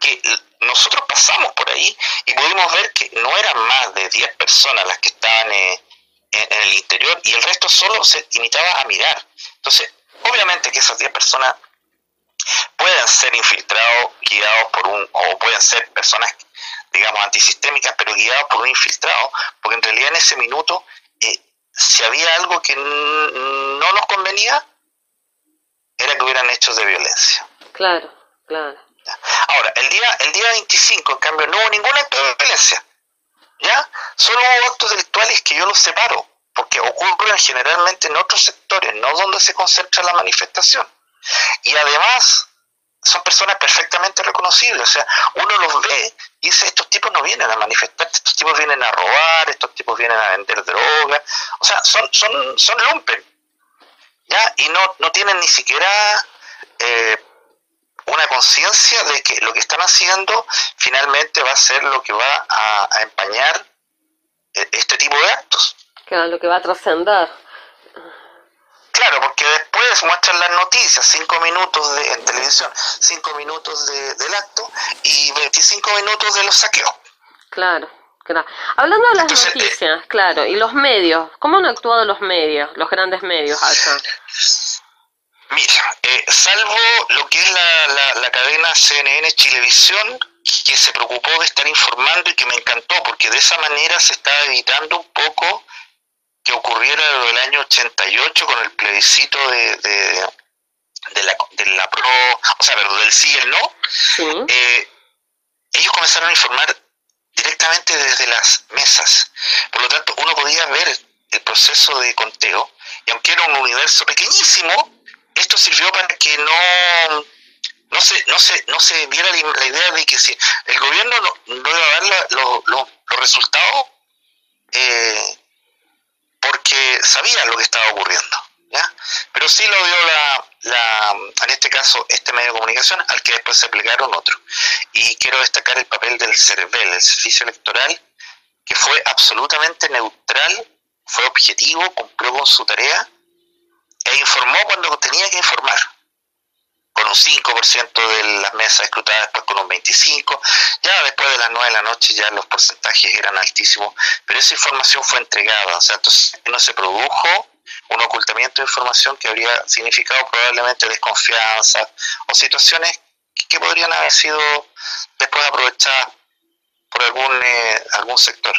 que nosotros pasamos por ahí y pudimos ver que no eran más de 10 personas las que estaban eh, en, el interior y el resto solo se limitaba a mirar. Entonces, obviamente que esas 10 personas pueden ser infiltrados, guiados por un, o pueden ser personas, digamos, antisistémicas, pero guiados por un infiltrado, porque en realidad en ese minuto, eh, si había algo que no nos convenía, era que hubieran hechos de violencia. Claro, claro. Ahora, el día, el día 25, en cambio, no hubo ningún acto de violencia. ¿Ya? Solo hubo actos delictuales que yo los separo, porque ocurren generalmente en otros sectores, no donde se concentra la manifestación. Y además, son personas perfectamente reconocibles. O sea, uno los ve y dice, estos tipos no vienen a manifestar, estos tipos vienen a robar, estos tipos vienen a vender droga. O sea, son, son, son lumpen. ¿Ya? Y no, no tienen ni siquiera eh, una conciencia de que lo que están haciendo finalmente va a ser lo que va a, a empañar eh, este tipo de actos. Claro, lo que va a trascender. Claro, porque después muestran las noticias, cinco minutos de, en televisión, cinco minutos de- del acto y 25 minutos de los saqueos. Claro, claro. Hablando de las noticias, claro, y los medios, ¿cómo han actuado los medios, los grandes medios allá? (laughs) Mira, eh, salvo lo que es la, la, la cadena CNN Chilevisión, que se preocupó de estar informando y que me encantó, porque de esa manera se estaba evitando un poco que ocurriera lo del año 88 con el plebiscito de, de, de la, de la pro, o sea, perdón, del sí y el no. Eh, ellos comenzaron a informar directamente desde las mesas. Por lo tanto, uno podía ver el proceso de conteo, y aunque era un universo pequeñísimo, esto sirvió para que no no se no se no se viera la, idea de que si el gobierno no, no iba a dar la- lo- lo- los resultados eh, porque sabía lo que estaba ocurriendo pero sí lo dio la, la en este caso este medio de comunicación al que después se aplicaron otro. Y quiero destacar el papel del CERVEL el servicio electoral que fue absolutamente neutral fue objetivo cumplió con su tarea e informó cuando tenía que informar, con un 5% de las mesas escrutadas, después con un 25%, ya después de las 9 de la noche ya los porcentajes eran altísimos, pero esa información fue entregada, o sea, entonces no se produjo un ocultamiento de información que habría significado probablemente desconfianza o situaciones que podrían haber sido después aprovechadas por algún eh, algún sector.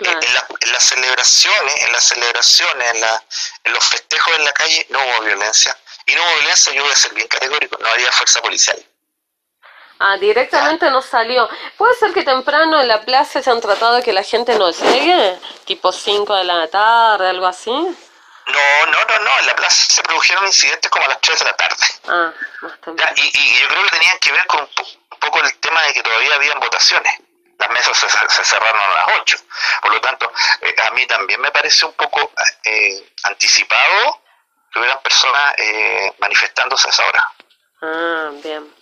En, la- en las celebraciones, en las celebraciones, en, la- en los festejos en la calle no hubo violencia. Y no hubo violencia, yo voy a ser bien categórico, no había fuerza policial. Ah, directamente no salió. ¿Puede ser que temprano en la plaza se han tratado de que la gente no llegue? Tipo 5 de la tarde, algo así. No, no, no, no, en la plaza se produjeron incidentes como a las 3 de la tarde. Ah, más Ya, y, y yo creo que tenían que ver con un poco el tema de que todavía habían votaciones. Las mesas se, se cerraron a las 8. Por lo tanto, eh, a mí también me parece un poco eh, anticipado que hubieran personas eh, manifestándose a esa hora. Ah, bien.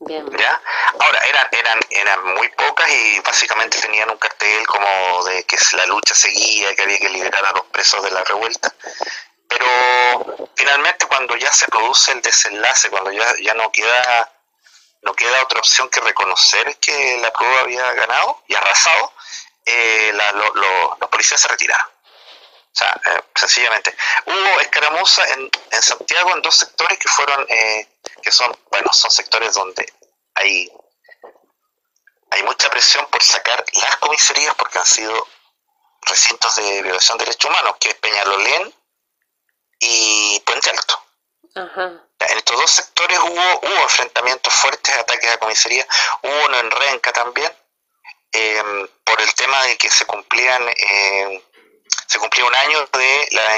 Bien. ¿ya? Ahora, eran, eran, eran muy pocas y básicamente tenían un cartel como de que la lucha seguía, que había que liberar a los presos de la revuelta. Pero finalmente cuando ya se produce el desenlace, cuando ya, ya no queda no queda otra opción que reconocer que la prueba había ganado y arrasado, eh, la- lo- lo- los policías se retiraron. O sea, eh, sencillamente. Hubo escaramuza en, en Santiago en dos sectores que fueron, eh, que son, bueno, son sectores donde hay, hay mucha presión por sacar las comisarías porque han sido recintos de violación de derechos humanos, que es Peñalolén y Puente Alto. Ajá. En estos dos sectores hubo, hubo enfrentamientos fuertes, ataques a comisaría, hubo uno en Renca también, eh, por el tema de que se cumplían, eh, se cumplía un año de la,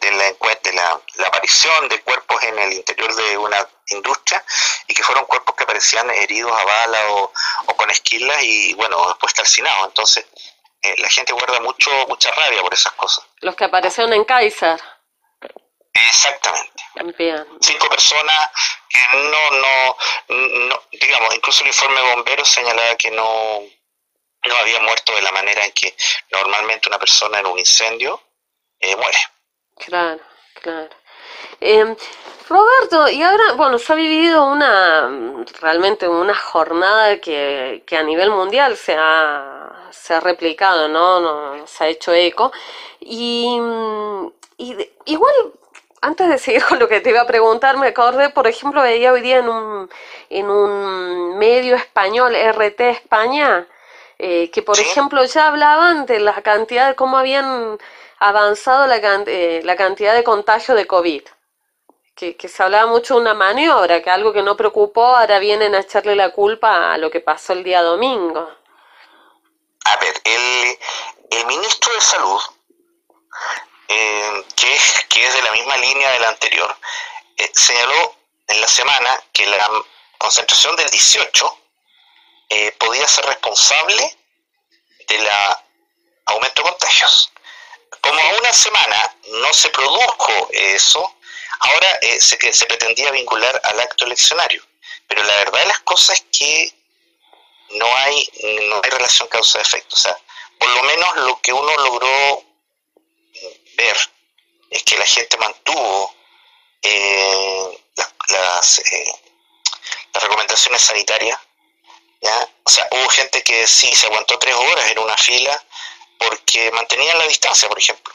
de la, de la aparición de cuerpos en el interior de una industria y que fueron cuerpos que aparecían heridos a bala o, o con esquilas y bueno, después calcinados. Entonces, eh, la gente guarda mucho mucha rabia por esas cosas. Los que aparecieron en Kaiser. Exactamente. Bien. Cinco personas que no, no, no, digamos, incluso el informe de bomberos señalaba que no, no había muerto de la manera en que normalmente una persona en un incendio eh, muere. Claro, claro. Eh, Roberto, y ahora, bueno, se ha vivido una, realmente una jornada que, que a nivel mundial se ha, se ha replicado, ¿no? ¿no? Se ha hecho eco. Y, y de- igual, antes de seguir (laughs) con lo que te iba a preguntar, me acordé, por ejemplo, veía hoy día en un, en un medio español, RT España, eh, que por ejemplo ya hablaban de la cantidad de cómo habían avanzado la, eh, la cantidad de contagio de COVID. Que, que se hablaba mucho de una maniobra, que algo que no preocupó, ahora vienen a echarle la culpa a lo que pasó el día domingo. A ver, el, el ministro de Salud, eh, que, es, que es de la misma línea del anterior, eh, señaló en la semana que la concentración del 18 eh, podía ser responsable del aumento de contagios. Como a una semana no se produjo eso, ahora se, que se pretendía vincular al acto eleccionario. Pero la verdad de las cosas es que no hay, no hay relación causa-efecto. O sea, por lo menos lo que uno logró ver es que la gente mantuvo eh, las, las, eh, las recomendaciones sanitarias. ¿ya? O sea, hubo gente que sí se aguantó tres horas en una fila porque mantenían la distancia, por ejemplo,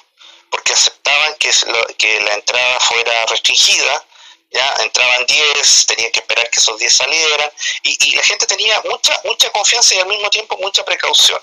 porque aceptaban que, que la entrada fuera restringida, ya entraban 10, tenían que esperar que esos 10 salieran, y, y la gente tenía mucha mucha confianza y al mismo tiempo mucha precaución.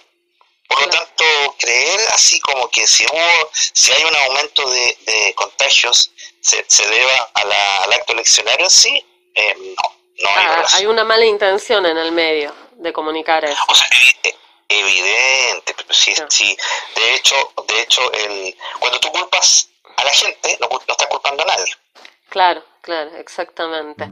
Por lo tanto, creer así como que si hubo, si hay un aumento de, de contagios, se, se deba a la- al acto eleccionario en sí, eh, no, no hay Ah, hay una mala intención en el medio de comunicar eso. O sea, evi- evidente, pero sí, sí. De hecho, de hecho, el, cuando tú culpas a la gente, no, no estás culpando a nadie. Claro, claro, exactamente.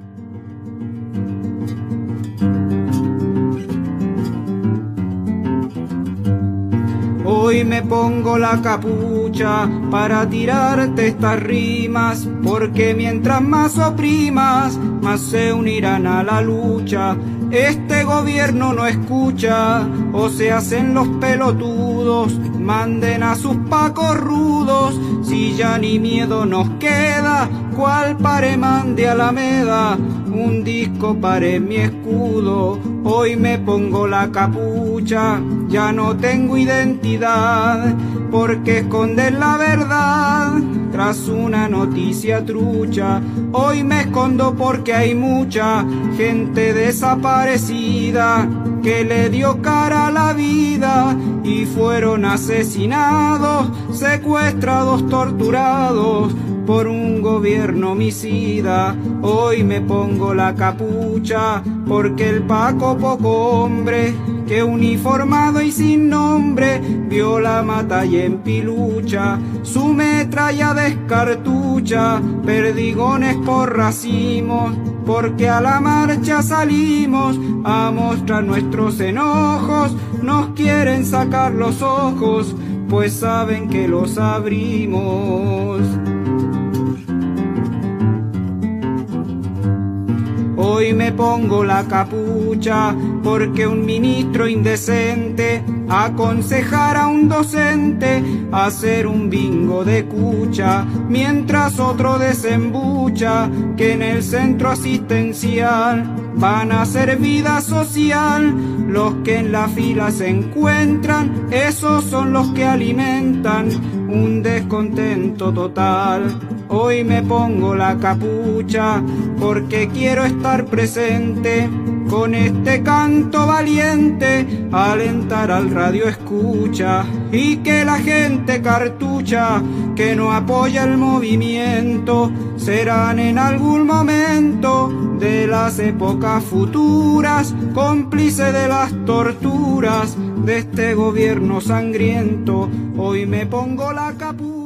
Hoy me pongo la capucha para tirarte estas rimas, porque mientras más oprimas, más se unirán a la lucha. Este gobierno no escucha, o se hacen los pelotudos, manden a sus pacos rudos, si ya ni miedo nos queda, cual pare mande Alameda, un disco pare mi escudo, hoy me pongo la capucha, ya no tengo identidad, porque esconder la verdad tras una noticia trucha. Hoy me escondo porque hay mucha gente desaparecida que le dio cara a la vida y fueron asesinados, secuestrados, torturados por un gobierno homicida. Hoy me pongo la capucha porque el Paco poco hombre que uniformado y sin nombre vio la mata y en pilucha su metralla descartucha perdigones por racimos porque a la marcha salimos a mostrar nuestros enojos nos quieren sacar los ojos pues saben que los abrimos Hoy me pongo la capucha porque un ministro indecente aconsejar a un docente hacer un bingo de cucha mientras otro desembucha que en el centro asistencial van a hacer vida social. Los que en la fila se encuentran esos son los que alimentan un descontento total Hoy me pongo la capucha porque quiero estar presente con este canto valiente, alentar al radio escucha y que la gente cartucha que no apoya el movimiento serán en algún momento de las épocas futuras cómplice de las torturas de este gobierno sangriento. Hoy me pongo la capucha.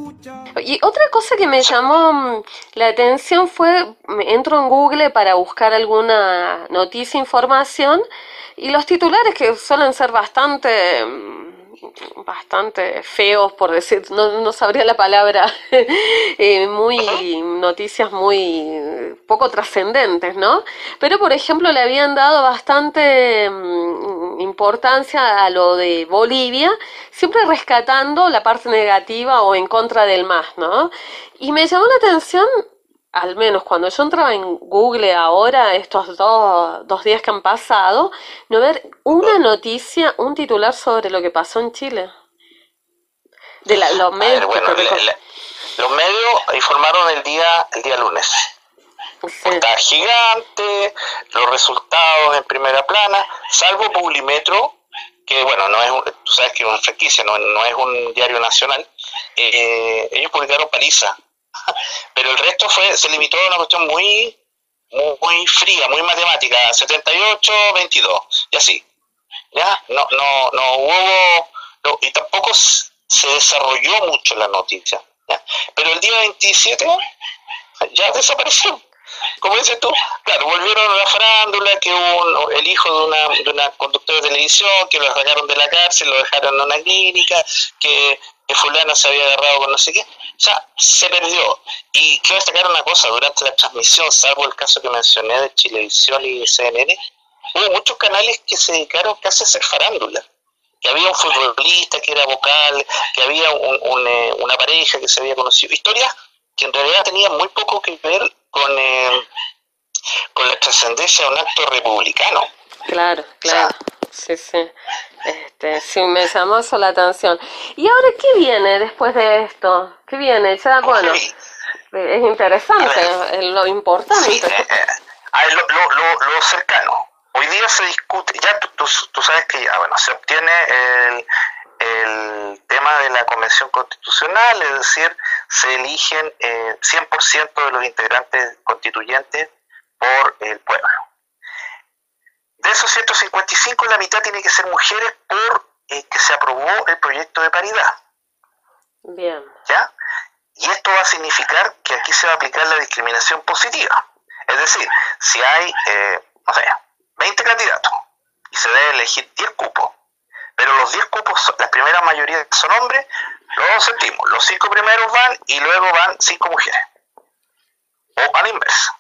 Y otra cosa que me llamó mm, la atención fue, entro en Google para buscar alguna noticia, información, y los titulares que suelen ser bastante, mm, bastante feos, por decir, no, no sabría la palabra, (laughs) eh, muy, noticias muy poco trascendentes, ¿no? Pero, por ejemplo, le habían dado bastante mm, importancia a lo de Bolivia, siempre rescatando la parte negativa o en contra del más, ¿no? Y me llamó la atención, al menos cuando yo entraba en Google ahora, estos dos, dos días que han pasado, no ver una noticia, un titular sobre lo que pasó en Chile. De la- los medios. ver, bueno, que- la- la- los medios informaron el día, el día lunes. Portada gigante, los resultados en primera plana, salvo Publimetro, que bueno, no es un- tú sabes que es una franquicia, no, no es un diario nacional, eh, ellos publicaron paliza, pero el resto fue se limitó a una cuestión muy, muy, fría, muy matemática, 78, 22, y así. ¿Ya? No, no, no hubo, no, y tampoco se desarrolló mucho la noticia. Pero el día 27 ya desapareció. Como dices tú, claro, volvieron a la farándula, que el hijo de una, de una conductora de televisión, que lo sacaron de la cárcel, lo dejaron en una clínica, que, que fulano se había agarrado con no sé qué. Sea, se perdió. Y quiero destacar una cosa, durante la transmisión, salvo el caso que mencioné de Chilevisión y CNN, hubo muchos canales que se dedicaron casi a hacer farándula. Que había un futbolista que era vocal, que había un- un, eh, una pareja que se había conocido. Historias que en realidad tenían muy poco que ver con, eh, con la trascendencia de un acto republicano. Claro, claro. Sí, sí. Este, sí, me llamó eso la atención. ¿Y ahora qué viene después de esto? ¿Qué viene? Ya, (laughs) bueno, es interesante, es lo importante. A ver, lo, lo, lo, lo cercano. Hoy día se discute, ya tú, tú, tú sabes que ya, bueno, se obtiene el, el tema de la Convención Constitucional, es decir, se eligen eh, 100% de los integrantes constituyentes por el pueblo. De esos 155, la mitad tiene que ser mujeres por eh, que se aprobó el proyecto de paridad. Bien. ¿ya? Y esto va a significar que aquí se va a aplicar la discriminación positiva. Es decir, si hay, eh, no sé, 20 candidatos y se debe elegir 10 cupos, pero los 10 cupos, son- la primera mayoría son hombres, los sentimos, los 5 primeros van y luego van 5 mujeres. O a la inversa.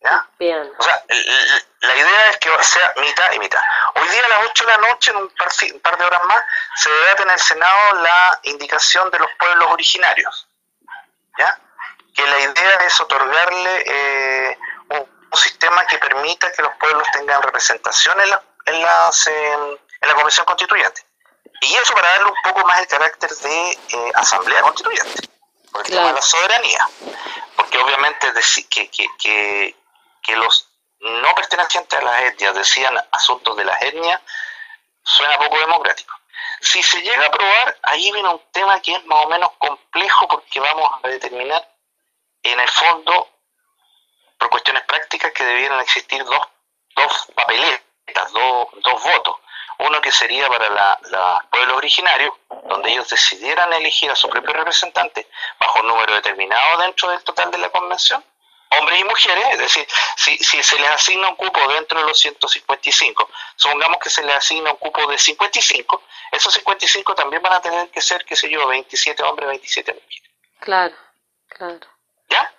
¿Ya? Bien. O sea, l- l- la idea es que sea mitad y mitad. Hoy día a las 8 de la noche, en un par, un par de horas más, se debate en el Senado la indicación de los pueblos originarios. ¿Ya? Que la idea es otorgarle eh, un, un sistema que permita que los pueblos tengan representación en la, en las, eh, en la Convención Constituyente. Y eso para darle un poco más el carácter de eh, Asamblea Constituyente, por el tema de la soberanía. Porque obviamente decir que, que, que, que los no pertenecientes a las etnias decían asuntos de las etnias suena poco democrático. Si se llega a aprobar, ahí viene un tema que es más o menos complejo porque vamos a determinar en el fondo, por cuestiones prácticas, que debieran existir dos, dos papeletas, dos, dos votos. Uno que sería para la- los pueblos originarios, donde ellos decidieran elegir a su propio representante bajo un número determinado dentro del total de la convención, hombres y mujeres, es decir, si, si se les asigna un cupo dentro de los 155, supongamos que se les asigna un cupo de 55, esos 55 también van a tener que ser, qué sé yo, 27 hombres, 27 mujeres. Claro, claro. ¿Ya?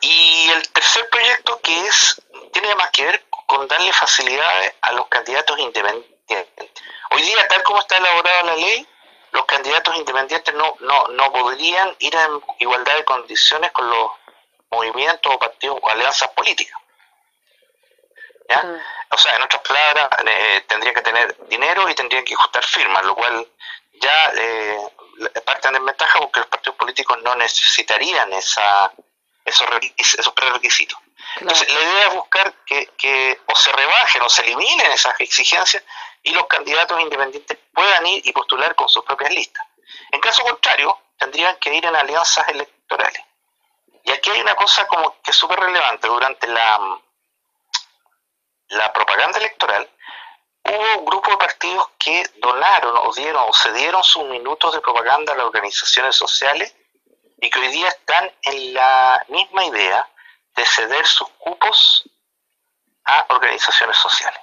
Y el tercer proyecto que es tiene más que ver con darle facilidades a los candidatos independientes. Hoy día, tal como está elaborada la ley, los candidatos independientes no, no, no podrían ir en igualdad de condiciones con los movimientos o partidos o alianzas políticas. ¿Ya? O sea, en otras palabras, eh, tendría que tener dinero y tendrían que ajustar firmas, lo cual ya eh, parten en ventaja porque los partidos políticos no necesitarían esa, esos, esos prerequisitos. Entonces, la idea es buscar que, que o se rebajen o se eliminen esas exigencias y los candidatos independientes puedan ir y postular con sus propias listas. En caso contrario, tendrían que ir en alianzas electorales. Y aquí hay una cosa como que es súper relevante. Durante la, la propaganda electoral, hubo un grupo de partidos que donaron o dieron o cedieron sus minutos de propaganda a las organizaciones sociales y que hoy día están en la misma idea de ceder sus cupos a organizaciones sociales.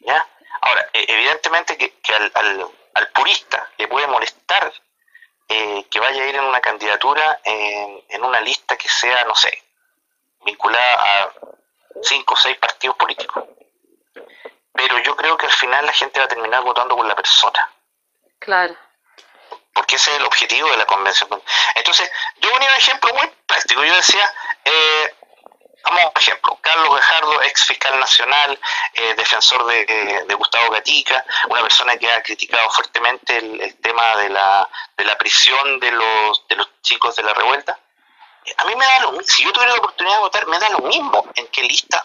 ¿Ya? Ahora, e- evidentemente que, que al, al- al purista le puede molestar eh, que vaya a ir en una candidatura en, en una lista que sea, no sé, vinculada a cinco o seis partidos políticos. Pero yo creo que al final la gente va a terminar votando por la persona, Claro. porque ese es el objetivo de la convención. Entonces, yo ponía un ejemplo muy práctico. Yo decía, eh, vamos un ejemplo, Carlos Gajardo, ex fiscal nacional, eh, defensor de, de Gustavo Gatica, una persona que ha criticado fuertemente el, el tema de la, de la prisión de los, de los chicos de la revuelta. A mí me da lo mismo, si yo tuviera la oportunidad de votar, me da lo mismo en qué lista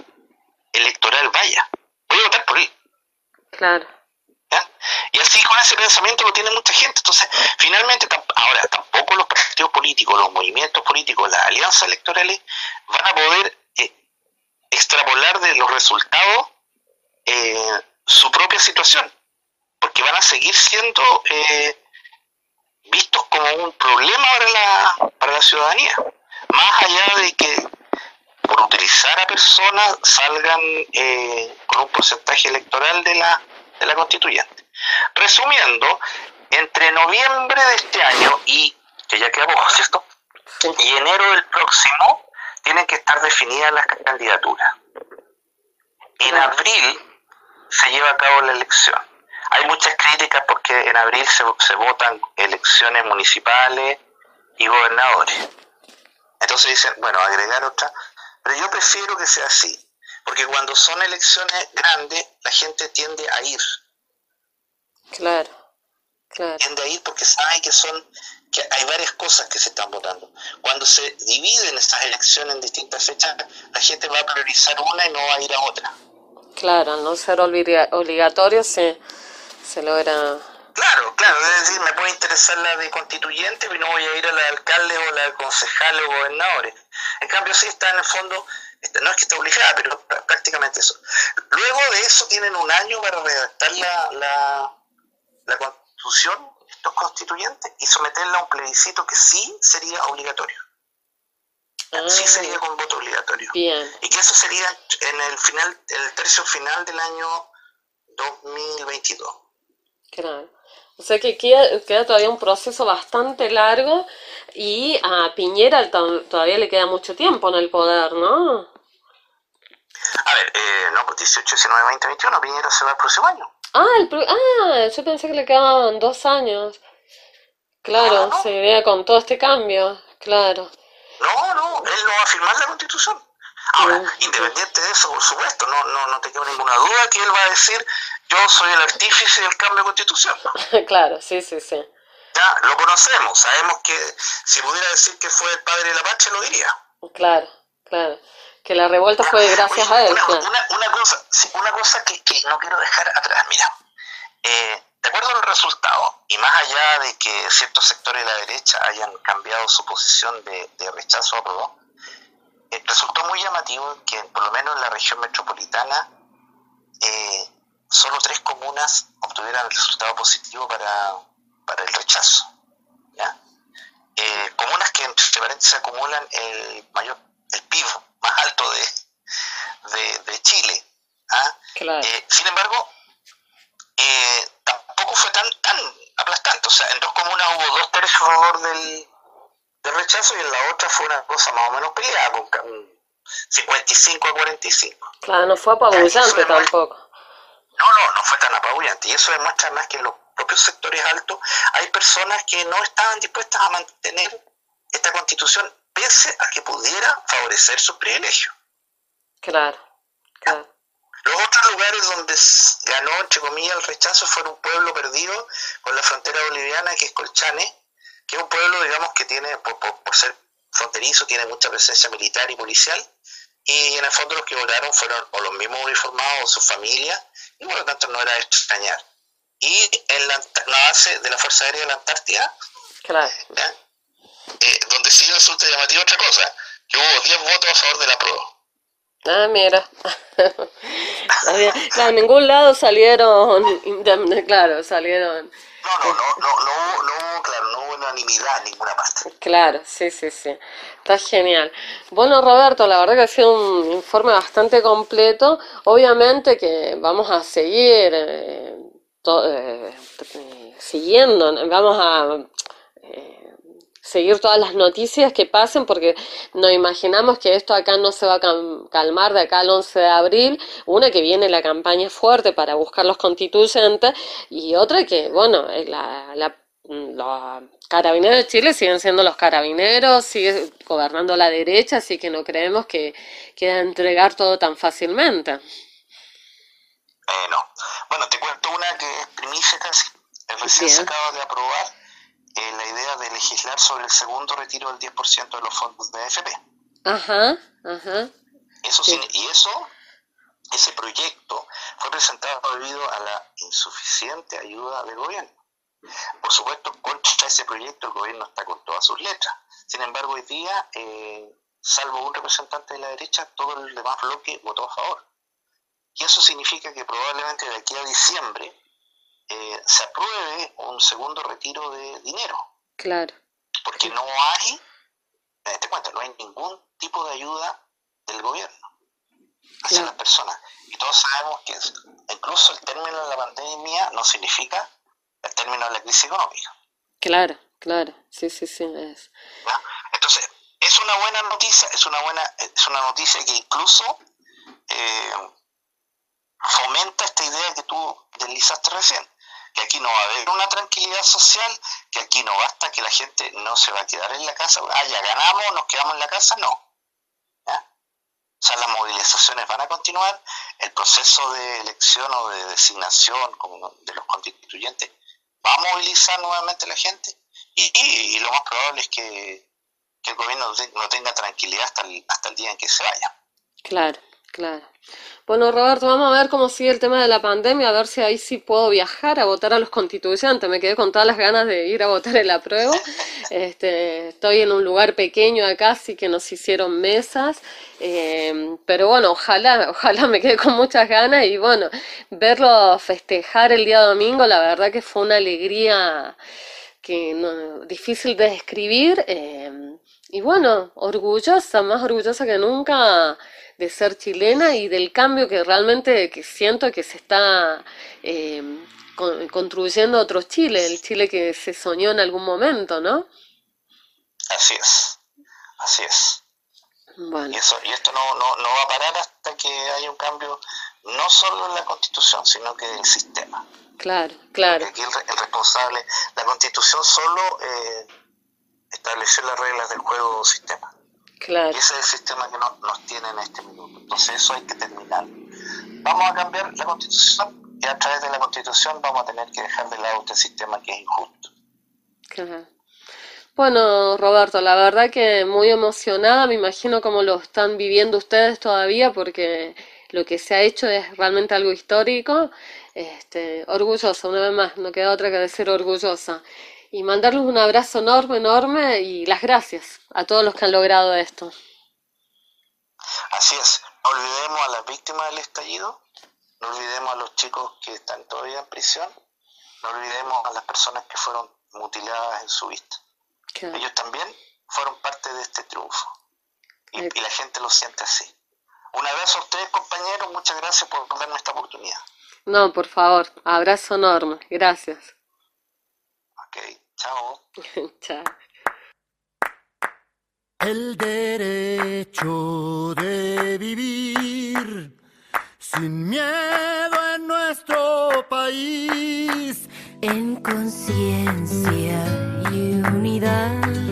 electoral vaya. Voy a votar por él. Claro. Y así con ese pensamiento lo tiene mucha gente. Entonces, finalmente, ahora tampoco los partidos políticos, los movimientos políticos, las alianzas electorales van a poder extrapolar de los resultados eh, su propia situación, porque van a seguir siendo eh, vistos como un problema para la, para la ciudadanía, más allá de que por utilizar a personas salgan eh, con un porcentaje electoral de la, de la constituyente. Resumiendo, entre noviembre de este año y, que ya queda poco, ¿cierto? Y enero del próximo, tienen que estar definidas las candidaturas. En abril se lleva a cabo la elección. Hay muchas críticas porque en abril se, se votan elecciones municipales y gobernadores. Entonces dicen, bueno, agregar otra. Pero yo prefiero que sea así, porque cuando son elecciones grandes, la gente tiende a ir. Claro. Claro. Tiende a ir porque sabe que son que hay varias cosas que se están votando. Cuando se dividen estas elecciones en distintas fechas, la gente va a priorizar una y no va a ir a otra. Claro, al no ser obliga- obligatorio se, se logra. Claro, claro, es decir, me puede interesar la de constituyente, pero no voy a ir a la de alcalde o la de concejales o gobernadores. En cambio, sí está en el fondo, está- no es que esté obligada, pero pr- prácticamente eso. Luego de eso tienen un año para redactar la, la, la constitución, estos constituyentes, y someterla a un plebiscito que sí sería obligatorio. Sí sería con voto obligatorio. Bien. Y que eso sería en el final, el tercio final del año 2022. Claro. O sea que queda, queda todavía un proceso bastante largo y a Piñera to- todavía le queda mucho tiempo en el poder, ¿no? A ver, eh, no, pues 18, 19, 20, 21, Piñera se va el próximo año. Ah, el, pro- ah, yo pensé que le quedaban dos años. Claro, seguiría con todo este cambio, claro. No, no, él no va a firmar la constitución. Ahora, independiente de eso, por supuesto, no, no, no te queda ninguna duda que él va a decir, yo soy el artífice del cambio de constitución. (laughs) claro, sí, sí, sí. Ya, lo conocemos, sabemos que si pudiera decir que fue el padre de la patria, lo diría. Claro, claro. Que la revuelta fue gracias a él, Una, una, una cosa, una cosa que, que no quiero dejar atrás, mira, eh, de acuerdo al resultado, y más allá de que ciertos sectores de la derecha hayan cambiado su posición de, de rechazo a apruebo, eh, resultó muy llamativo que por lo menos en la región metropolitana eh, solo tres comunas obtuvieran el resultado positivo para, para el rechazo. ¿ya? Eh, comunas que entre paréntesis acumulan el mayor el PIB más alto de, de, de Chile. ¿ah? Claro. Eh, sin embargo, eh, tampoco fue tan, tan aplastante. O sea, en dos comunas hubo dos tercios a favor del, del rechazo y en la otra fue una cosa más o menos peleada, con ca- un 55 a 45. Claro, no fue apabullante tampoco. No, no, no fue tan apabullante. Y eso demuestra más que en los propios sectores altos hay personas que no estaban dispuestas a mantener esta constitución pese a que pudiera favorecer sus privilegios. Claro, claro. Los otros lugares donde ganó, entre comillas, el rechazo fueron un pueblo perdido con la frontera boliviana, que es Colchane, que es un pueblo, digamos, que tiene, por, por- por ser fronterizo, tiene mucha presencia militar y policial, y en el fondo los que votaron fueron o los mismos uniformados o sus familias, y por lo tanto no era de extrañar. Y en la, la base de la Fuerza Aérea de la Antártida, Claro. ¿ya? Eh, donde sí resulta llamativo otra cosa, que hubo 10 votos a favor de la prueba. Ah, mira. (laughs) Claro, en ningún lado salieron, indemne- claro, salieron. No, no, no, no, no, hubo- no claro, no hubo una unanimidad en ninguna parte. Claro, sí, sí, sí. Está genial. Bueno, Roberto, la verdad que ha sido un informe bastante completo. Obviamente que vamos a seguir eh, to- eh, eh, siguiendo, vamos a eh, seguir todas las noticias que pasen porque nos imaginamos que esto acá no se va a calmar de acá al 11 de abril. Una que viene la campaña fuerte para buscar los constituyentes y otra que, bueno, eh, la, la los carabineros de Chile siguen siendo los carabineros, sigue gobernando la derecha, así que no creemos que quiera entregar todo tan fácilmente. Eh, no. Bueno, te cuento una que es primicia casi. Recién se acaba de aprobar eh, la idea de legislar sobre el segundo retiro del 10% de los fondos de AFP. Ajá, ajá. Eso y eso, ese proyecto fue presentado debido a la insuficiente ayuda del gobierno. Por supuesto, contra ese proyecto el gobierno está con todas sus letras. Sin embargo, hoy día, eh, salvo un representante de la derecha, todo el demás bloque votó a favor. Y eso significa que probablemente de aquí a diciembre eh, se apruebe un segundo retiro de dinero, Claro, porque no hay, te cuento, no hay ningún tipo de ayuda del gobierno hacia las personas. Y todos sabemos que es- incluso el término de la pandemia no significa el término de la crisis económica. claro, claro. Sí, sí, sí. Es. Entonces, es una buena noticia, es una buena, es una noticia que incluso eh, fomenta esta idea que tú deslizaste recién, que aquí no va a haber una tranquilidad social, que aquí no basta que la gente no se va a quedar en la casa, ah, ya ganamos, nos quedamos en la casa, no. O sea, las movilizaciones van a continuar, el proceso de elección o de designación de los constituyentes va a movilizar nuevamente a la gente y, y- lo más probable es que, que el gobierno no tenga tranquilidad hasta el, hasta el día en que se vaya. Claro, claro. Bueno, Roberto, vamos a ver cómo sigue el tema de la pandemia, a ver si ahí sí puedo viajar a votar a los constituyentes. Me quedé con todas las ganas de ir a votar el apruebo. (laughs) Este, estoy en un lugar pequeño acá, así que nos hicieron mesas. eh, pero bueno, ojalá, ojalá me quede con muchas ganas y bueno, verlo festejar el día domingo, la verdad que fue una alegría que no, difícil de describir. eh, y bueno, orgullosa, más orgullosa que nunca de ser chilena y del cambio que realmente que siento que se está eh, con- construyendo otro Chile, el Chile que se soñó en algún momento, ¿no? Así es, así es. Bueno, Y, eso, y esto no, no, no va a parar hasta que haya un cambio, no solo en la constitución, sino que en el sistema. claro, claro, Aquí el, el responsable, la constitución solo eh, estableció las reglas del juego sistema. Claro. Y ese es el sistema que no- nos tiene en este minuto. Entonces eso hay que terminar. Vamos a cambiar la constitución y a través de la constitución vamos a tener que dejar de lado este sistema que es injusto. Claro. Bueno, Roberto, la verdad que muy emocionada, me imagino cómo lo están viviendo ustedes todavía, porque lo que se ha hecho es realmente algo histórico. Este, orgullosa, una vez más, no queda otra que decir orgullosa. Y mandarles un abrazo enorme, enorme y las gracias a todos los que han logrado esto. Así es, no olvidemos a las víctimas del estallido, no olvidemos a los chicos que están todavía en prisión, no olvidemos a las personas que fueron mutiladas en su vista. Claro. Ellos también fueron parte de este triunfo y, y la gente lo siente así. Un abrazo a ustedes compañeros, muchas gracias por darme esta oportunidad. No, por favor, abrazo enorme, gracias. Ok, chao. (laughs) Chao. El derecho de vivir sin miedo en nuestro país. En conciencia y unidad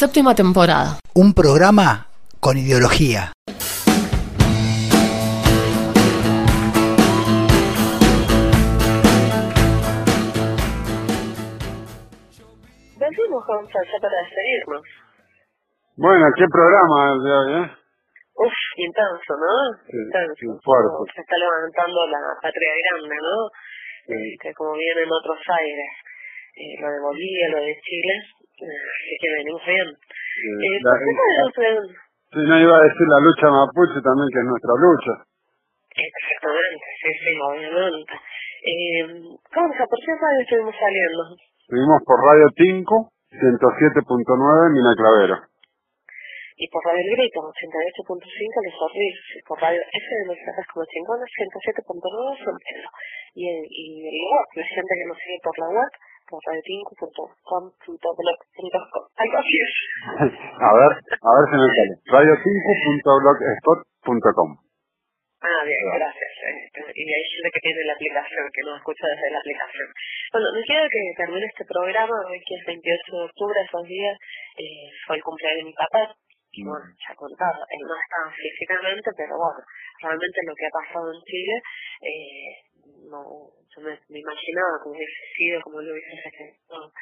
séptima temporada. Un programa con ideología. Venimos con salsa para despedirnos. Bueno, ¿qué programa el de hoy, eh? Uf, intenso, ¿no? Sí, intenso. sí, fuerte. Se está levantando la patria grande, ¿no? Eh, que como viene en otros aires. Eh, lo de Bolivia, lo de Chile. Eh, así que venimos bien. Eh, la- ¿por qué no nos- Si no iba a decir la lucha mapuche también, que es nuestra lucha. Exactamente, sí, sí, obviamente. Eh, Gonza, ¿por qué radio estuvimos saliendo? Estuvimos por Radio Tinco, 107.9, Mina Clavero. Y por Radio El Grito, 88.5 de Sorris, y por Radio FM Cerras como chingonas, 107.9 San Pedro. Y el, y el web, la gente que nos sigue por la web, algo así es. (laughs) a ver, a ver si me sale. radiotinco.blogspot.com. Ah, bien, gracias. Este, y hay gente que tiene la aplicación, que nos escucha desde la aplicación. Bueno, me queda que termine este programa, hoy que es 28 de octubre, esos días, eh, fue el cumpleaños de mi papá, y bueno, ya contaba, él no estaba físicamente, pero bueno, realmente lo que ha pasado en Chile, eh, no, yo me, me imaginaba como hubiese sido, como lo hubiese gestionado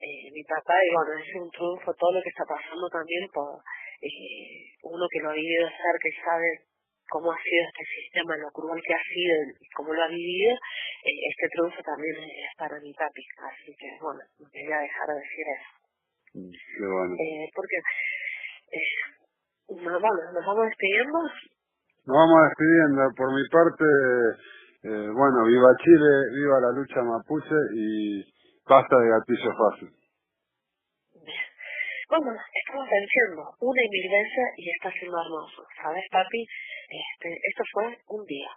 eh, mi papá, y bueno, es un triunfo todo lo que está pasando también por eh, uno que lo ha vivido de cerca y sabe cómo ha sido este sistema, lo cruel que ha sido y cómo lo ha vivido, eh, este triunfo también es para mi papi. Así que, bueno, no quería dejar de decir eso. Qué bueno. Eh, porque, nos vamos despidiendo. Nos vamos despidiendo. Por mi parte, eh, bueno, viva Chile, viva la lucha mapuche y basta de gatillo fácil. (laughs) Bueno, estamos venciendo una veces y está siendo hermoso. ¿Sabes, papi? Este, esto fue un día.